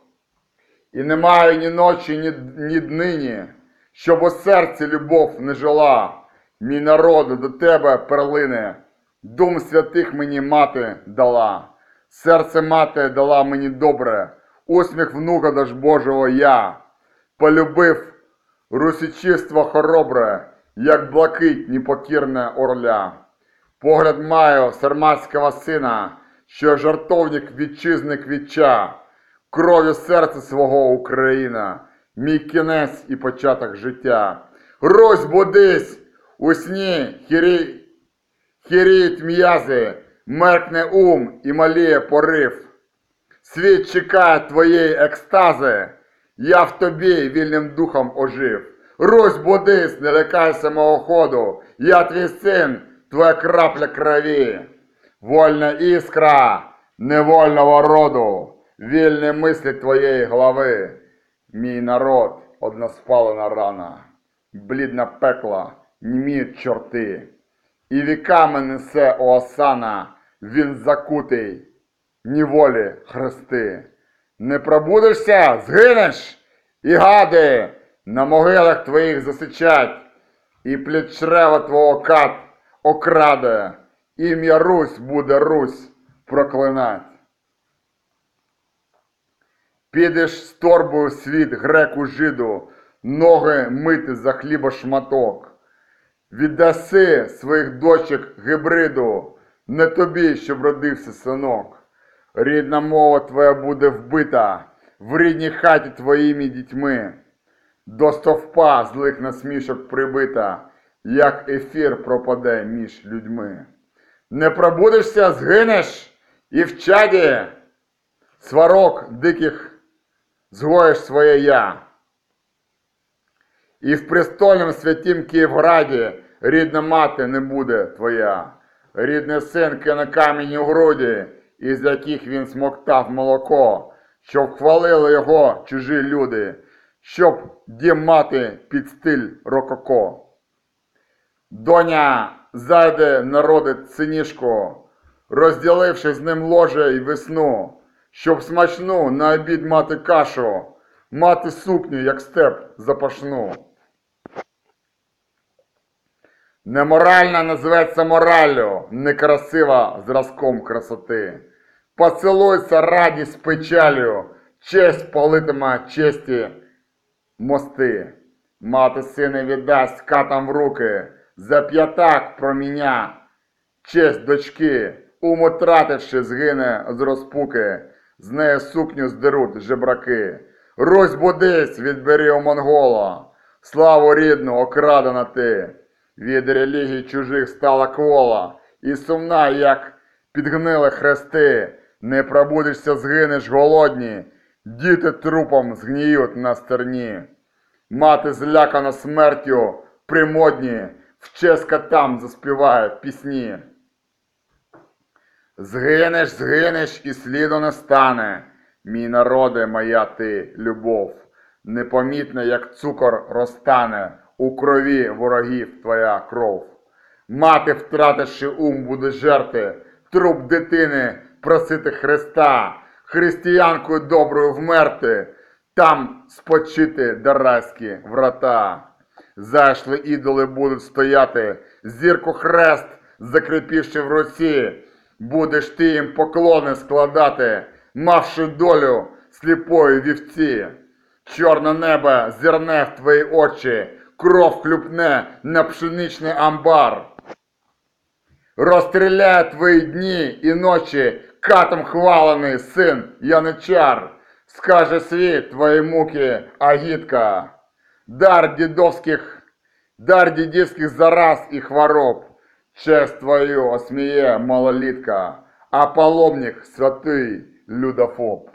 І не маю ні ночі, ні, ні днині, щоб у серці любов не жила. Мій народу до тебе перлине, дум святих мені мати дала. Серце мати дала мені добре, усміх внука даж Божого я. Полюбив русичівство хоробре, як блакить непокірне орля. Погляд маю сарматського сина, що жартовник вітчизни квітча, кров'ю серця свого Україна, мій кінець і початок життя. Русь будись, у сні хірі... хіріють м'язи, меркне ум і маліє порив. Світ чекає твоєї екстази, я в тобі вільним духом ожив. Русь будись, не лякайся мого ходу, я твій син, твоя крапля крові. Вольна іскра невольного роду, вільні мислі твоєї глави. Мій народ, одна спалена рана, блідна пекла, німіють чорти. І віками несе Оосана, він закутий, ніволі хрести. Не пробудешся, згинеш, і гади на могилах твоїх засичать, і плід чрева твого кат окраде, ім'я Русь буде Русь проклинать. Підеш з торбою світ греку жиду, ноги мити за хлібошматок. Віддаси своїх дочок гибриду, не тобі, щоб родився синок. Рідна мова твоя буде вбита в рідній хаті твоїми дітьми. До стовпа злих насмішок прибита, як ефір пропаде між людьми. Не пробудешся, згинеш і в чаді сварок диких згоїш своє я. І в престольному святім Київграді рідна мати не буде твоя. Рідний син кине камінь у груді, із яких він смоктав молоко, щоб хвалили його чужі люди, щоб дім мати під стиль рококо. Доня зайде народить синішку, розділивши з ним ложе й весну, щоб смачну на обід мати кашу, мати сукню, як степ запашну. Неморальна називається мораллю, некрасива зразком красоти. Поцілуйся радість печалю, честь политиме честі мости. Мати сина віддасть катам в руки, за п'ятак проміня. Честь дочки, ум утративши, згине з розпуки, з неї сукню здеруть жебраки. Русь будись, відбери у монгола, славу рідну окрадена ти. Від релігій чужих стала квола, і сумна, як підгнили хрести, не пробудешся, згинеш голодні, діти трупом згніють на стерні. Мати злякана смертю примодні, вческа там заспіває пісні. Згинеш, згинеш і сліду не стане, мій народе, моя ти любов, непомітна, як цукор розтане, у крові ворогів твоя кров. Мати, втративши ум, буде жерти, труп дитини просити Христа, християнкою доброю вмерти, там спочити дарайські врата. Зайшли ідоли будуть стояти, зірку хрест, закріпівши в руці, будеш ти їм поклони складати, мавши долю сліпої вівці. Чорне небо зірне в твої очі, кров хлюпне на пшеничний амбар. Розстріляє твої дні і ночі катом хвалений син Яничар. Скаже світ твої муки агітка. Дар дідовських, дар дідівських зараз і хвороб. Честь твою осміє малолітка, а паломник святий людофоб.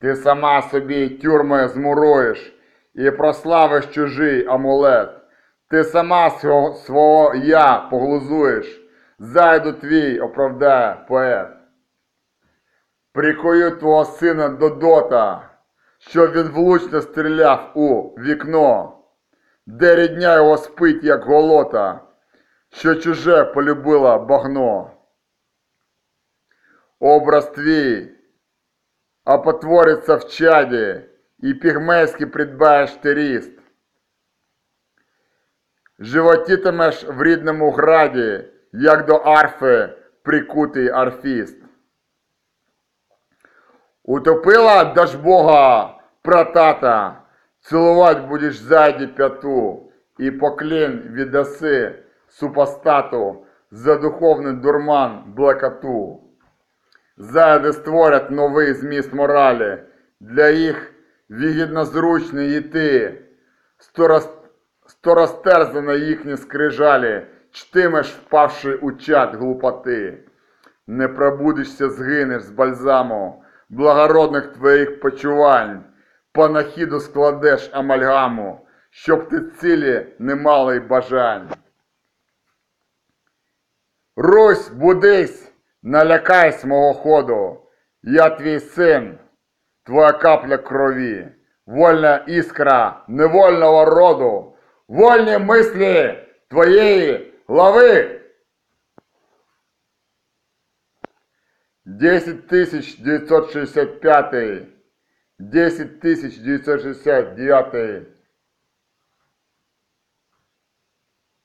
Ти сама собі тюрми змуруєш І прославиш чужий амулет. Ти сама свого, свого я поглузуєш, зайду твій оправдає поет. Прикую твого сина до дота, щоб він влучно стріляв у вікно, де рідня його спить, як голота, що чуже полюбила багно. Образ твій а потвориться в чаді, і пігмейськи придбаєш ти ріст. Животітимеш в рідному граді, як до арфи прикутий арфіст. Утопила дажбога протата, цілувати будеш ззаді п'яту, і поклін віддаси супостату за духовний дурман блекоту. Зайди створять новий зміст моралі, для їх вигідно зручний іти, сторос, сторостерзано їхні скрижалі, чтимеш, впавши у чад глупоти. Не пробудешся, згинеш з бальзаму, благородних твоїх почувань, панахіду складеш амальгаму, щоб ти цілі не мали й бажань. Русь, будись, налякайсь мого ходу, я твій син, твоя капля крові, вольна іскра невольного роду, вольні мислі твоєї глави. 10965, 10969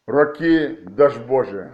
роки Дажбожі.